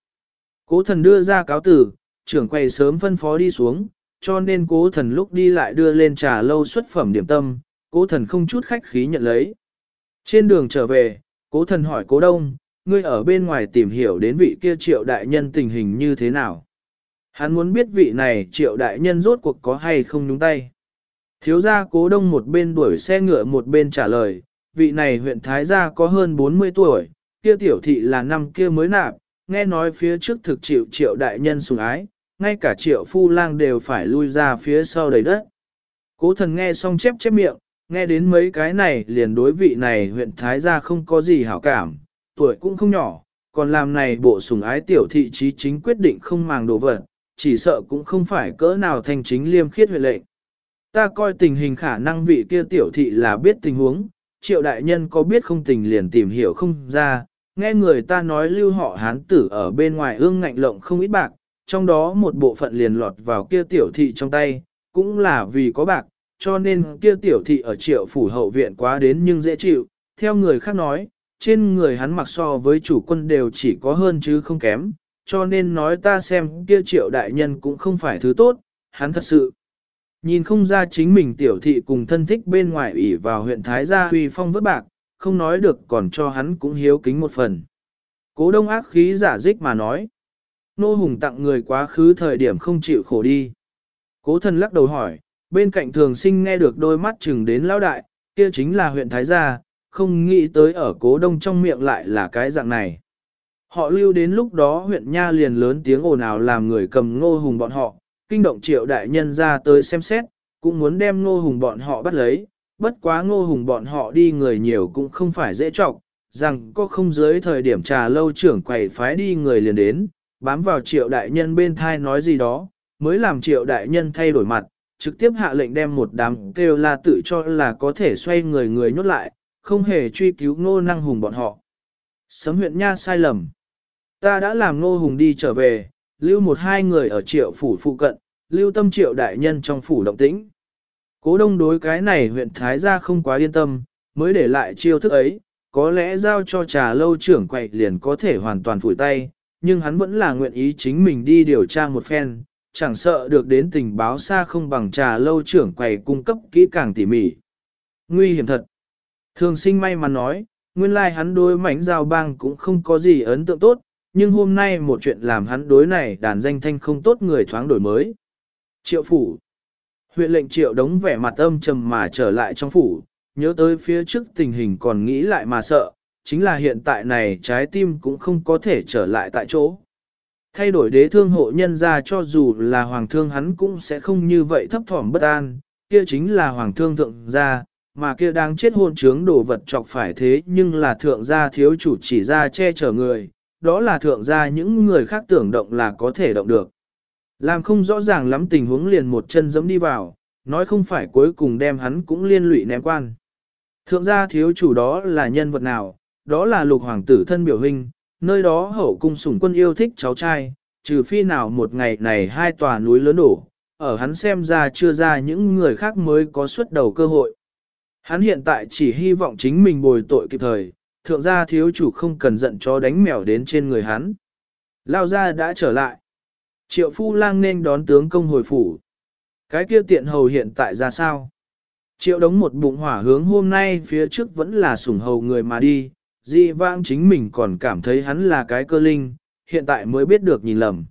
Cố thần đưa ra cáo tử, trưởng quầy sớm phân phó đi xuống, cho nên cố thần lúc đi lại đưa lên trà lâu xuất phẩm điểm tâm, cố thần không chút khách khí nhận lấy. Trên đường trở về, cố thần hỏi cố đông, ngươi ở bên ngoài tìm hiểu đến vị kia triệu đại nhân tình hình như thế nào. Hắn muốn biết vị này triệu đại nhân rốt cuộc có hay không nhúng tay. Thiếu gia cố đông một bên đuổi xe ngựa một bên trả lời, vị này huyện Thái gia có hơn 40 tuổi, kia tiểu thị là năm kia mới nạp, nghe nói phía trước thực chịu triệu đại nhân sủng ái, ngay cả triệu phu lang đều phải lui ra phía sau đầy đất. Cố thần nghe xong chép chép miệng, nghe đến mấy cái này liền đối vị này huyện Thái gia không có gì hảo cảm, tuổi cũng không nhỏ, còn làm này bộ sủng ái tiểu thị trí chính quyết định không màng đồ vật, chỉ sợ cũng không phải cỡ nào thành chính liêm khiết huyện lệnh. Ta coi tình hình khả năng vị kia tiểu thị là biết tình huống, triệu đại nhân có biết không tình liền tìm hiểu không ra, nghe người ta nói lưu họ hán tử ở bên ngoài ương ngạnh lộng không ít bạc, trong đó một bộ phận liền lọt vào kia tiểu thị trong tay, cũng là vì có bạc, cho nên kia tiểu thị ở triệu phủ hậu viện quá đến nhưng dễ chịu, theo người khác nói, trên người hắn mặc so với chủ quân đều chỉ có hơn chứ không kém, cho nên nói ta xem kia triệu đại nhân cũng không phải thứ tốt, hắn thật sự. Nhìn không ra chính mình tiểu thị cùng thân thích bên ngoài ủy vào huyện Thái Gia huy phong vất bạc, không nói được còn cho hắn cũng hiếu kính một phần. Cố đông ác khí giả dích mà nói. Nô hùng tặng người quá khứ thời điểm không chịu khổ đi. Cố thần lắc đầu hỏi, bên cạnh thường sinh nghe được đôi mắt chừng đến lão đại, kia chính là huyện Thái Gia, không nghĩ tới ở cố đông trong miệng lại là cái dạng này. Họ lưu đến lúc đó huyện Nha liền lớn tiếng ồn ào làm người cầm ngô hùng bọn họ, kinh động triệu đại nhân ra tới xem xét, cũng muốn đem ngô hùng bọn họ bắt lấy, bất quá ngô hùng bọn họ đi người nhiều cũng không phải dễ trọng, rằng có không dưới thời điểm trà lâu trưởng quầy phái đi người liền đến, bám vào triệu đại nhân bên thai nói gì đó, mới làm triệu đại nhân thay đổi mặt, trực tiếp hạ lệnh đem một đám kêu la tự cho là có thể xoay người người nhốt lại, không hề truy cứu ngô năng hùng bọn họ. Sấm huyện nha sai lầm. Ta đã làm ngô hùng đi trở về, lưu một hai người ở triệu phủ phụ cận, lưu tâm triệu đại nhân trong phủ động tĩnh. Cố đông đối cái này huyện Thái gia không quá yên tâm, mới để lại chiêu thức ấy, có lẽ giao cho trà lâu trưởng quậy liền có thể hoàn toàn phủi tay, nhưng hắn vẫn là nguyện ý chính mình đi điều tra một phen, chẳng sợ được đến tình báo xa không bằng trà lâu trưởng quầy cung cấp kỹ càng tỉ mỉ. Nguy hiểm thật. Thường sinh may mắn nói, nguyên lai like hắn đối mảnh giao bang cũng không có gì ấn tượng tốt, nhưng hôm nay một chuyện làm hắn đối này đàn danh thanh không tốt người thoáng đổi mới. Triệu phủ. Huyện lệnh triệu đống vẻ mặt âm trầm mà trở lại trong phủ, nhớ tới phía trước tình hình còn nghĩ lại mà sợ, chính là hiện tại này trái tim cũng không có thể trở lại tại chỗ. Thay đổi đế thương hộ nhân ra cho dù là hoàng thương hắn cũng sẽ không như vậy thấp thỏm bất an, kia chính là hoàng thương thượng gia, mà kia đang chết hôn trướng đồ vật chọc phải thế nhưng là thượng gia thiếu chủ chỉ ra che chở người, đó là thượng gia những người khác tưởng động là có thể động được. Làm không rõ ràng lắm tình huống liền một chân giẫm đi vào, nói không phải cuối cùng đem hắn cũng liên lụy ném quan. Thượng gia thiếu chủ đó là nhân vật nào, đó là lục hoàng tử thân biểu hình, nơi đó hậu cung sủng quân yêu thích cháu trai, trừ phi nào một ngày này hai tòa núi lớn đổ, ở hắn xem ra chưa ra những người khác mới có xuất đầu cơ hội. Hắn hiện tại chỉ hy vọng chính mình bồi tội kịp thời, thượng gia thiếu chủ không cần giận cho đánh mèo đến trên người hắn. Lao gia đã trở lại. Triệu phu lang nên đón tướng công hồi phủ. Cái kia tiện hầu hiện tại ra sao? Triệu đống một bụng hỏa hướng hôm nay phía trước vẫn là sủng hầu người mà đi, di vãng chính mình còn cảm thấy hắn là cái cơ linh, hiện tại mới biết được nhìn lầm.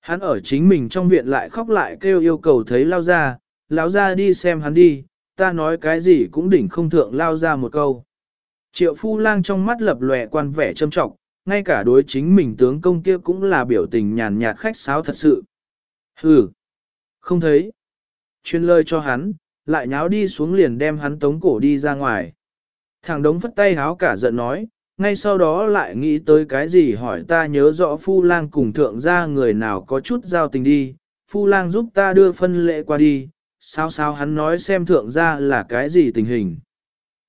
Hắn ở chính mình trong viện lại khóc lại kêu yêu cầu thấy lao ra, lao ra đi xem hắn đi, ta nói cái gì cũng đỉnh không thượng lao ra một câu. Triệu phu lang trong mắt lập lòe quan vẻ châm trọng, ngay cả đối chính mình tướng công kia cũng là biểu tình nhàn nhạt khách sáo thật sự. Hừ, không thấy. Chuyên lời cho hắn, lại nháo đi xuống liền đem hắn tống cổ đi ra ngoài. Thằng đống phất tay háo cả giận nói, ngay sau đó lại nghĩ tới cái gì hỏi ta nhớ rõ phu lang cùng thượng gia người nào có chút giao tình đi, phu lang giúp ta đưa phân lệ qua đi, sao sao hắn nói xem thượng gia là cái gì tình hình.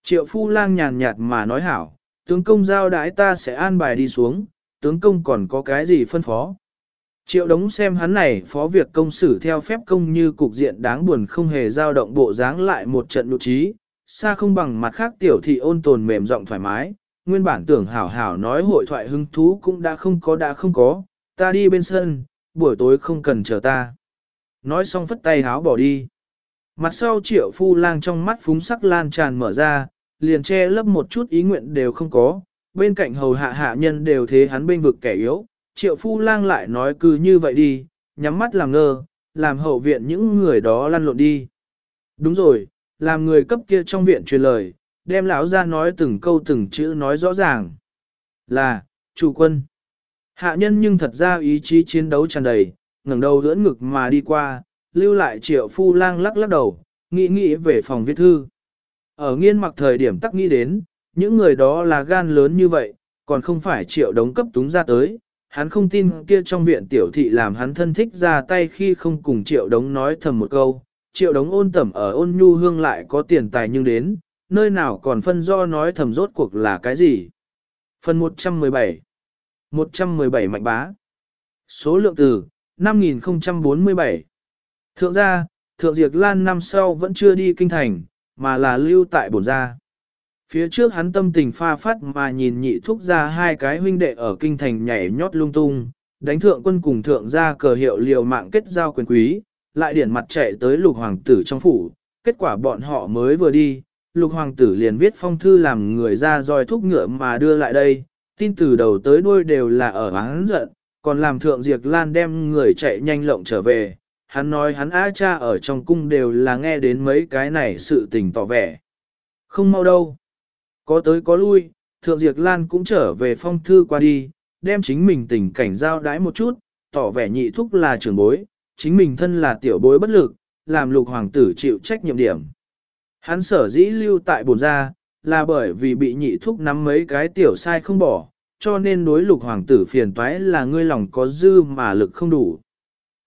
Triệu phu lang nhàn nhạt mà nói hảo, tướng công giao đãi ta sẽ an bài đi xuống, tướng công còn có cái gì phân phó. Triệu đống xem hắn này phó việc công xử theo phép công như cục diện đáng buồn không hề dao động bộ dáng lại một trận nụ trí, xa không bằng mặt khác tiểu thị ôn tồn mềm giọng thoải mái, nguyên bản tưởng hảo hảo nói hội thoại hứng thú cũng đã không có đã không có, ta đi bên sân, buổi tối không cần chờ ta. Nói xong phất tay háo bỏ đi. Mặt sau triệu phu lang trong mắt phúng sắc lan tràn mở ra, liền che lấp một chút ý nguyện đều không có, bên cạnh hầu hạ hạ nhân đều thế hắn bên vực kẻ yếu, triệu phu lang lại nói cứ như vậy đi, nhắm mắt làm ngơ, làm hậu viện những người đó lăn lộn đi. Đúng rồi, làm người cấp kia trong viện truyền lời, đem lão ra nói từng câu từng chữ nói rõ ràng. Là, chủ quân. Hạ nhân nhưng thật ra ý chí chiến đấu tràn đầy, ngẩng đầu đỡ ngực mà đi qua, lưu lại triệu phu lang lắc lắc đầu, nghĩ nghĩ về phòng viết thư. Ở nghiên mặc thời điểm tắc nghĩ đến, những người đó là gan lớn như vậy, còn không phải triệu đống cấp túng ra tới. Hắn không tin kia trong viện tiểu thị làm hắn thân thích ra tay khi không cùng triệu đống nói thầm một câu. Triệu đống ôn tẩm ở ôn nhu hương lại có tiền tài nhưng đến, nơi nào còn phân do nói thầm rốt cuộc là cái gì. Phần 117 117 mạnh bá Số lượng từ 5047 Thượng gia, Thượng Diệp Lan năm sau vẫn chưa đi kinh thành, mà là lưu tại bổn gia. Phía trước hắn tâm tình pha phát mà nhìn nhị thúc ra hai cái huynh đệ ở kinh thành nhảy nhót lung tung, đánh thượng quân cùng thượng gia cờ hiệu liều mạng kết giao quyền quý, lại điển mặt chạy tới lục hoàng tử trong phủ, kết quả bọn họ mới vừa đi, lục hoàng tử liền viết phong thư làm người ra roi thúc ngựa mà đưa lại đây, tin từ đầu tới đuôi đều là ở hắn giận, còn làm thượng diệt lan đem người chạy nhanh lộng trở về, hắn nói hắn á cha ở trong cung đều là nghe đến mấy cái này sự tình tỏ vẻ. Không mau đâu. Có tới có lui, thượng Diệp lan cũng trở về phong thư qua đi, đem chính mình tình cảnh giao đái một chút, tỏ vẻ nhị thúc là trưởng bối, chính mình thân là tiểu bối bất lực, làm lục hoàng tử chịu trách nhiệm điểm. Hắn sở dĩ lưu tại bồn gia, là bởi vì bị nhị thúc nắm mấy cái tiểu sai không bỏ, cho nên đối lục hoàng tử phiền toái là ngươi lòng có dư mà lực không đủ.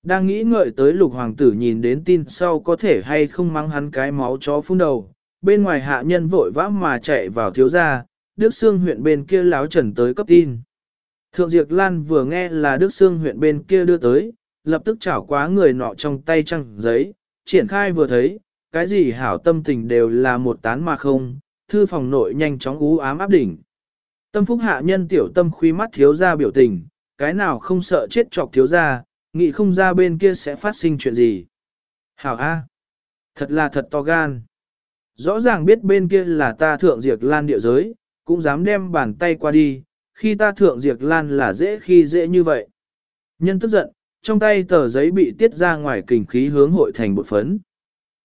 Đang nghĩ ngợi tới lục hoàng tử nhìn đến tin sau có thể hay không mắng hắn cái máu chó phun đầu, bên ngoài hạ nhân vội vã mà chạy vào thiếu gia, Đức Sương huyện bên kia láo trần tới cấp tin. Thượng Diệp Lan vừa nghe là Đức Sương huyện bên kia đưa tới, lập tức chảo quá người nọ trong tay trăng giấy, triển khai vừa thấy, cái gì hảo tâm tình đều là một tán mà không, thư phòng nội nhanh chóng ú ám áp đỉnh. Tâm phúc hạ nhân tiểu tâm khuy mắt thiếu ra biểu tình, cái nào không sợ chết chọc thiếu ra, nghĩ không ra bên kia sẽ phát sinh chuyện gì. Hảo A. Thật là thật to gan. Rõ ràng biết bên kia là ta thượng diệt lan địa giới, cũng dám đem bàn tay qua đi, khi ta thượng diệt lan là dễ khi dễ như vậy. Nhân tức giận, trong tay tờ giấy bị tiết ra ngoài kình khí hướng hội thành bột phấn.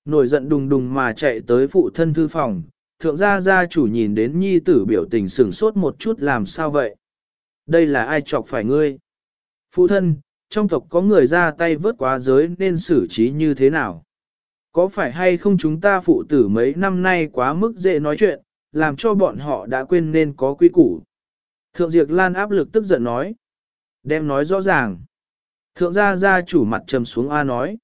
Nổi giận đùng đùng mà chạy tới phụ thân thư phòng, thượng gia gia chủ nhìn đến nhi tử biểu tình sửng sốt một chút làm sao vậy? Đây là ai chọc phải ngươi? Phụ thân, trong tộc có người ra tay vớt quá giới nên xử trí như thế nào? Có phải hay không chúng ta phụ tử mấy năm nay quá mức dễ nói chuyện, làm cho bọn họ đã quên nên có quy củ? Thượng Diệp Lan áp lực tức giận nói. Đem nói rõ ràng. Thượng gia gia chủ mặt trầm xuống A nói.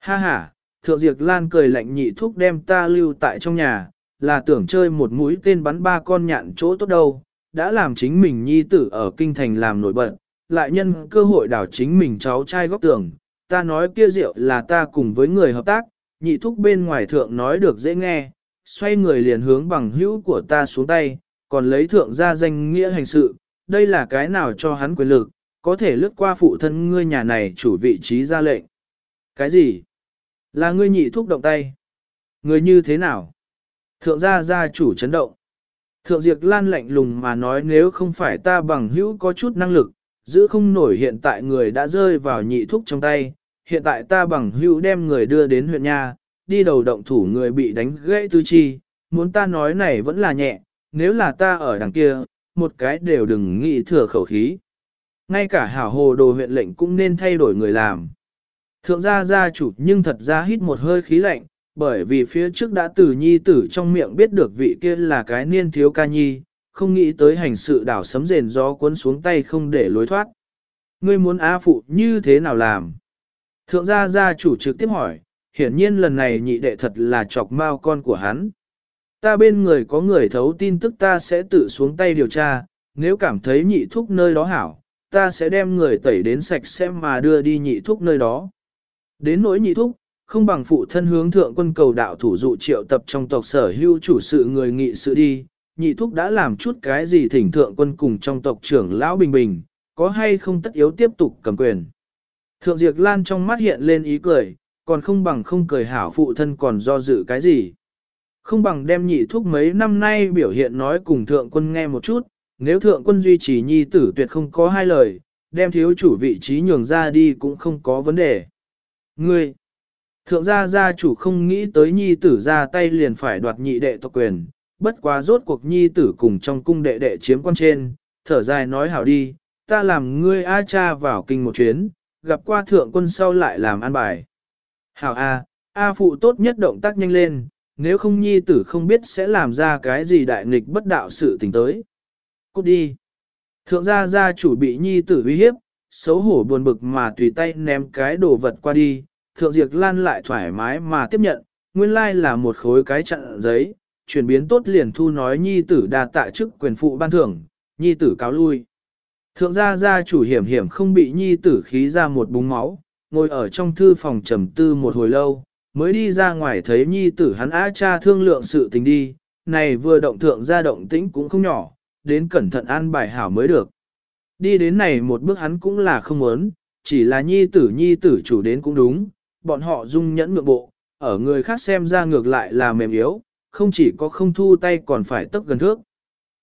Ha ha, Thượng Diệp Lan cười lạnh nhị thúc đem ta lưu tại trong nhà, là tưởng chơi một mũi tên bắn ba con nhạn chỗ tốt đâu, đã làm chính mình nhi tử ở kinh thành làm nổi bật, lại nhân cơ hội đảo chính mình cháu trai góc tường, ta nói kia rượu là ta cùng với người hợp tác, nhị thúc bên ngoài thượng nói được dễ nghe, xoay người liền hướng bằng hữu của ta xuống tay, còn lấy thượng ra danh nghĩa hành sự, đây là cái nào cho hắn quyền lực, có thể lướt qua phụ thân ngươi nhà này chủ vị trí ra lệnh. Cái gì? Là ngươi nhị thúc động tay. Người như thế nào? Thượng gia gia chủ chấn động. Thượng Diệp Lan lạnh lùng mà nói nếu không phải ta bằng hữu có chút năng lực, giữ không nổi hiện tại người đã rơi vào nhị thúc trong tay, hiện tại ta bằng hữu đem người đưa đến huyện nha, đi đầu động thủ người bị đánh gãy tư chi, muốn ta nói này vẫn là nhẹ, nếu là ta ở đằng kia, một cái đều đừng nghĩ thừa khẩu khí. Ngay cả hảo hồ đồ huyện lệnh cũng nên thay đổi người làm. Thượng gia gia chủ nhưng thật ra hít một hơi khí lạnh, bởi vì phía trước đã từ nhi tử trong miệng biết được vị kia là cái niên thiếu ca nhi, không nghĩ tới hành sự đảo sấm rền gió cuốn xuống tay không để lối thoát. Ngươi muốn á phụ như thế nào làm? Thượng gia gia chủ trực tiếp hỏi, hiển nhiên lần này nhị đệ thật là chọc mau con của hắn. Ta bên người có người thấu tin tức ta sẽ tự xuống tay điều tra, nếu cảm thấy nhị thúc nơi đó hảo, ta sẽ đem người tẩy đến sạch sẽ mà đưa đi nhị thúc nơi đó. Đến nỗi nhị thúc, không bằng phụ thân hướng thượng quân cầu đạo thủ dụ triệu tập trong tộc sở hưu chủ sự người nghị sự đi, nhị thúc đã làm chút cái gì thỉnh thượng quân cùng trong tộc trưởng lão bình bình, có hay không tất yếu tiếp tục cầm quyền. Thượng Diệp Lan trong mắt hiện lên ý cười, còn không bằng không cười hảo phụ thân còn do dự cái gì. Không bằng đem nhị thúc mấy năm nay biểu hiện nói cùng thượng quân nghe một chút, nếu thượng quân duy trì nhi tử tuyệt không có hai lời, đem thiếu chủ vị trí nhường ra đi cũng không có vấn đề. Ngươi, thượng gia gia chủ không nghĩ tới nhi tử ra tay liền phải đoạt nhị đệ tộc quyền, bất quá rốt cuộc nhi tử cùng trong cung đệ đệ chiếm quan trên, thở dài nói hảo đi, ta làm ngươi A cha vào kinh một chuyến, gặp qua thượng quân sau lại làm an bài. Hảo A, A phụ tốt nhất động tác nhanh lên, nếu không nhi tử không biết sẽ làm ra cái gì đại nghịch bất đạo sự tình tới. Cút đi. Thượng gia gia chủ bị nhi tử uy hiếp, xấu hổ buồn bực mà tùy tay ném cái đồ vật qua đi, thượng diệt lan lại thoải mái mà tiếp nhận, nguyên lai là một khối cái chặn giấy, chuyển biến tốt liền thu nói nhi tử đa tạ chức quyền phụ ban thưởng, nhi tử cáo lui. Thượng gia gia chủ hiểm hiểm không bị nhi tử khí ra một búng máu, ngồi ở trong thư phòng trầm tư một hồi lâu, mới đi ra ngoài thấy nhi tử hắn á cha thương lượng sự tình đi, này vừa động thượng gia động tĩnh cũng không nhỏ, đến cẩn thận an bài hảo mới được. Đi đến này một bước hắn cũng là không muốn, chỉ là nhi tử nhi tử chủ đến cũng đúng, bọn họ dung nhẫn ngược bộ, ở người khác xem ra ngược lại là mềm yếu, không chỉ có không thu tay còn phải tấp gần thước.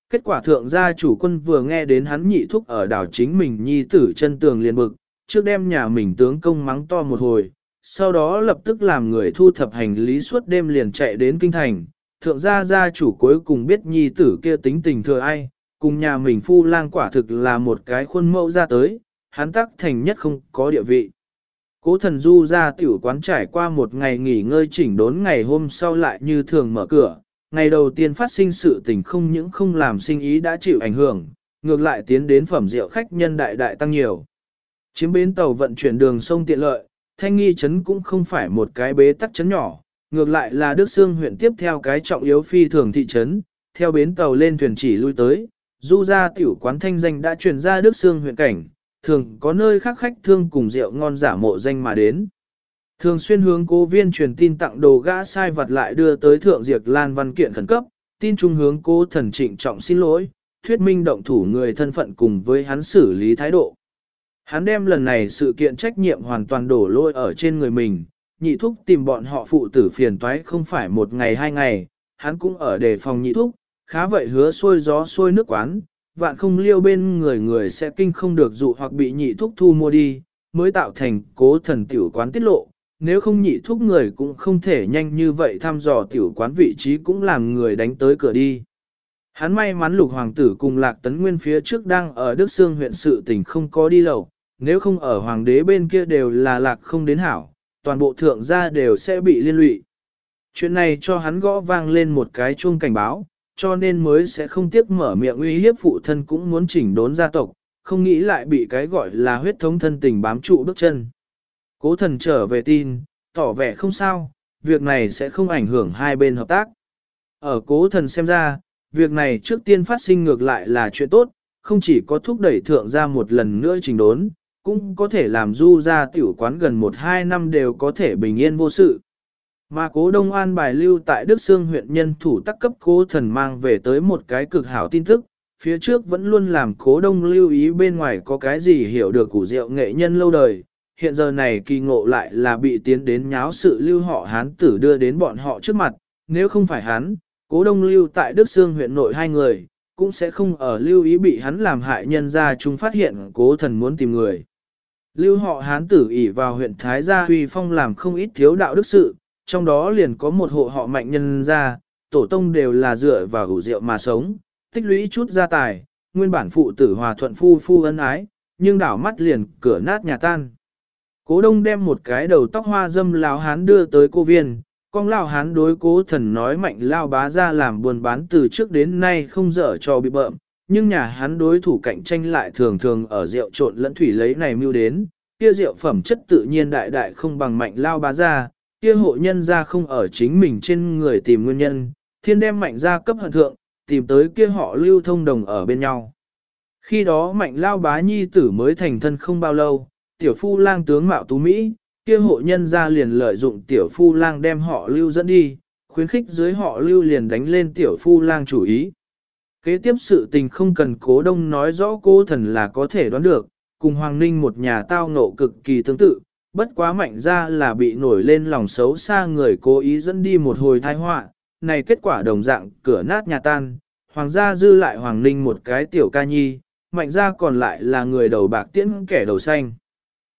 Kết quả thượng gia chủ quân vừa nghe đến hắn nhị thúc ở đảo chính mình nhi tử chân tường liền bực, trước đem nhà mình tướng công mắng to một hồi, sau đó lập tức làm người thu thập hành lý suốt đêm liền chạy đến kinh thành. Thượng gia gia chủ cuối cùng biết nhi tử kia tính tình thừa ai, cùng nhà mình phu lang quả thực là một cái khuôn mẫu ra tới, hắn tắc thành nhất không có địa vị. Cố thần du ra tiểu quán trải qua một ngày nghỉ ngơi chỉnh đốn ngày hôm sau lại như thường mở cửa, ngày đầu tiên phát sinh sự tình không những không làm sinh ý đã chịu ảnh hưởng, ngược lại tiến đến phẩm rượu khách nhân đại đại tăng nhiều. Chiếm bến tàu vận chuyển đường sông tiện lợi, thanh nghi trấn cũng không phải một cái bế tắc trấn nhỏ, ngược lại là Đức Sương huyện tiếp theo cái trọng yếu phi thường thị trấn, theo bến tàu lên thuyền chỉ lui tới, du ra tiểu quán thanh danh đã truyền ra Đức Sương huyện cảnh, thường có nơi khác khách thương cùng rượu ngon giả mộ danh mà đến. Thường xuyên hướng cố viên truyền tin tặng đồ gã sai vật lại đưa tới thượng diệt lan văn kiện khẩn cấp, tin trung hướng cố thần trịnh trọng xin lỗi, thuyết minh động thủ người thân phận cùng với hắn xử lý thái độ. Hắn đem lần này sự kiện trách nhiệm hoàn toàn đổ lôi ở trên người mình, nhị thúc tìm bọn họ phụ tử phiền toái không phải một ngày hai ngày, hắn cũng ở đề phòng nhị thúc, khá vậy hứa xôi gió xôi nước quán, vạn không liêu bên người người sẽ kinh không được dụ hoặc bị nhị thúc thu mua đi, mới tạo thành cố thần tiểu quán tiết lộ. Nếu không nhị thúc người cũng không thể nhanh như vậy thăm dò tiểu quán vị trí cũng làm người đánh tới cửa đi. Hắn may mắn lục hoàng tử cùng lạc tấn nguyên phía trước đang ở Đức Sương huyện sự tỉnh không có đi lầu, nếu không ở hoàng đế bên kia đều là lạc không đến hảo, toàn bộ thượng gia đều sẽ bị liên lụy. Chuyện này cho hắn gõ vang lên một cái chuông cảnh báo, cho nên mới sẽ không tiếc mở miệng uy hiếp phụ thân cũng muốn chỉnh đốn gia tộc, không nghĩ lại bị cái gọi là huyết thống thân tình bám trụ bước chân. Cố thần trở về tin, tỏ vẻ không sao, việc này sẽ không ảnh hưởng hai bên hợp tác. Ở cố thần xem ra, việc này trước tiên phát sinh ngược lại là chuyện tốt, không chỉ có thúc đẩy thượng ra một lần nữa chỉnh đốn, cũng có thể làm du ra tiểu quán gần 1-2 năm đều có thể bình yên vô sự. Mà cố đông an bài lưu tại Đức Sương huyện nhân thủ tắc cấp cố thần mang về tới một cái cực hảo tin tức, phía trước vẫn luôn làm cố đông lưu ý bên ngoài có cái gì hiểu được củ rượu nghệ nhân lâu đời, hiện giờ này kỳ ngộ lại là bị tiến đến nháo sự lưu họ hán tử đưa đến bọn họ trước mặt, nếu không phải hắn, cố đông lưu tại Đức Sương huyện nội hai người, cũng sẽ không ở lưu ý bị hắn làm hại nhân ra chúng phát hiện cố thần muốn tìm người. Lưu họ hán tử ỷ vào huyện Thái Gia Huy Phong làm không ít thiếu đạo đức sự, trong đó liền có một hộ họ mạnh nhân ra, tổ tông đều là dựa vào hủ rượu mà sống, tích lũy chút gia tài, nguyên bản phụ tử hòa thuận phu phu ân ái, nhưng đảo mắt liền cửa nát nhà tan. Cố đông đem một cái đầu tóc hoa dâm lão hán đưa tới cô viên, con lão hán đối cố thần nói mạnh lao bá ra làm buồn bán từ trước đến nay không dở cho bị bợm, nhưng nhà hắn đối thủ cạnh tranh lại thường thường ở rượu trộn lẫn thủy lấy này mưu đến, kia rượu phẩm chất tự nhiên đại đại không bằng mạnh lao bá ra, kia hộ nhân ra không ở chính mình trên người tìm nguyên nhân, thiên đem mạnh ra cấp hận thượng, tìm tới kia họ lưu thông đồng ở bên nhau. Khi đó mạnh lao bá nhi tử mới thành thân không bao lâu, tiểu phu lang tướng mạo tú Mỹ, kia hộ nhân ra liền lợi dụng tiểu phu lang đem họ lưu dẫn đi, khuyến khích dưới họ lưu liền đánh lên tiểu phu lang chủ ý. Kế tiếp sự tình không cần cố đông nói rõ cô thần là có thể đoán được, cùng Hoàng Ninh một nhà tao ngộ cực kỳ tương tự, bất quá mạnh ra là bị nổi lên lòng xấu xa người cố ý dẫn đi một hồi tai họa, này kết quả đồng dạng cửa nát nhà tan, hoàng gia dư lại hoàng ninh một cái tiểu ca nhi, mạnh ra còn lại là người đầu bạc tiễn kẻ đầu xanh.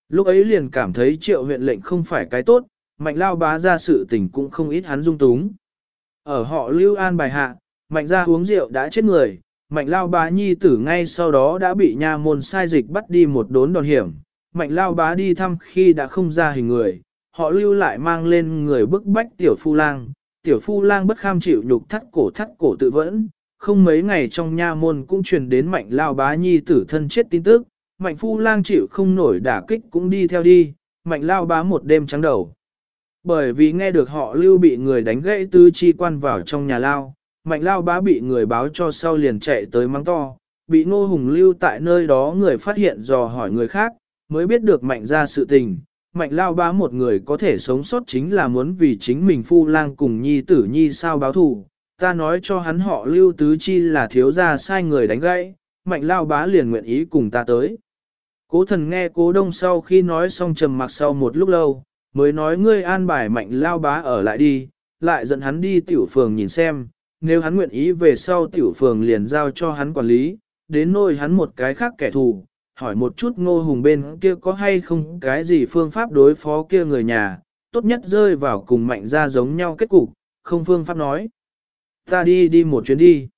Lúc ấy liền cảm thấy triệu huyện lệnh không phải cái tốt, mạnh lao bá ra sự tình cũng không ít hắn dung túng. Ở họ lưu an bài hạ, mạnh ra uống rượu đã chết người, mạnh lao bá nhi tử ngay sau đó đã bị nha môn sai dịch bắt đi một đốn đòn hiểm, mạnh lao bá đi thăm khi đã không ra hình người, họ lưu lại mang lên người bức bách tiểu phu lang, tiểu phu lang bất kham chịu nhục thắt cổ thắt cổ tự vẫn, không mấy ngày trong nha môn cũng truyền đến mạnh lao bá nhi tử thân chết tin tức, mạnh phu lang chịu không nổi đả kích cũng đi theo đi, mạnh lao bá một đêm trắng đầu. Bởi vì nghe được họ lưu bị người đánh gãy tư chi quan vào trong nhà lao, mạnh lao bá bị người báo cho sau liền chạy tới mắng to, bị ngô hùng lưu tại nơi đó người phát hiện dò hỏi người khác, mới biết được mạnh ra sự tình. Mạnh lao bá một người có thể sống sót chính là muốn vì chính mình phu lang cùng nhi tử nhi sao báo thù, ta nói cho hắn họ lưu tứ chi là thiếu gia sai người đánh gãy, mạnh lao bá liền nguyện ý cùng ta tới. Cố thần nghe cố đông sau khi nói xong trầm mặc sau một lúc lâu, mới nói ngươi an bài mạnh lao bá ở lại đi, lại dẫn hắn đi tiểu phường nhìn xem, nếu hắn nguyện ý về sau tiểu phường liền giao cho hắn quản lý, đến nôi hắn một cái khác kẻ thù, hỏi một chút ngô hùng bên kia có hay không cái gì phương pháp đối phó kia người nhà, tốt nhất rơi vào cùng mạnh ra giống nhau kết cục, không phương pháp nói. Ta đi đi một chuyến đi.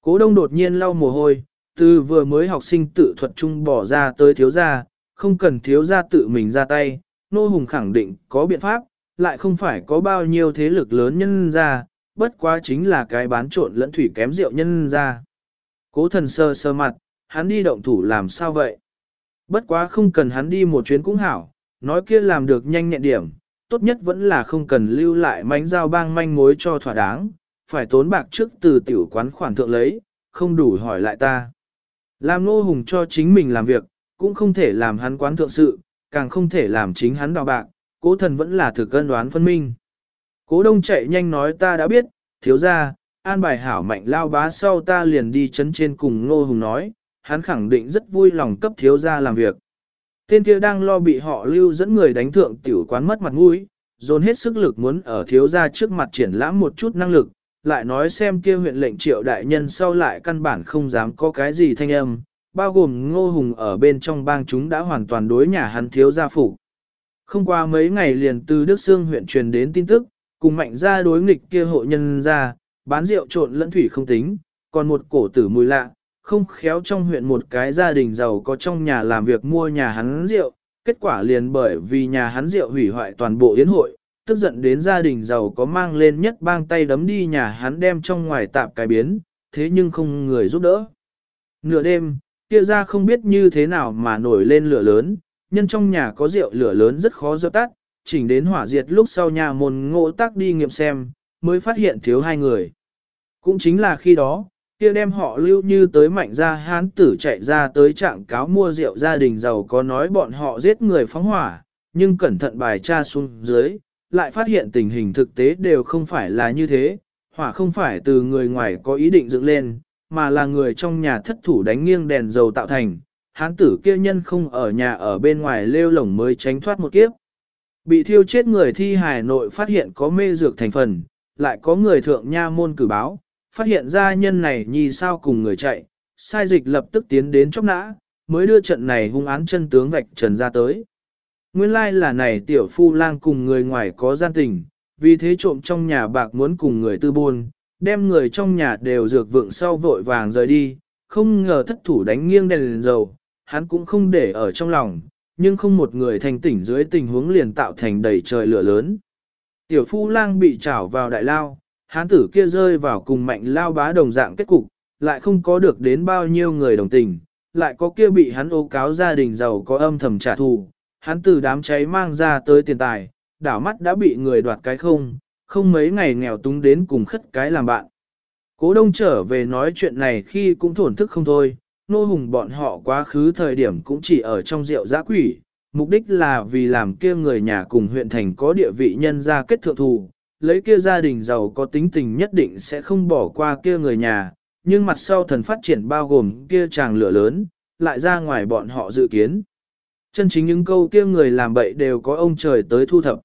Cố đông đột nhiên lau mồ hôi, từ vừa mới học sinh tự thuật chung bỏ ra tới thiếu gia, không cần thiếu gia tự mình ra tay, nô hùng khẳng định có biện pháp, lại không phải có bao nhiêu thế lực lớn nhân ra, bất quá chính là cái bán trộn lẫn thủy kém rượu nhân ra. Cố thần sơ sơ mặt, hắn đi động thủ làm sao vậy? Bất quá không cần hắn đi một chuyến cũng hảo, nói kia làm được nhanh nhẹn điểm, tốt nhất vẫn là không cần lưu lại mánh dao bang manh mối cho thỏa đáng, phải tốn bạc trước từ tiểu quán khoản thượng lấy, không đủ hỏi lại ta. Làm nô hùng cho chính mình làm việc, cũng không thể làm hắn quán thượng sự, càng không thể làm chính hắn đào bạc, cố thần vẫn là thực cân đoán phân minh. Cố đông chạy nhanh nói ta đã biết, thiếu ra, an bài hảo mạnh lao bá sau ta liền đi chấn trên cùng nô hùng nói, hắn khẳng định rất vui lòng cấp thiếu gia làm việc. Tên kia đang lo bị họ lưu dẫn người đánh thượng tiểu quán mất mặt mũi, dồn hết sức lực muốn ở thiếu gia trước mặt triển lãm một chút năng lực, lại nói xem kia huyện lệnh triệu đại nhân sau lại căn bản không dám có cái gì thanh âm, bao gồm ngô hùng ở bên trong bang chúng đã hoàn toàn đối nhà hắn thiếu gia phủ. Không qua mấy ngày liền từ Đức Sương huyện truyền đến tin tức, cùng mạnh gia đối nghịch kia hộ nhân ra, bán rượu trộn lẫn thủy không tính, còn một cổ tử mùi lạ, không khéo trong huyện một cái gia đình giàu có trong nhà làm việc mua nhà hắn rượu, kết quả liền bởi vì nhà hắn rượu hủy hoại toàn bộ yến hội, tức giận đến gia đình giàu có mang lên nhất bang tay đấm đi nhà hắn đem trong ngoài tạp cái biến, thế nhưng không người giúp đỡ. Nửa đêm, kia ra không biết như thế nào mà nổi lên lửa lớn, nhân trong nhà có rượu lửa lớn rất khó dập tắt, chỉnh đến hỏa diệt lúc sau nhà môn ngộ tác đi nghiệm xem, mới phát hiện thiếu hai người. Cũng chính là khi đó, kia đem họ lưu như tới mạnh ra hán tử chạy ra tới trạng cáo mua rượu gia đình giàu có nói bọn họ giết người phóng hỏa, nhưng cẩn thận bài tra xuống dưới, lại phát hiện tình hình thực tế đều không phải là như thế, hỏa không phải từ người ngoài có ý định dựng lên, mà là người trong nhà thất thủ đánh nghiêng đèn dầu tạo thành, hán tử kia nhân không ở nhà ở bên ngoài lêu lổng mới tránh thoát một kiếp. Bị thiêu chết người thi hài nội phát hiện có mê dược thành phần, lại có người thượng nha môn cử báo, phát hiện ra nhân này nhì sao cùng người chạy, sai dịch lập tức tiến đến chóc nã, mới đưa trận này hung án chân tướng vạch trần ra tới. Nguyên lai là này tiểu phu lang cùng người ngoài có gian tình, vì thế trộm trong nhà bạc muốn cùng người tư buôn, đem người trong nhà đều dược vượng sau vội vàng rời đi, không ngờ thất thủ đánh nghiêng đèn, đèn dầu, hắn cũng không để ở trong lòng, nhưng không một người thành tỉnh dưới tình huống liền tạo thành đầy trời lửa lớn. Tiểu phu lang bị trảo vào đại lao, hán tử kia rơi vào cùng mạnh lao bá đồng dạng kết cục, lại không có được đến bao nhiêu người đồng tình, lại có kia bị hắn ô cáo gia đình giàu có âm thầm trả thù, hắn từ đám cháy mang ra tới tiền tài, đảo mắt đã bị người đoạt cái không, không mấy ngày nghèo túng đến cùng khất cái làm bạn. Cố đông trở về nói chuyện này khi cũng thổn thức không thôi, nô hùng bọn họ quá khứ thời điểm cũng chỉ ở trong rượu giã quỷ, mục đích là vì làm kia người nhà cùng huyện thành có địa vị nhân ra kết thượng thù, lấy kia gia đình giàu có tính tình nhất định sẽ không bỏ qua kia người nhà, nhưng mặt sau thần phát triển bao gồm kia chàng lửa lớn, lại ra ngoài bọn họ dự kiến. Chân chính những câu kia người làm bậy đều có ông trời tới thu thập.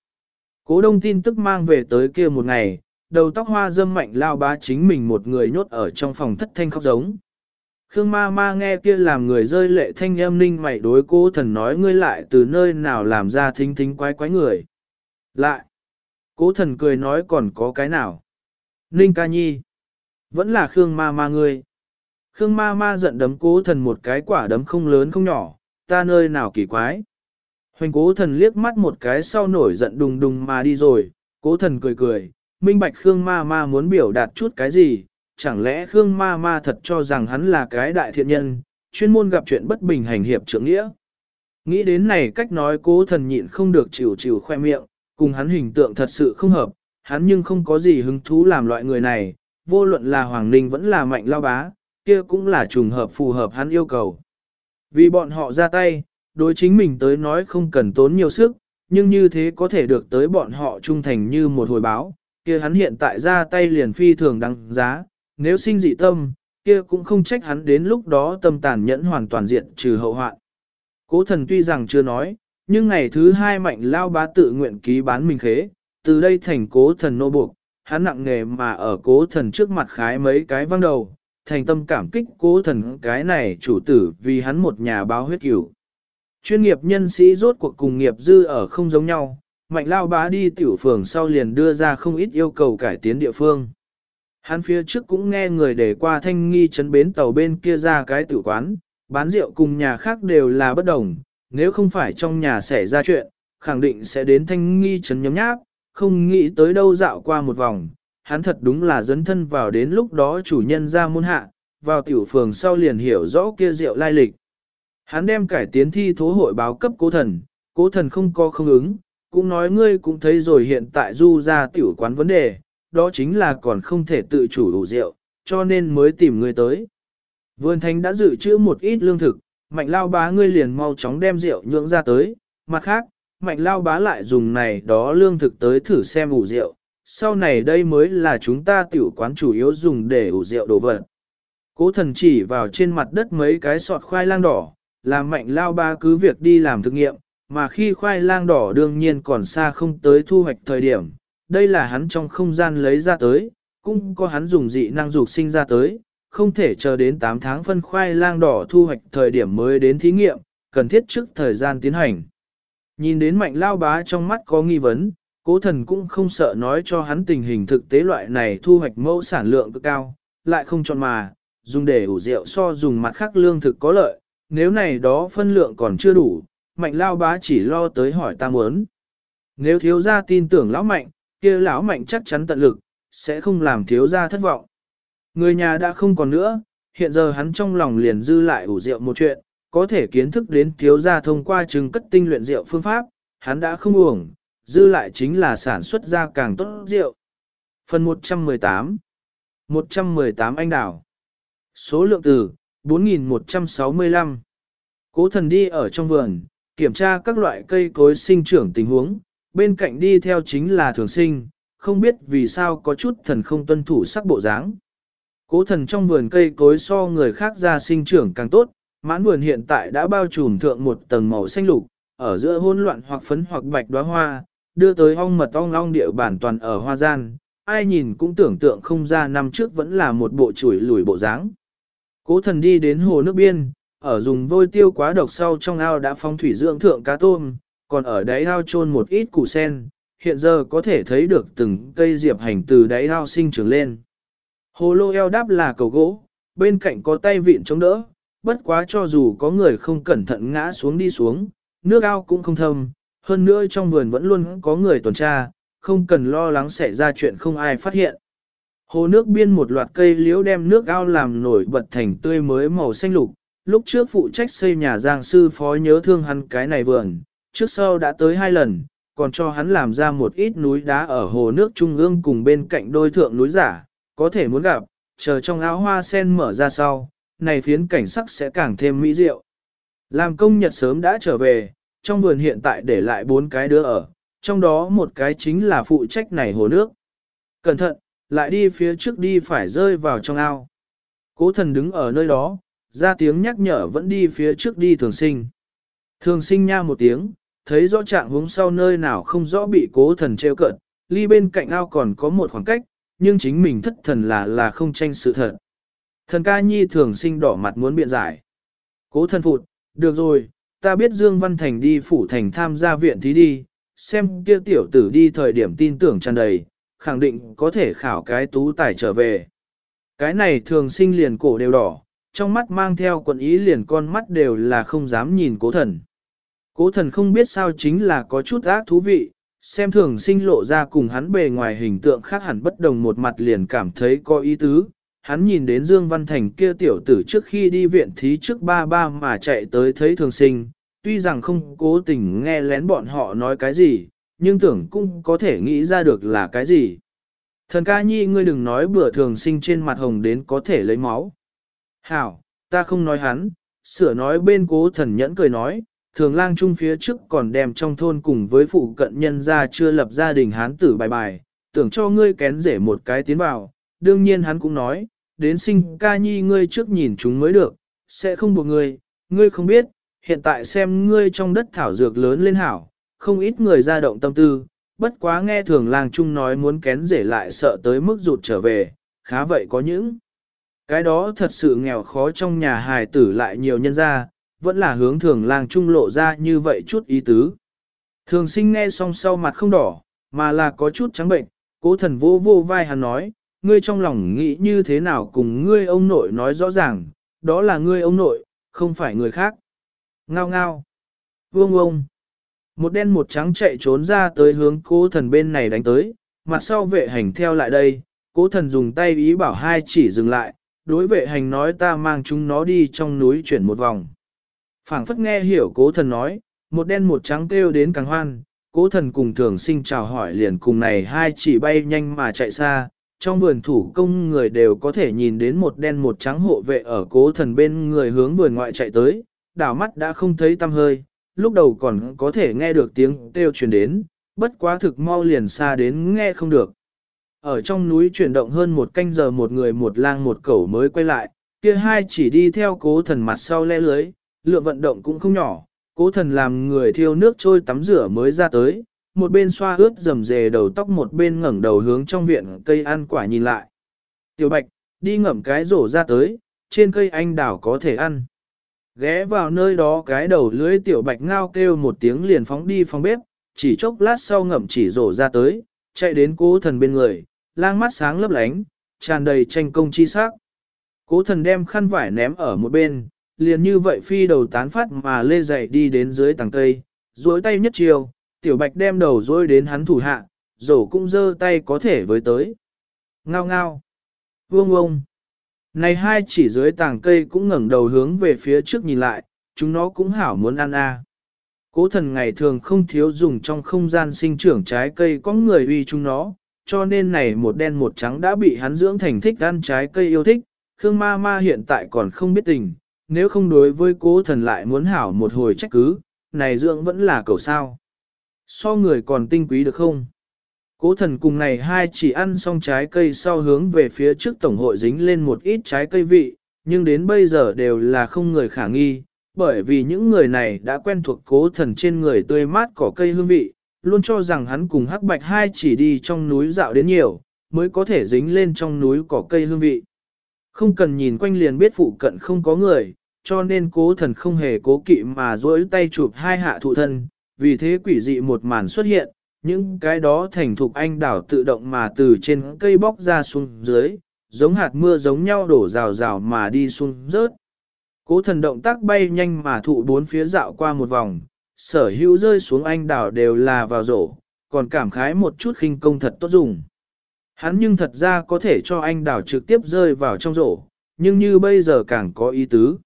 Cố đông tin tức mang về tới kia một ngày, đầu tóc hoa dâm mạnh lao bá chính mình một người nhốt ở trong phòng thất thanh khóc giống. Khương ma ma nghe kia làm người rơi lệ thanh âm ninh mày đối cố thần nói ngươi lại từ nơi nào làm ra thính thính quái quái người. Lại, cố thần cười nói còn có cái nào. Ninh ca nhi, vẫn là Khương ma ma ngươi. Khương ma ma giận đấm cố thần một cái quả đấm không lớn không nhỏ, ta nơi nào kỳ quái. Hoành cố thần liếc mắt một cái sau nổi giận đùng đùng mà đi rồi, cố thần cười cười, minh bạch Khương ma ma muốn biểu đạt chút cái gì, chẳng lẽ Khương ma ma thật cho rằng hắn là cái đại thiện nhân, chuyên môn gặp chuyện bất bình hành hiệp trưởng nghĩa. Nghĩ đến này cách nói cố thần nhịn không được chịu chịu khoe miệng, cùng hắn hình tượng thật sự không hợp, hắn nhưng không có gì hứng thú làm loại người này, vô luận là Hoàng Ninh vẫn là mạnh lao bá, kia cũng là trùng hợp phù hợp hắn yêu cầu. Vì bọn họ ra tay, đối chính mình tới nói không cần tốn nhiều sức, nhưng như thế có thể được tới bọn họ trung thành như một hồi báo, kia hắn hiện tại ra tay liền phi thường đăng giá, nếu sinh dị tâm, kia cũng không trách hắn đến lúc đó tâm tàn nhẫn hoàn toàn diện trừ hậu hoạn. Cố thần tuy rằng chưa nói, nhưng ngày thứ hai mạnh lao bá tự nguyện ký bán mình khế, từ đây thành cố thần nô buộc, hắn nặng nghề mà ở cố thần trước mặt khái mấy cái văng đầu, thành tâm cảm kích cố thần cái này chủ tử vì hắn một nhà báo huyết cửu. Chuyên nghiệp nhân sĩ rốt cuộc cùng nghiệp dư ở không giống nhau, mạnh lao bá đi tiểu phường sau liền đưa ra không ít yêu cầu cải tiến địa phương. Hắn phía trước cũng nghe người để qua thanh nghi chấn bến tàu bên kia ra cái tử quán, bán rượu cùng nhà khác đều là bất đồng, nếu không phải trong nhà xảy ra chuyện, khẳng định sẽ đến thanh nghi chấn nhấm nháp, không nghĩ tới đâu dạo qua một vòng, hắn thật đúng là dấn thân vào đến lúc đó chủ nhân ra môn hạ, vào tiểu phường sau liền hiểu rõ kia rượu lai lịch. Hắn đem cải tiến thi thố hội báo cấp cố thần, cố thần không có không ứng, cũng nói ngươi cũng thấy rồi hiện tại du ra tiểu quán vấn đề, đó chính là còn không thể tự chủ đủ rượu, cho nên mới tìm ngươi tới. Vườn thành đã dự trữ một ít lương thực, mạnh lao bá ngươi liền mau chóng đem rượu nhượng ra tới, mặt khác, mạnh lao bá lại dùng này đó lương thực tới thử xem ủ rượu, sau này đây mới là chúng ta tiểu quán chủ yếu dùng để ủ rượu đồ vật. Cố thần chỉ vào trên mặt đất mấy cái sọt khoai lang đỏ, làm mạnh lao ba cứ việc đi làm thực nghiệm, mà khi khoai lang đỏ đương nhiên còn xa không tới thu hoạch thời điểm, đây là hắn trong không gian lấy ra tới, cũng có hắn dùng dị năng dục sinh ra tới, không thể chờ đến 8 tháng phân khoai lang đỏ thu hoạch thời điểm mới đến thí nghiệm, cần thiết trước thời gian tiến hành. Nhìn đến mạnh lao bá trong mắt có nghi vấn, cố thần cũng không sợ nói cho hắn tình hình thực tế loại này thu hoạch mẫu sản lượng cực cao, lại không chọn mà, dùng để ủ rượu so dùng mặt khác lương thực có lợi, nếu này đó phân lượng còn chưa đủ, mạnh lao bá chỉ lo tới hỏi ta muốn. Nếu thiếu gia tin tưởng lão mạnh, kia lão mạnh chắc chắn tận lực, sẽ không làm thiếu gia thất vọng. Người nhà đã không còn nữa, hiện giờ hắn trong lòng liền dư lại ủ rượu một chuyện, có thể kiến thức đến thiếu gia thông qua trừng cất tinh luyện rượu phương pháp, hắn đã không uổng, dư lại chính là sản xuất ra càng tốt rượu. Phần 118 118 anh đảo Số lượng từ 4.165, Cố thần đi ở trong vườn, kiểm tra các loại cây cối sinh trưởng tình huống, bên cạnh đi theo chính là thường sinh, không biết vì sao có chút thần không tuân thủ sắc bộ dáng. Cố thần trong vườn cây cối so người khác ra sinh trưởng càng tốt, mãn vườn hiện tại đã bao trùm thượng một tầng màu xanh lục, ở giữa hỗn loạn hoặc phấn hoặc bạch đóa hoa, đưa tới ong mật ong long địa bản toàn ở hoa gian, ai nhìn cũng tưởng tượng không ra năm trước vẫn là một bộ chuỗi lùi bộ dáng. Cố thần đi đến hồ nước biên, ở dùng vôi tiêu quá độc sau trong ao đã phong thủy dưỡng thượng cá tôm, còn ở đáy ao chôn một ít củ sen, hiện giờ có thể thấy được từng cây diệp hành từ đáy ao sinh trưởng lên. Hồ lô eo đáp là cầu gỗ, bên cạnh có tay vịn chống đỡ, bất quá cho dù có người không cẩn thận ngã xuống đi xuống, nước ao cũng không thâm, hơn nữa trong vườn vẫn luôn có người tuần tra, không cần lo lắng xảy ra chuyện không ai phát hiện. Hồ nước biên một loạt cây liễu đem nước ao làm nổi bật thành tươi mới màu xanh lục, lúc trước phụ trách xây nhà giang sư phó nhớ thương hắn cái này vườn, trước sau đã tới hai lần, còn cho hắn làm ra một ít núi đá ở hồ nước trung ương cùng bên cạnh đôi thượng núi giả, có thể muốn gặp, chờ trong áo hoa sen mở ra sau, này phiến cảnh sắc sẽ càng thêm mỹ diệu. Làm công nhật sớm đã trở về, trong vườn hiện tại để lại bốn cái đứa ở, trong đó một cái chính là phụ trách này hồ nước. Cẩn thận, lại đi phía trước đi phải rơi vào trong ao. Cố thần đứng ở nơi đó, ra tiếng nhắc nhở vẫn đi phía trước đi thường sinh. Thường sinh nha một tiếng, thấy rõ trạng hướng sau nơi nào không rõ bị cố thần treo cợt, ly bên cạnh ao còn có một khoảng cách, nhưng chính mình thất thần là là không tranh sự thật. Thần ca nhi thường sinh đỏ mặt muốn biện giải. Cố thần phụt, được rồi, ta biết Dương Văn Thành đi phủ thành tham gia viện thí đi, xem kia tiểu tử đi thời điểm tin tưởng tràn đầy, khẳng định có thể khảo cái tú tài trở về. Cái này thường sinh liền cổ đều đỏ, trong mắt mang theo quần ý liền con mắt đều là không dám nhìn cố thần. Cố thần không biết sao chính là có chút ác thú vị, xem thường sinh lộ ra cùng hắn bề ngoài hình tượng khác hẳn bất đồng một mặt liền cảm thấy có ý tứ. Hắn nhìn đến Dương Văn Thành kia tiểu tử trước khi đi viện thí trước ba ba mà chạy tới thấy thường sinh, tuy rằng không cố tình nghe lén bọn họ nói cái gì, nhưng tưởng cũng có thể nghĩ ra được là cái gì. Thần ca nhi ngươi đừng nói bữa thường sinh trên mặt hồng đến có thể lấy máu. Hảo, ta không nói hắn, sửa nói bên cố thần nhẫn cười nói, thường lang trung phía trước còn đem trong thôn cùng với phụ cận nhân ra chưa lập gia đình hán tử bài bài, tưởng cho ngươi kén rể một cái tiến vào, đương nhiên hắn cũng nói, đến sinh ca nhi ngươi trước nhìn chúng mới được, sẽ không buộc ngươi, ngươi không biết, hiện tại xem ngươi trong đất thảo dược lớn lên hảo, không ít người ra động tâm tư, bất quá nghe thường làng chung nói muốn kén rể lại sợ tới mức rụt trở về, khá vậy có những. Cái đó thật sự nghèo khó trong nhà hài tử lại nhiều nhân gia vẫn là hướng thường làng trung lộ ra như vậy chút ý tứ. Thường sinh nghe xong sau mặt không đỏ, mà là có chút trắng bệnh, cố thần vô vô vai hắn nói, ngươi trong lòng nghĩ như thế nào cùng ngươi ông nội nói rõ ràng, đó là ngươi ông nội, không phải người khác. Ngao ngao. Vương ông. Một đen một trắng chạy trốn ra tới hướng cố thần bên này đánh tới, mặt sau vệ hành theo lại đây, cố thần dùng tay ý bảo hai chỉ dừng lại, đối vệ hành nói ta mang chúng nó đi trong núi chuyển một vòng phảng phất nghe hiểu cố thần nói, một đen một trắng kêu đến càng hoan, cố thần cùng thường sinh chào hỏi liền cùng này hai chỉ bay nhanh mà chạy xa, trong vườn thủ công người đều có thể nhìn đến một đen một trắng hộ vệ ở cố thần bên người hướng vườn ngoại chạy tới, đảo mắt đã không thấy tăm hơi, lúc đầu còn có thể nghe được tiếng kêu truyền đến, bất quá thực mau liền xa đến nghe không được. Ở trong núi chuyển động hơn một canh giờ một người một lang một cẩu mới quay lại, kia hai chỉ đi theo cố thần mặt sau le lưới, lượng vận động cũng không nhỏ, cố thần làm người thiêu nước trôi tắm rửa mới ra tới, một bên xoa ướt rầm rề đầu tóc một bên ngẩng đầu hướng trong viện cây ăn quả nhìn lại. Tiểu bạch, đi ngậm cái rổ ra tới, trên cây anh đảo có thể ăn. Ghé vào nơi đó cái đầu lưới tiểu bạch ngao kêu một tiếng liền phóng đi phòng bếp, chỉ chốc lát sau ngậm chỉ rổ ra tới, chạy đến cố thần bên người, lang mắt sáng lấp lánh, tràn đầy tranh công chi sắc. Cố thần đem khăn vải ném ở một bên, liền như vậy phi đầu tán phát mà lê dậy đi đến dưới tầng cây, duỗi tay nhất chiều, tiểu bạch đem đầu duỗi đến hắn thủ hạ, rổ cũng giơ tay có thể với tới. Ngao ngao. Vương ông. Này hai chỉ dưới tàng cây cũng ngẩng đầu hướng về phía trước nhìn lại, chúng nó cũng hảo muốn ăn a. Cố thần ngày thường không thiếu dùng trong không gian sinh trưởng trái cây có người uy chúng nó, cho nên này một đen một trắng đã bị hắn dưỡng thành thích ăn trái cây yêu thích. Khương ma ma hiện tại còn không biết tình, nếu không đối với cố thần lại muốn hảo một hồi trách cứ, này dưỡng vẫn là cầu sao. So người còn tinh quý được không? Cố thần cùng này hai chỉ ăn xong trái cây sau hướng về phía trước tổng hội dính lên một ít trái cây vị, nhưng đến bây giờ đều là không người khả nghi, bởi vì những người này đã quen thuộc cố thần trên người tươi mát cỏ cây hương vị, luôn cho rằng hắn cùng hắc bạch hai chỉ đi trong núi dạo đến nhiều, mới có thể dính lên trong núi cỏ cây hương vị. Không cần nhìn quanh liền biết phụ cận không có người, cho nên cố thần không hề cố kỵ mà duỗi tay chụp hai hạ thụ thân, vì thế quỷ dị một màn xuất hiện, những cái đó thành thục anh đảo tự động mà từ trên cây bóc ra xuống dưới, giống hạt mưa giống nhau đổ rào rào mà đi xuống rớt. Cố thần động tác bay nhanh mà thụ bốn phía dạo qua một vòng, sở hữu rơi xuống anh đảo đều là vào rổ, còn cảm khái một chút khinh công thật tốt dùng. Hắn nhưng thật ra có thể cho anh đảo trực tiếp rơi vào trong rổ, nhưng như bây giờ càng có ý tứ.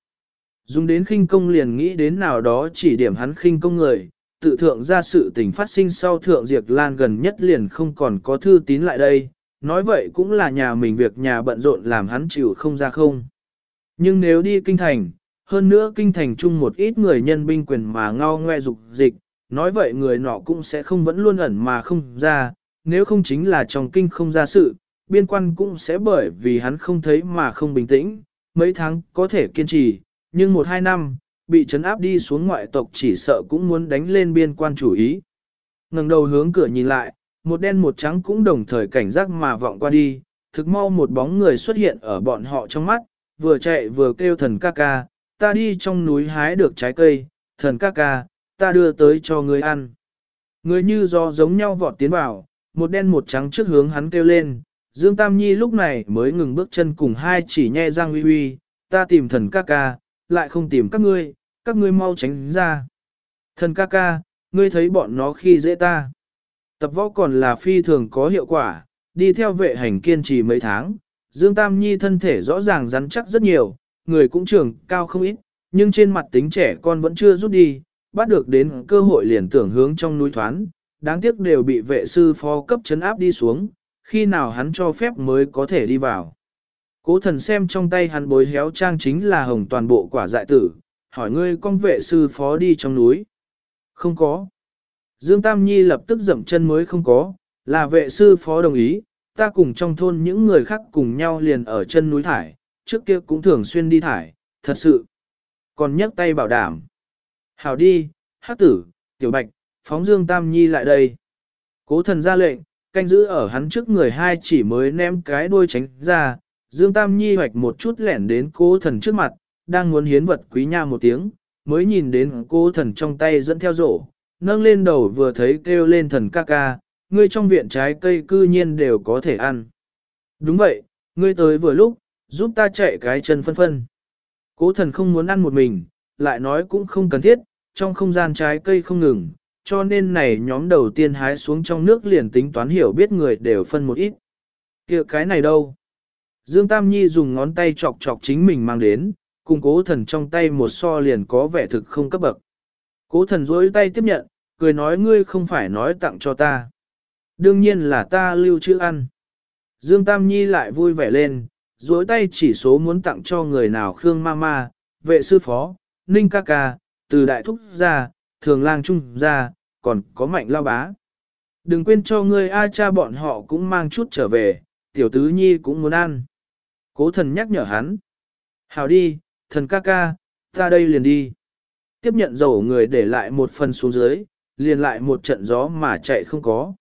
Dùng đến khinh công liền nghĩ đến nào đó chỉ điểm hắn khinh công người, tự thượng ra sự tình phát sinh sau thượng diệt lan gần nhất liền không còn có thư tín lại đây, nói vậy cũng là nhà mình việc nhà bận rộn làm hắn chịu không ra không. Nhưng nếu đi kinh thành, hơn nữa kinh thành chung một ít người nhân binh quyền mà ngao ngoe dục dịch, nói vậy người nọ cũng sẽ không vẫn luôn ẩn mà không ra, nếu không chính là trong kinh không ra sự, biên quan cũng sẽ bởi vì hắn không thấy mà không bình tĩnh, mấy tháng có thể kiên trì, nhưng một hai năm, bị trấn áp đi xuống ngoại tộc chỉ sợ cũng muốn đánh lên biên quan chủ ý. ngẩng đầu hướng cửa nhìn lại, một đen một trắng cũng đồng thời cảnh giác mà vọng qua đi, thực mau một bóng người xuất hiện ở bọn họ trong mắt, vừa chạy vừa kêu thần ca ca, ta đi trong núi hái được trái cây, thần ca ca, ta đưa tới cho người ăn. Người như do giống nhau vọt tiến vào, một đen một trắng trước hướng hắn kêu lên, Dương Tam Nhi lúc này mới ngừng bước chân cùng hai chỉ nhe răng uy uy, ta tìm thần ca ca, lại không tìm các ngươi, các ngươi mau tránh ra. Thần ca ca, ngươi thấy bọn nó khi dễ ta. Tập võ còn là phi thường có hiệu quả, đi theo vệ hành kiên trì mấy tháng. Dương Tam Nhi thân thể rõ ràng rắn chắc rất nhiều, người cũng trưởng cao không ít, nhưng trên mặt tính trẻ con vẫn chưa rút đi, bắt được đến cơ hội liền tưởng hướng trong núi thoán, đáng tiếc đều bị vệ sư phó cấp chấn áp đi xuống, khi nào hắn cho phép mới có thể đi vào. Cố thần xem trong tay hắn bối héo trang chính là hồng toàn bộ quả dại tử, hỏi ngươi con vệ sư phó đi trong núi. Không có. Dương Tam Nhi lập tức dậm chân mới không có, là vệ sư phó đồng ý, ta cùng trong thôn những người khác cùng nhau liền ở chân núi thải, trước kia cũng thường xuyên đi thải, thật sự. Còn nhấc tay bảo đảm. Hảo đi, hát tử, tiểu bạch, phóng dương tam nhi lại đây. Cố thần ra lệnh, canh giữ ở hắn trước người hai chỉ mới ném cái đuôi tránh ra, dương tam nhi hoạch một chút lẻn đến cố thần trước mặt, đang muốn hiến vật quý nha một tiếng, mới nhìn đến cố thần trong tay dẫn theo rổ, nâng lên đầu vừa thấy kêu lên thần ca ca, ngươi trong viện trái cây cư nhiên đều có thể ăn. Đúng vậy, ngươi tới vừa lúc, giúp ta chạy cái chân phân phân. Cố thần không muốn ăn một mình, lại nói cũng không cần thiết, trong không gian trái cây không ngừng, cho nên này nhóm đầu tiên hái xuống trong nước liền tính toán hiểu biết người đều phân một ít. kia cái này đâu? Dương Tam Nhi dùng ngón tay chọc chọc chính mình mang đến, cùng cố thần trong tay một so liền có vẻ thực không cấp bậc. Cố thần dối tay tiếp nhận, cười nói ngươi không phải nói tặng cho ta. Đương nhiên là ta lưu trữ ăn. Dương Tam Nhi lại vui vẻ lên, dối tay chỉ số muốn tặng cho người nào Khương Mama, vệ sư phó, Ninh ca ca, từ đại thúc ra, thường lang trung ra, còn có mạnh lao bá. Đừng quên cho ngươi A cha bọn họ cũng mang chút trở về, tiểu tứ nhi cũng muốn ăn. Cố thần nhắc nhở hắn. Hào đi, thần ca ca, ta đây liền đi. Tiếp nhận dầu người để lại một phần xuống dưới, liền lại một trận gió mà chạy không có.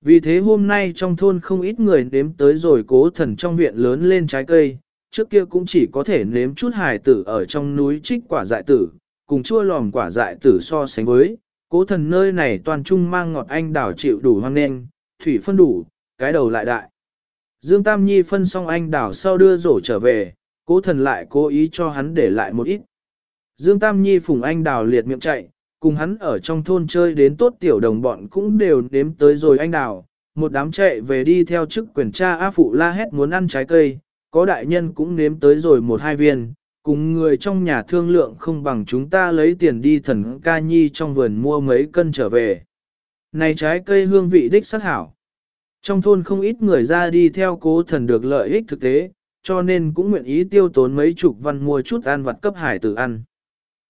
Vì thế hôm nay trong thôn không ít người nếm tới rồi cố thần trong viện lớn lên trái cây, trước kia cũng chỉ có thể nếm chút hài tử ở trong núi trích quả dại tử, cùng chua lòm quả dại tử so sánh với, cố thần nơi này toàn trung mang ngọt anh đảo chịu đủ hoang nên, thủy phân đủ, cái đầu lại đại. Dương Tam Nhi phân xong anh đảo sau đưa rổ trở về, cố thần lại cố ý cho hắn để lại một ít. Dương Tam Nhi phùng anh đào liệt miệng chạy, cùng hắn ở trong thôn chơi đến tốt tiểu đồng bọn cũng đều nếm tới rồi anh đào, một đám chạy về đi theo chức quyền cha A Phụ la hét muốn ăn trái cây, có đại nhân cũng nếm tới rồi một hai viên, cùng người trong nhà thương lượng không bằng chúng ta lấy tiền đi thần ca nhi trong vườn mua mấy cân trở về. Này trái cây hương vị đích sắc hảo. Trong thôn không ít người ra đi theo cố thần được lợi ích thực tế, cho nên cũng nguyện ý tiêu tốn mấy chục văn mua chút ăn vặt cấp hải tử ăn.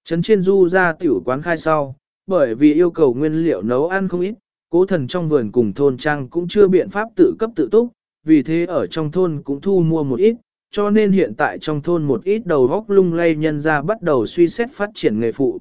Trấn trên du ra tiểu quán khai sau, bởi vì yêu cầu nguyên liệu nấu ăn không ít, cố thần trong vườn cùng thôn trang cũng chưa biện pháp tự cấp tự túc, vì thế ở trong thôn cũng thu mua một ít, cho nên hiện tại trong thôn một ít đầu góc lung lay nhân ra bắt đầu suy xét phát triển nghề phụ.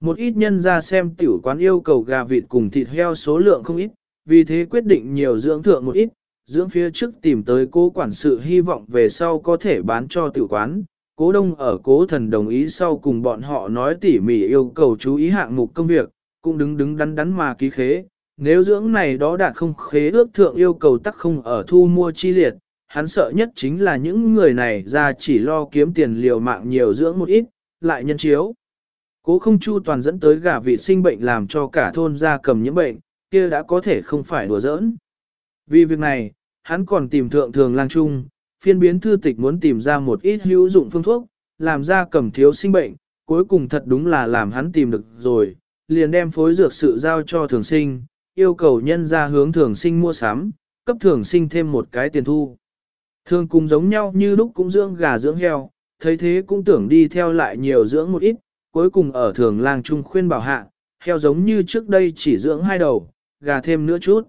Một ít nhân ra xem tiểu quán yêu cầu gà vịt cùng thịt heo số lượng không ít, vì thế quyết định nhiều dưỡng thượng một ít, dưỡng phía trước tìm tới cố quản sự hy vọng về sau có thể bán cho tiểu quán. Cố đông ở cố thần đồng ý sau cùng bọn họ nói tỉ mỉ yêu cầu chú ý hạng mục công việc, cũng đứng đứng đắn đắn mà ký khế. Nếu dưỡng này đó đạt không khế ước thượng yêu cầu tắc không ở thu mua chi liệt, hắn sợ nhất chính là những người này ra chỉ lo kiếm tiền liều mạng nhiều dưỡng một ít, lại nhân chiếu. Cố không chu toàn dẫn tới gà vị sinh bệnh làm cho cả thôn ra cầm những bệnh, kia đã có thể không phải đùa giỡn. Vì việc này, hắn còn tìm thượng thường lang trung, phiên biến thư tịch muốn tìm ra một ít hữu dụng phương thuốc, làm ra cầm thiếu sinh bệnh, cuối cùng thật đúng là làm hắn tìm được rồi, liền đem phối dược sự giao cho thường sinh, yêu cầu nhân ra hướng thường sinh mua sắm, cấp thường sinh thêm một cái tiền thu. Thường cùng giống nhau như lúc cũng dưỡng gà dưỡng heo, thấy thế cũng tưởng đi theo lại nhiều dưỡng một ít, cuối cùng ở thường lang trung khuyên bảo hạ, heo giống như trước đây chỉ dưỡng hai đầu, gà thêm nữa chút.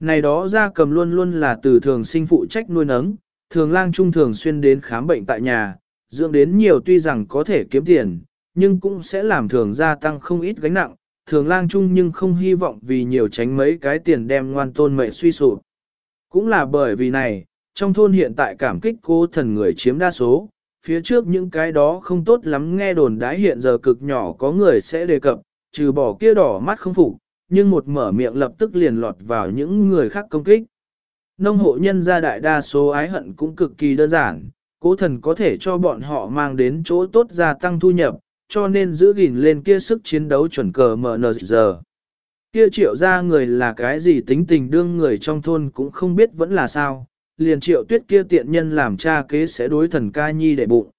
Này đó ra cầm luôn luôn là từ thường sinh phụ trách nuôi nấng, thường lang trung thường xuyên đến khám bệnh tại nhà, dưỡng đến nhiều tuy rằng có thể kiếm tiền, nhưng cũng sẽ làm thường gia tăng không ít gánh nặng, thường lang trung nhưng không hy vọng vì nhiều tránh mấy cái tiền đem ngoan tôn mệ suy sụp. Cũng là bởi vì này, trong thôn hiện tại cảm kích cô thần người chiếm đa số, phía trước những cái đó không tốt lắm nghe đồn đái hiện giờ cực nhỏ có người sẽ đề cập, trừ bỏ kia đỏ mắt không phục, nhưng một mở miệng lập tức liền lọt vào những người khác công kích. Nông hộ nhân gia đại đa số ái hận cũng cực kỳ đơn giản, cố thần có thể cho bọn họ mang đến chỗ tốt gia tăng thu nhập, cho nên giữ gìn lên kia sức chiến đấu chuẩn cờ mở giờ. Kia triệu ra người là cái gì tính tình đương người trong thôn cũng không biết vẫn là sao, liền triệu tuyết kia tiện nhân làm cha kế sẽ đối thần ca nhi để bụng.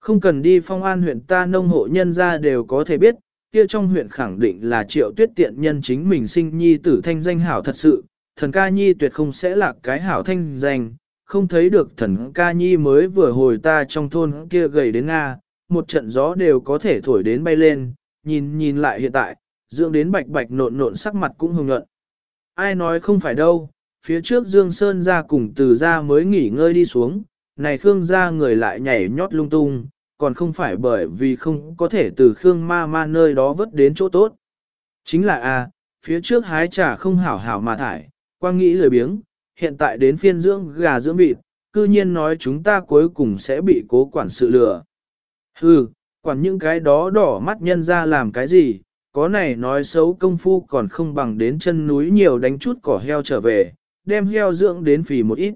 Không cần đi phong an huyện ta nông hộ nhân ra đều có thể biết, kia trong huyện khẳng định là triệu tuyết tiện nhân chính mình sinh nhi tử thanh danh hảo thật sự, thần ca nhi tuyệt không sẽ là cái hảo thanh danh, không thấy được thần ca nhi mới vừa hồi ta trong thôn kia gầy đến Nga, một trận gió đều có thể thổi đến bay lên, nhìn nhìn lại hiện tại, dưỡng đến bạch bạch nộn nộn sắc mặt cũng hồng nhuận. ai nói không phải đâu, phía trước Dương Sơn ra cùng từ ra mới nghỉ ngơi đi xuống, này Khương ra người lại nhảy nhót lung tung, còn không phải bởi vì không có thể từ Khương ma ma nơi đó vớt đến chỗ tốt. Chính là a phía trước hái trà không hảo hảo mà thải, quang nghĩ lười biếng, hiện tại đến phiên dưỡng gà dưỡng vịt, cư nhiên nói chúng ta cuối cùng sẽ bị cố quản sự lừa. Hừ, quản những cái đó đỏ mắt nhân ra làm cái gì, có này nói xấu công phu còn không bằng đến chân núi nhiều đánh chút cỏ heo trở về, đem heo dưỡng đến phì một ít.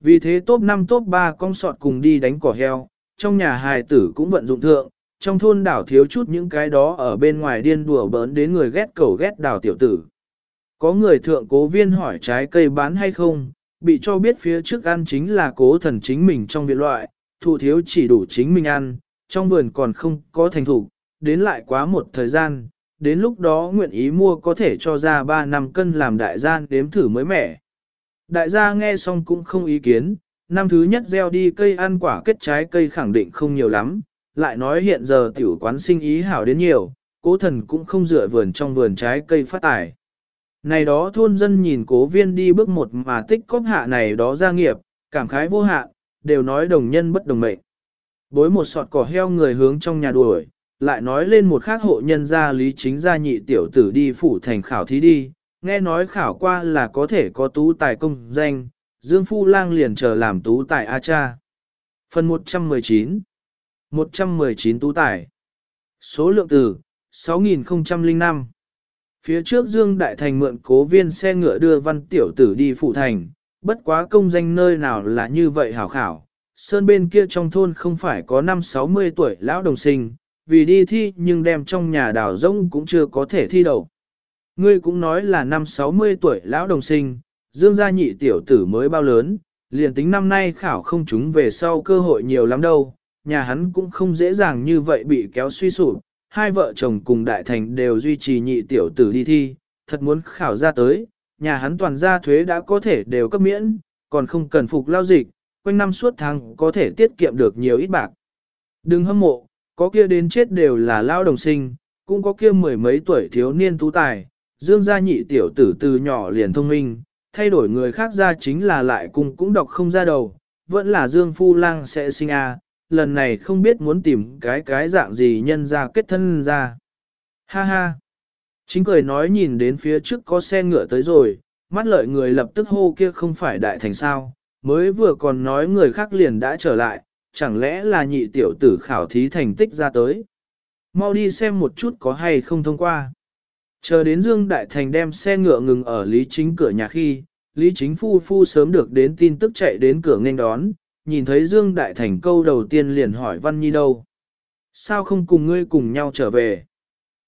Vì thế top 5 top 3 con sọt cùng đi đánh cỏ heo, trong nhà hài tử cũng vận dụng thượng, trong thôn đảo thiếu chút những cái đó ở bên ngoài điên đùa bỡn đến người ghét cầu ghét đảo tiểu tử. Có người thượng cố viên hỏi trái cây bán hay không, bị cho biết phía trước ăn chính là cố thần chính mình trong viện loại, thụ thiếu chỉ đủ chính mình ăn, trong vườn còn không có thành thủ, đến lại quá một thời gian, đến lúc đó nguyện ý mua có thể cho ra 3 năm cân làm đại gian đếm thử mới mẻ. Đại gia nghe xong cũng không ý kiến, năm thứ nhất gieo đi cây ăn quả kết trái cây khẳng định không nhiều lắm, lại nói hiện giờ tiểu quán sinh ý hảo đến nhiều, cố thần cũng không dựa vườn trong vườn trái cây phát tài. Này đó thôn dân nhìn cố viên đi bước một mà tích cóp hạ này đó gia nghiệp, cảm khái vô hạn, đều nói đồng nhân bất đồng mệnh. Bối một sọt cỏ heo người hướng trong nhà đuổi, lại nói lên một khác hộ nhân gia lý chính gia nhị tiểu tử đi phủ thành khảo thí đi, nghe nói khảo qua là có thể có tú tài công danh, Dương Phu Lang liền chờ làm tú tài A cha. Phần 119 119 tú tài Số lượng từ 6005 Phía trước Dương Đại Thành mượn cố viên xe ngựa đưa văn tiểu tử đi phụ thành, bất quá công danh nơi nào là như vậy hảo khảo. Sơn bên kia trong thôn không phải có năm 60 tuổi lão đồng sinh, vì đi thi nhưng đem trong nhà đào rông cũng chưa có thể thi đầu. Ngươi cũng nói là năm 60 tuổi lão đồng sinh, Dương gia nhị tiểu tử mới bao lớn, liền tính năm nay khảo không chúng về sau cơ hội nhiều lắm đâu, nhà hắn cũng không dễ dàng như vậy bị kéo suy sụp, hai vợ chồng cùng đại thành đều duy trì nhị tiểu tử đi thi, thật muốn khảo ra tới, nhà hắn toàn gia thuế đã có thể đều cấp miễn, còn không cần phục lao dịch, quanh năm suốt tháng có thể tiết kiệm được nhiều ít bạc. Đừng hâm mộ, có kia đến chết đều là lao đồng sinh, cũng có kia mười mấy tuổi thiếu niên tú tài, dương gia nhị tiểu tử từ nhỏ liền thông minh, thay đổi người khác ra chính là lại cùng cũng đọc không ra đầu, vẫn là dương phu lang sẽ sinh a lần này không biết muốn tìm cái cái dạng gì nhân ra kết thân ra. Ha ha! Chính cười nói nhìn đến phía trước có xe ngựa tới rồi, mắt lợi người lập tức hô kia không phải đại thành sao, mới vừa còn nói người khác liền đã trở lại, chẳng lẽ là nhị tiểu tử khảo thí thành tích ra tới. Mau đi xem một chút có hay không thông qua. Chờ đến Dương Đại Thành đem xe ngựa ngừng ở Lý Chính cửa nhà khi, Lý Chính phu phu sớm được đến tin tức chạy đến cửa nghênh đón, nhìn thấy Dương Đại Thành câu đầu tiên liền hỏi Văn Nhi đâu. Sao không cùng ngươi cùng nhau trở về?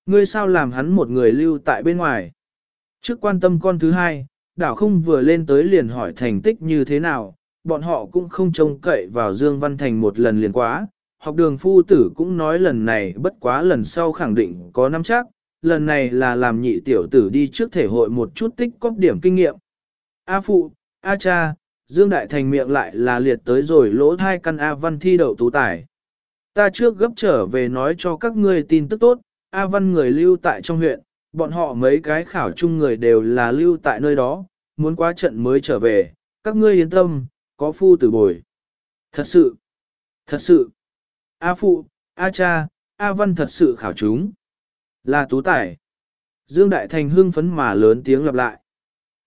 Ngươi sao làm hắn một người lưu tại bên ngoài? Trước quan tâm con thứ hai, đảo không vừa lên tới liền hỏi thành tích như thế nào, bọn họ cũng không trông cậy vào Dương Văn Thành một lần liền quá. Học đường phu tử cũng nói lần này bất quá lần sau khẳng định có năm chắc, lần này là làm nhị tiểu tử đi trước thể hội một chút tích cóp điểm kinh nghiệm. A phụ, A cha, Dương Đại Thành miệng lại là liệt tới rồi lỗ thai căn A Văn thi đậu tú tài. Ta trước gấp trở về nói cho các ngươi tin tức tốt, A Văn người lưu tại trong huyện, bọn họ mấy cái khảo chung người đều là lưu tại nơi đó, muốn qua trận mới trở về, các ngươi yên tâm, có phu tử bồi. Thật sự, thật sự, A Phụ, A Cha, A Văn thật sự khảo chúng. Là tú tài. Dương Đại Thành hưng phấn mà lớn tiếng lặp lại.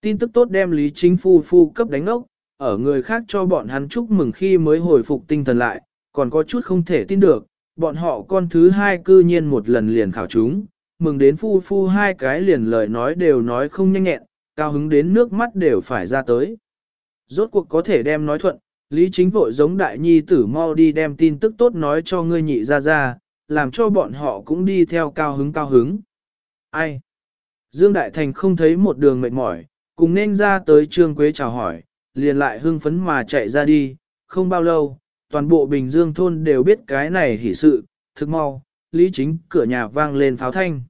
Tin tức tốt đem Lý Chính Phu Phu cấp đánh ốc, ở người khác cho bọn hắn chúc mừng khi mới hồi phục tinh thần lại, còn có chút không thể tin được, bọn họ con thứ hai cư nhiên một lần liền khảo chúng, mừng đến Phu Phu hai cái liền lời nói đều nói không nhanh nhẹn, cao hứng đến nước mắt đều phải ra tới. Rốt cuộc có thể đem nói thuận, Lý Chính vội giống đại nhi tử mau đi đem tin tức tốt nói cho ngươi nhị ra ra, làm cho bọn họ cũng đi theo cao hứng cao hứng. Ai? Dương Đại Thành không thấy một đường mệt mỏi, cùng nên ra tới Trương Quế chào hỏi, liền lại hưng phấn mà chạy ra đi, không bao lâu, toàn bộ Bình Dương thôn đều biết cái này hỉ sự, thực mau, Lý Chính cửa nhà vang lên pháo thanh.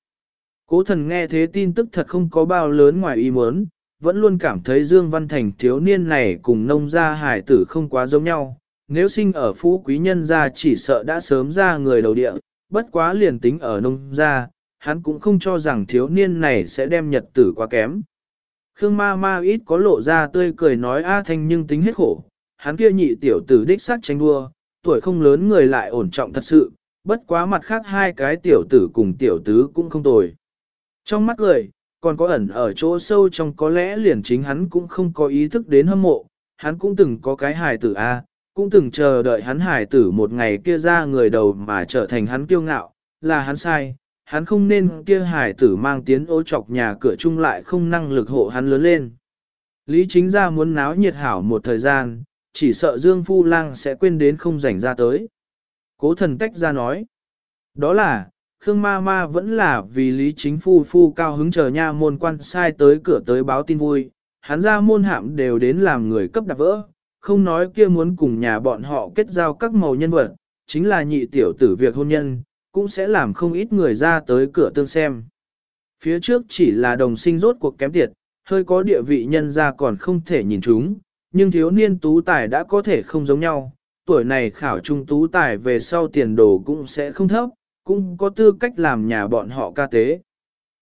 Cố thần nghe thế tin tức thật không có bao lớn ngoài ý muốn, vẫn luôn cảm thấy Dương Văn Thành thiếu niên này cùng nông gia hải tử không quá giống nhau, nếu sinh ở phú quý nhân gia chỉ sợ đã sớm ra người đầu địa, bất quá liền tính ở nông gia, hắn cũng không cho rằng thiếu niên này sẽ đem nhật tử quá kém. Khương ma ma ít có lộ ra tươi cười nói A Thanh nhưng tính hết khổ, hắn kia nhị tiểu tử đích sát tranh đua, tuổi không lớn người lại ổn trọng thật sự, bất quá mặt khác hai cái tiểu tử cùng tiểu tứ cũng không tồi. Trong mắt người còn có ẩn ở chỗ sâu trong có lẽ liền chính hắn cũng không có ý thức đến hâm mộ, hắn cũng từng có cái hài tử A, cũng từng chờ đợi hắn hải tử một ngày kia ra người đầu mà trở thành hắn kiêu ngạo, là hắn sai, hắn không nên kia hải tử mang tiến ô chọc nhà cửa chung lại không năng lực hộ hắn lớn lên. Lý chính ra muốn náo nhiệt hảo một thời gian, chỉ sợ Dương Phu Lang sẽ quên đến không rảnh ra tới. Cố thần tách ra nói, đó là, Khương Ma Ma vẫn là vì Lý Chính Phu Phu cao hứng chờ nha môn quan sai tới cửa tới báo tin vui, hắn ra môn hạm đều đến làm người cấp đạp vỡ, không nói kia muốn cùng nhà bọn họ kết giao các màu nhân vật, chính là nhị tiểu tử việc hôn nhân, cũng sẽ làm không ít người ra tới cửa tương xem. Phía trước chỉ là đồng sinh rốt cuộc kém tiệt, hơi có địa vị nhân ra còn không thể nhìn chúng, nhưng thiếu niên tú tài đã có thể không giống nhau, tuổi này khảo trung tú tài về sau tiền đồ cũng sẽ không thấp, cũng có tư cách làm nhà bọn họ ca tế.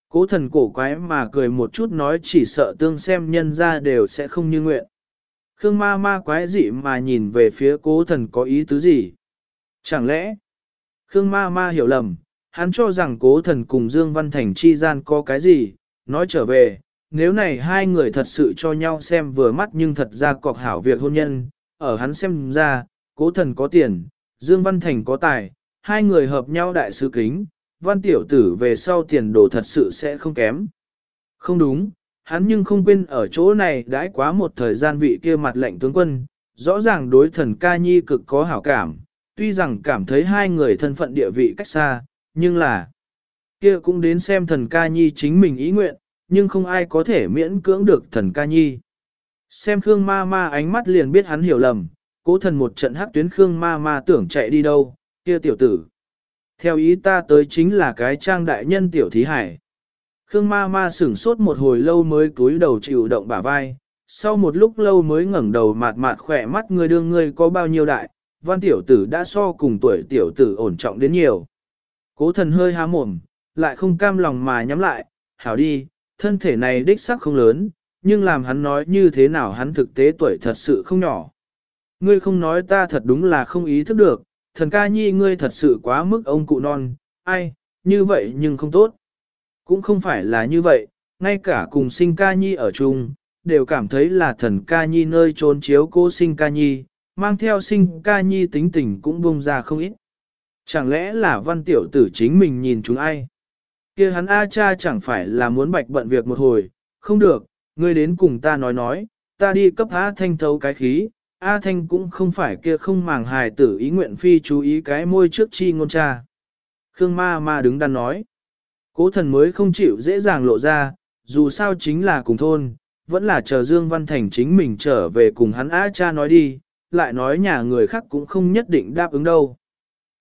Cố thần cổ quái mà cười một chút nói chỉ sợ tương xem nhân ra đều sẽ không như nguyện. Khương ma ma quái dị mà nhìn về phía cố thần có ý tứ gì? Chẳng lẽ, Khương ma ma hiểu lầm, hắn cho rằng cố thần cùng Dương Văn Thành chi gian có cái gì, nói trở về, nếu này hai người thật sự cho nhau xem vừa mắt nhưng thật ra cọc hảo việc hôn nhân, ở hắn xem ra, cố thần có tiền, Dương Văn Thành có tài, hai người hợp nhau đại sứ kính, văn tiểu tử về sau tiền đồ thật sự sẽ không kém. Không đúng, hắn nhưng không quên ở chỗ này đãi quá một thời gian vị kia mặt lệnh tướng quân, rõ ràng đối thần ca nhi cực có hảo cảm, tuy rằng cảm thấy hai người thân phận địa vị cách xa, nhưng là kia cũng đến xem thần ca nhi chính mình ý nguyện, nhưng không ai có thể miễn cưỡng được thần ca nhi. Xem Khương ma ma ánh mắt liền biết hắn hiểu lầm, cố thần một trận hắc tuyến Khương ma ma tưởng chạy đi đâu, kia tiểu tử. Theo ý ta tới chính là cái trang đại nhân tiểu thí hải. Khương ma ma sửng sốt một hồi lâu mới cúi đầu chịu động bả vai, sau một lúc lâu mới ngẩng đầu mạt mạt khỏe mắt người đương ngươi có bao nhiêu đại, văn tiểu tử đã so cùng tuổi tiểu tử ổn trọng đến nhiều. Cố thần hơi há mồm, lại không cam lòng mà nhắm lại, hảo đi, thân thể này đích sắc không lớn, nhưng làm hắn nói như thế nào hắn thực tế tuổi thật sự không nhỏ. Ngươi không nói ta thật đúng là không ý thức được, thần ca nhi ngươi thật sự quá mức ông cụ non, ai, như vậy nhưng không tốt. Cũng không phải là như vậy, ngay cả cùng sinh ca nhi ở chung, đều cảm thấy là thần ca nhi nơi trốn chiếu cô sinh ca nhi, mang theo sinh ca nhi tính tình cũng bông ra không ít. Chẳng lẽ là văn tiểu tử chính mình nhìn chúng ai? kia hắn A cha chẳng phải là muốn bạch bận việc một hồi, không được, ngươi đến cùng ta nói nói, ta đi cấp A Thanh thấu cái khí, A Thanh cũng không phải kia không màng hài tử ý nguyện phi chú ý cái môi trước chi ngôn cha. Khương ma ma đứng đắn nói, cố thần mới không chịu dễ dàng lộ ra, dù sao chính là cùng thôn, vẫn là chờ Dương Văn Thành chính mình trở về cùng hắn á cha nói đi, lại nói nhà người khác cũng không nhất định đáp ứng đâu.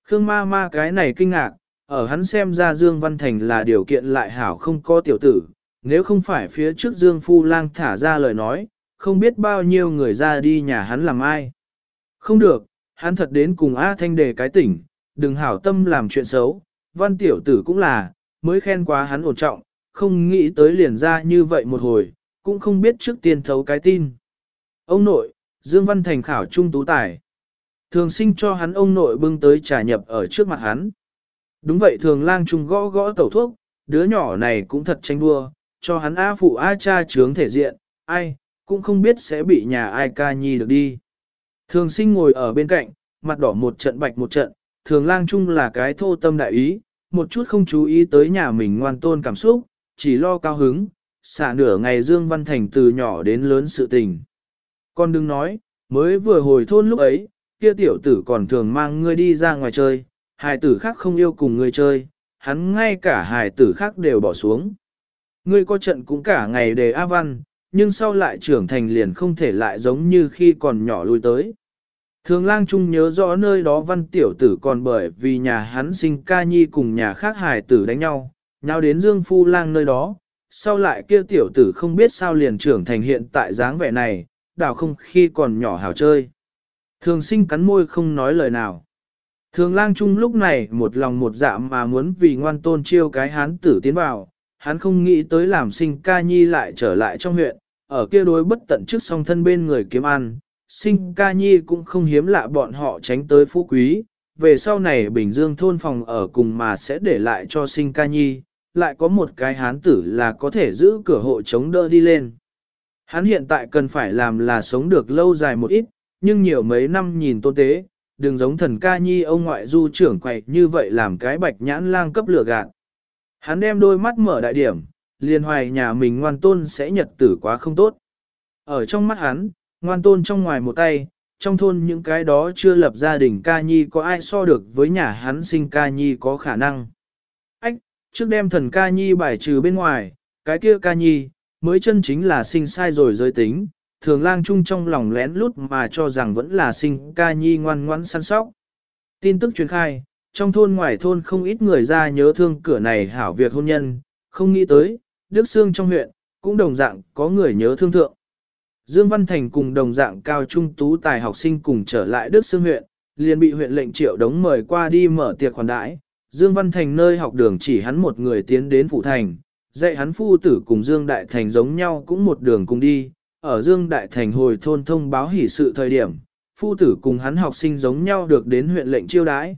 Khương ma ma cái này kinh ngạc, ở hắn xem ra Dương Văn Thành là điều kiện lại hảo không có tiểu tử, nếu không phải phía trước Dương Phu Lang thả ra lời nói, không biết bao nhiêu người ra đi nhà hắn làm ai. Không được, hắn thật đến cùng A Thanh đề cái tỉnh, đừng hảo tâm làm chuyện xấu, văn tiểu tử cũng là, mới khen quá hắn ổn trọng, không nghĩ tới liền ra như vậy một hồi, cũng không biết trước tiên thấu cái tin. Ông nội, Dương Văn Thành khảo trung tú tài. Thường sinh cho hắn ông nội bưng tới trà nhập ở trước mặt hắn. Đúng vậy thường lang trung gõ gõ tẩu thuốc, đứa nhỏ này cũng thật tranh đua, cho hắn A phụ A cha trướng thể diện, ai, cũng không biết sẽ bị nhà ai ca nhi được đi. Thường sinh ngồi ở bên cạnh, mặt đỏ một trận bạch một trận, thường lang trung là cái thô tâm đại ý, một chút không chú ý tới nhà mình ngoan tôn cảm xúc, chỉ lo cao hứng, xả nửa ngày Dương Văn Thành từ nhỏ đến lớn sự tình. Con đừng nói, mới vừa hồi thôn lúc ấy, kia tiểu tử còn thường mang ngươi đi ra ngoài chơi, hài tử khác không yêu cùng ngươi chơi, hắn ngay cả hài tử khác đều bỏ xuống. Ngươi có trận cũng cả ngày đề A Văn, nhưng sau lại trưởng thành liền không thể lại giống như khi còn nhỏ lui tới. Thường lang trung nhớ rõ nơi đó văn tiểu tử còn bởi vì nhà hắn sinh ca nhi cùng nhà khác hài tử đánh nhau, nhau đến dương phu lang nơi đó, sau lại kia tiểu tử không biết sao liền trưởng thành hiện tại dáng vẻ này, đảo không khi còn nhỏ hào chơi. Thường sinh cắn môi không nói lời nào. Thường lang trung lúc này một lòng một dạ mà muốn vì ngoan tôn chiêu cái hán tử tiến vào, hắn không nghĩ tới làm sinh ca nhi lại trở lại trong huyện, ở kia đối bất tận trước song thân bên người kiếm ăn, sinh ca nhi cũng không hiếm lạ bọn họ tránh tới phú quý, về sau này Bình Dương thôn phòng ở cùng mà sẽ để lại cho sinh ca nhi, lại có một cái hán tử là có thể giữ cửa hộ chống đỡ đi lên. Hắn hiện tại cần phải làm là sống được lâu dài một ít, nhưng nhiều mấy năm nhìn tôn tế, đừng giống thần ca nhi ông ngoại du trưởng quậy như vậy làm cái bạch nhãn lang cấp lửa gạt. Hắn đem đôi mắt mở đại điểm, liền hoài nhà mình ngoan tôn sẽ nhật tử quá không tốt. Ở trong mắt hắn, ngoan tôn trong ngoài một tay, trong thôn những cái đó chưa lập gia đình ca nhi có ai so được với nhà hắn sinh ca nhi có khả năng. Ách, trước đem thần ca nhi bài trừ bên ngoài, cái kia ca nhi, mới chân chính là sinh sai rồi giới tính, thường lang chung trong lòng lén lút mà cho rằng vẫn là sinh ca nhi ngoan ngoãn săn sóc. Tin tức truyền khai, trong thôn ngoài thôn không ít người ra nhớ thương cửa này hảo việc hôn nhân, không nghĩ tới, Đức Sương trong huyện, cũng đồng dạng có người nhớ thương thượng. Dương Văn Thành cùng đồng dạng cao trung tú tài học sinh cùng trở lại Đức Sương huyện, liền bị huyện lệnh triệu đống mời qua đi mở tiệc khoản đãi. Dương Văn Thành nơi học đường chỉ hắn một người tiến đến Phủ Thành, dạy hắn phu tử cùng Dương Đại Thành giống nhau cũng một đường cùng đi. Ở Dương Đại Thành hồi thôn thông báo hỷ sự thời điểm, phu tử cùng hắn học sinh giống nhau được đến huyện lệnh chiêu đãi.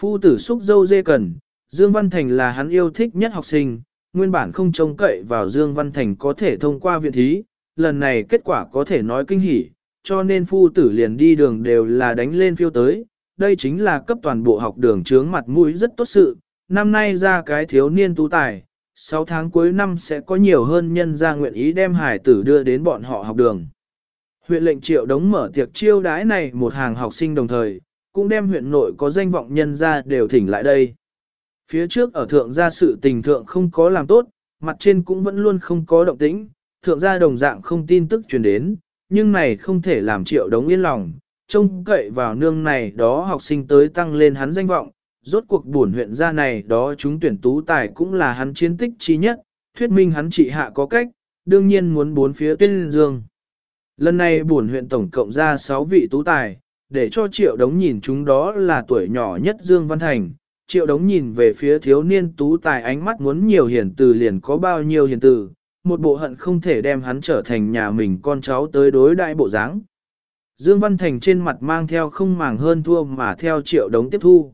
Phu tử xúc dâu dê cần, Dương Văn Thành là hắn yêu thích nhất học sinh, nguyên bản không trông cậy vào Dương Văn Thành có thể thông qua viện thí, lần này kết quả có thể nói kinh hỉ, cho nên phu tử liền đi đường đều là đánh lên phiêu tới, đây chính là cấp toàn bộ học đường trướng mặt mũi rất tốt sự, năm nay ra cái thiếu niên tú tài, 6 tháng cuối năm sẽ có nhiều hơn nhân gia nguyện ý đem hải tử đưa đến bọn họ học đường. Huyện lệnh triệu đống mở tiệc chiêu đái này một hàng học sinh đồng thời, cũng đem huyện nội có danh vọng nhân gia đều thỉnh lại đây. Phía trước ở thượng gia sự tình thượng không có làm tốt, mặt trên cũng vẫn luôn không có động tĩnh, thượng gia đồng dạng không tin tức truyền đến, nhưng này không thể làm triệu đống yên lòng, trông cậy vào nương này đó học sinh tới tăng lên hắn danh vọng, rốt cuộc buồn huyện gia này đó chúng tuyển tú tài cũng là hắn chiến tích chi nhất, thuyết minh hắn trị hạ có cách, đương nhiên muốn bốn phía tuyên dương. Lần này buồn huyện tổng cộng ra 6 vị tú tài, để cho triệu đống nhìn chúng đó là tuổi nhỏ nhất Dương Văn Thành. Triệu đống nhìn về phía thiếu niên tú tài ánh mắt muốn nhiều hiền từ liền có bao nhiêu hiền từ, một bộ hận không thể đem hắn trở thành nhà mình con cháu tới đối đại bộ dáng. Dương Văn Thành trên mặt mang theo không màng hơn thua mà theo triệu đống tiếp thu.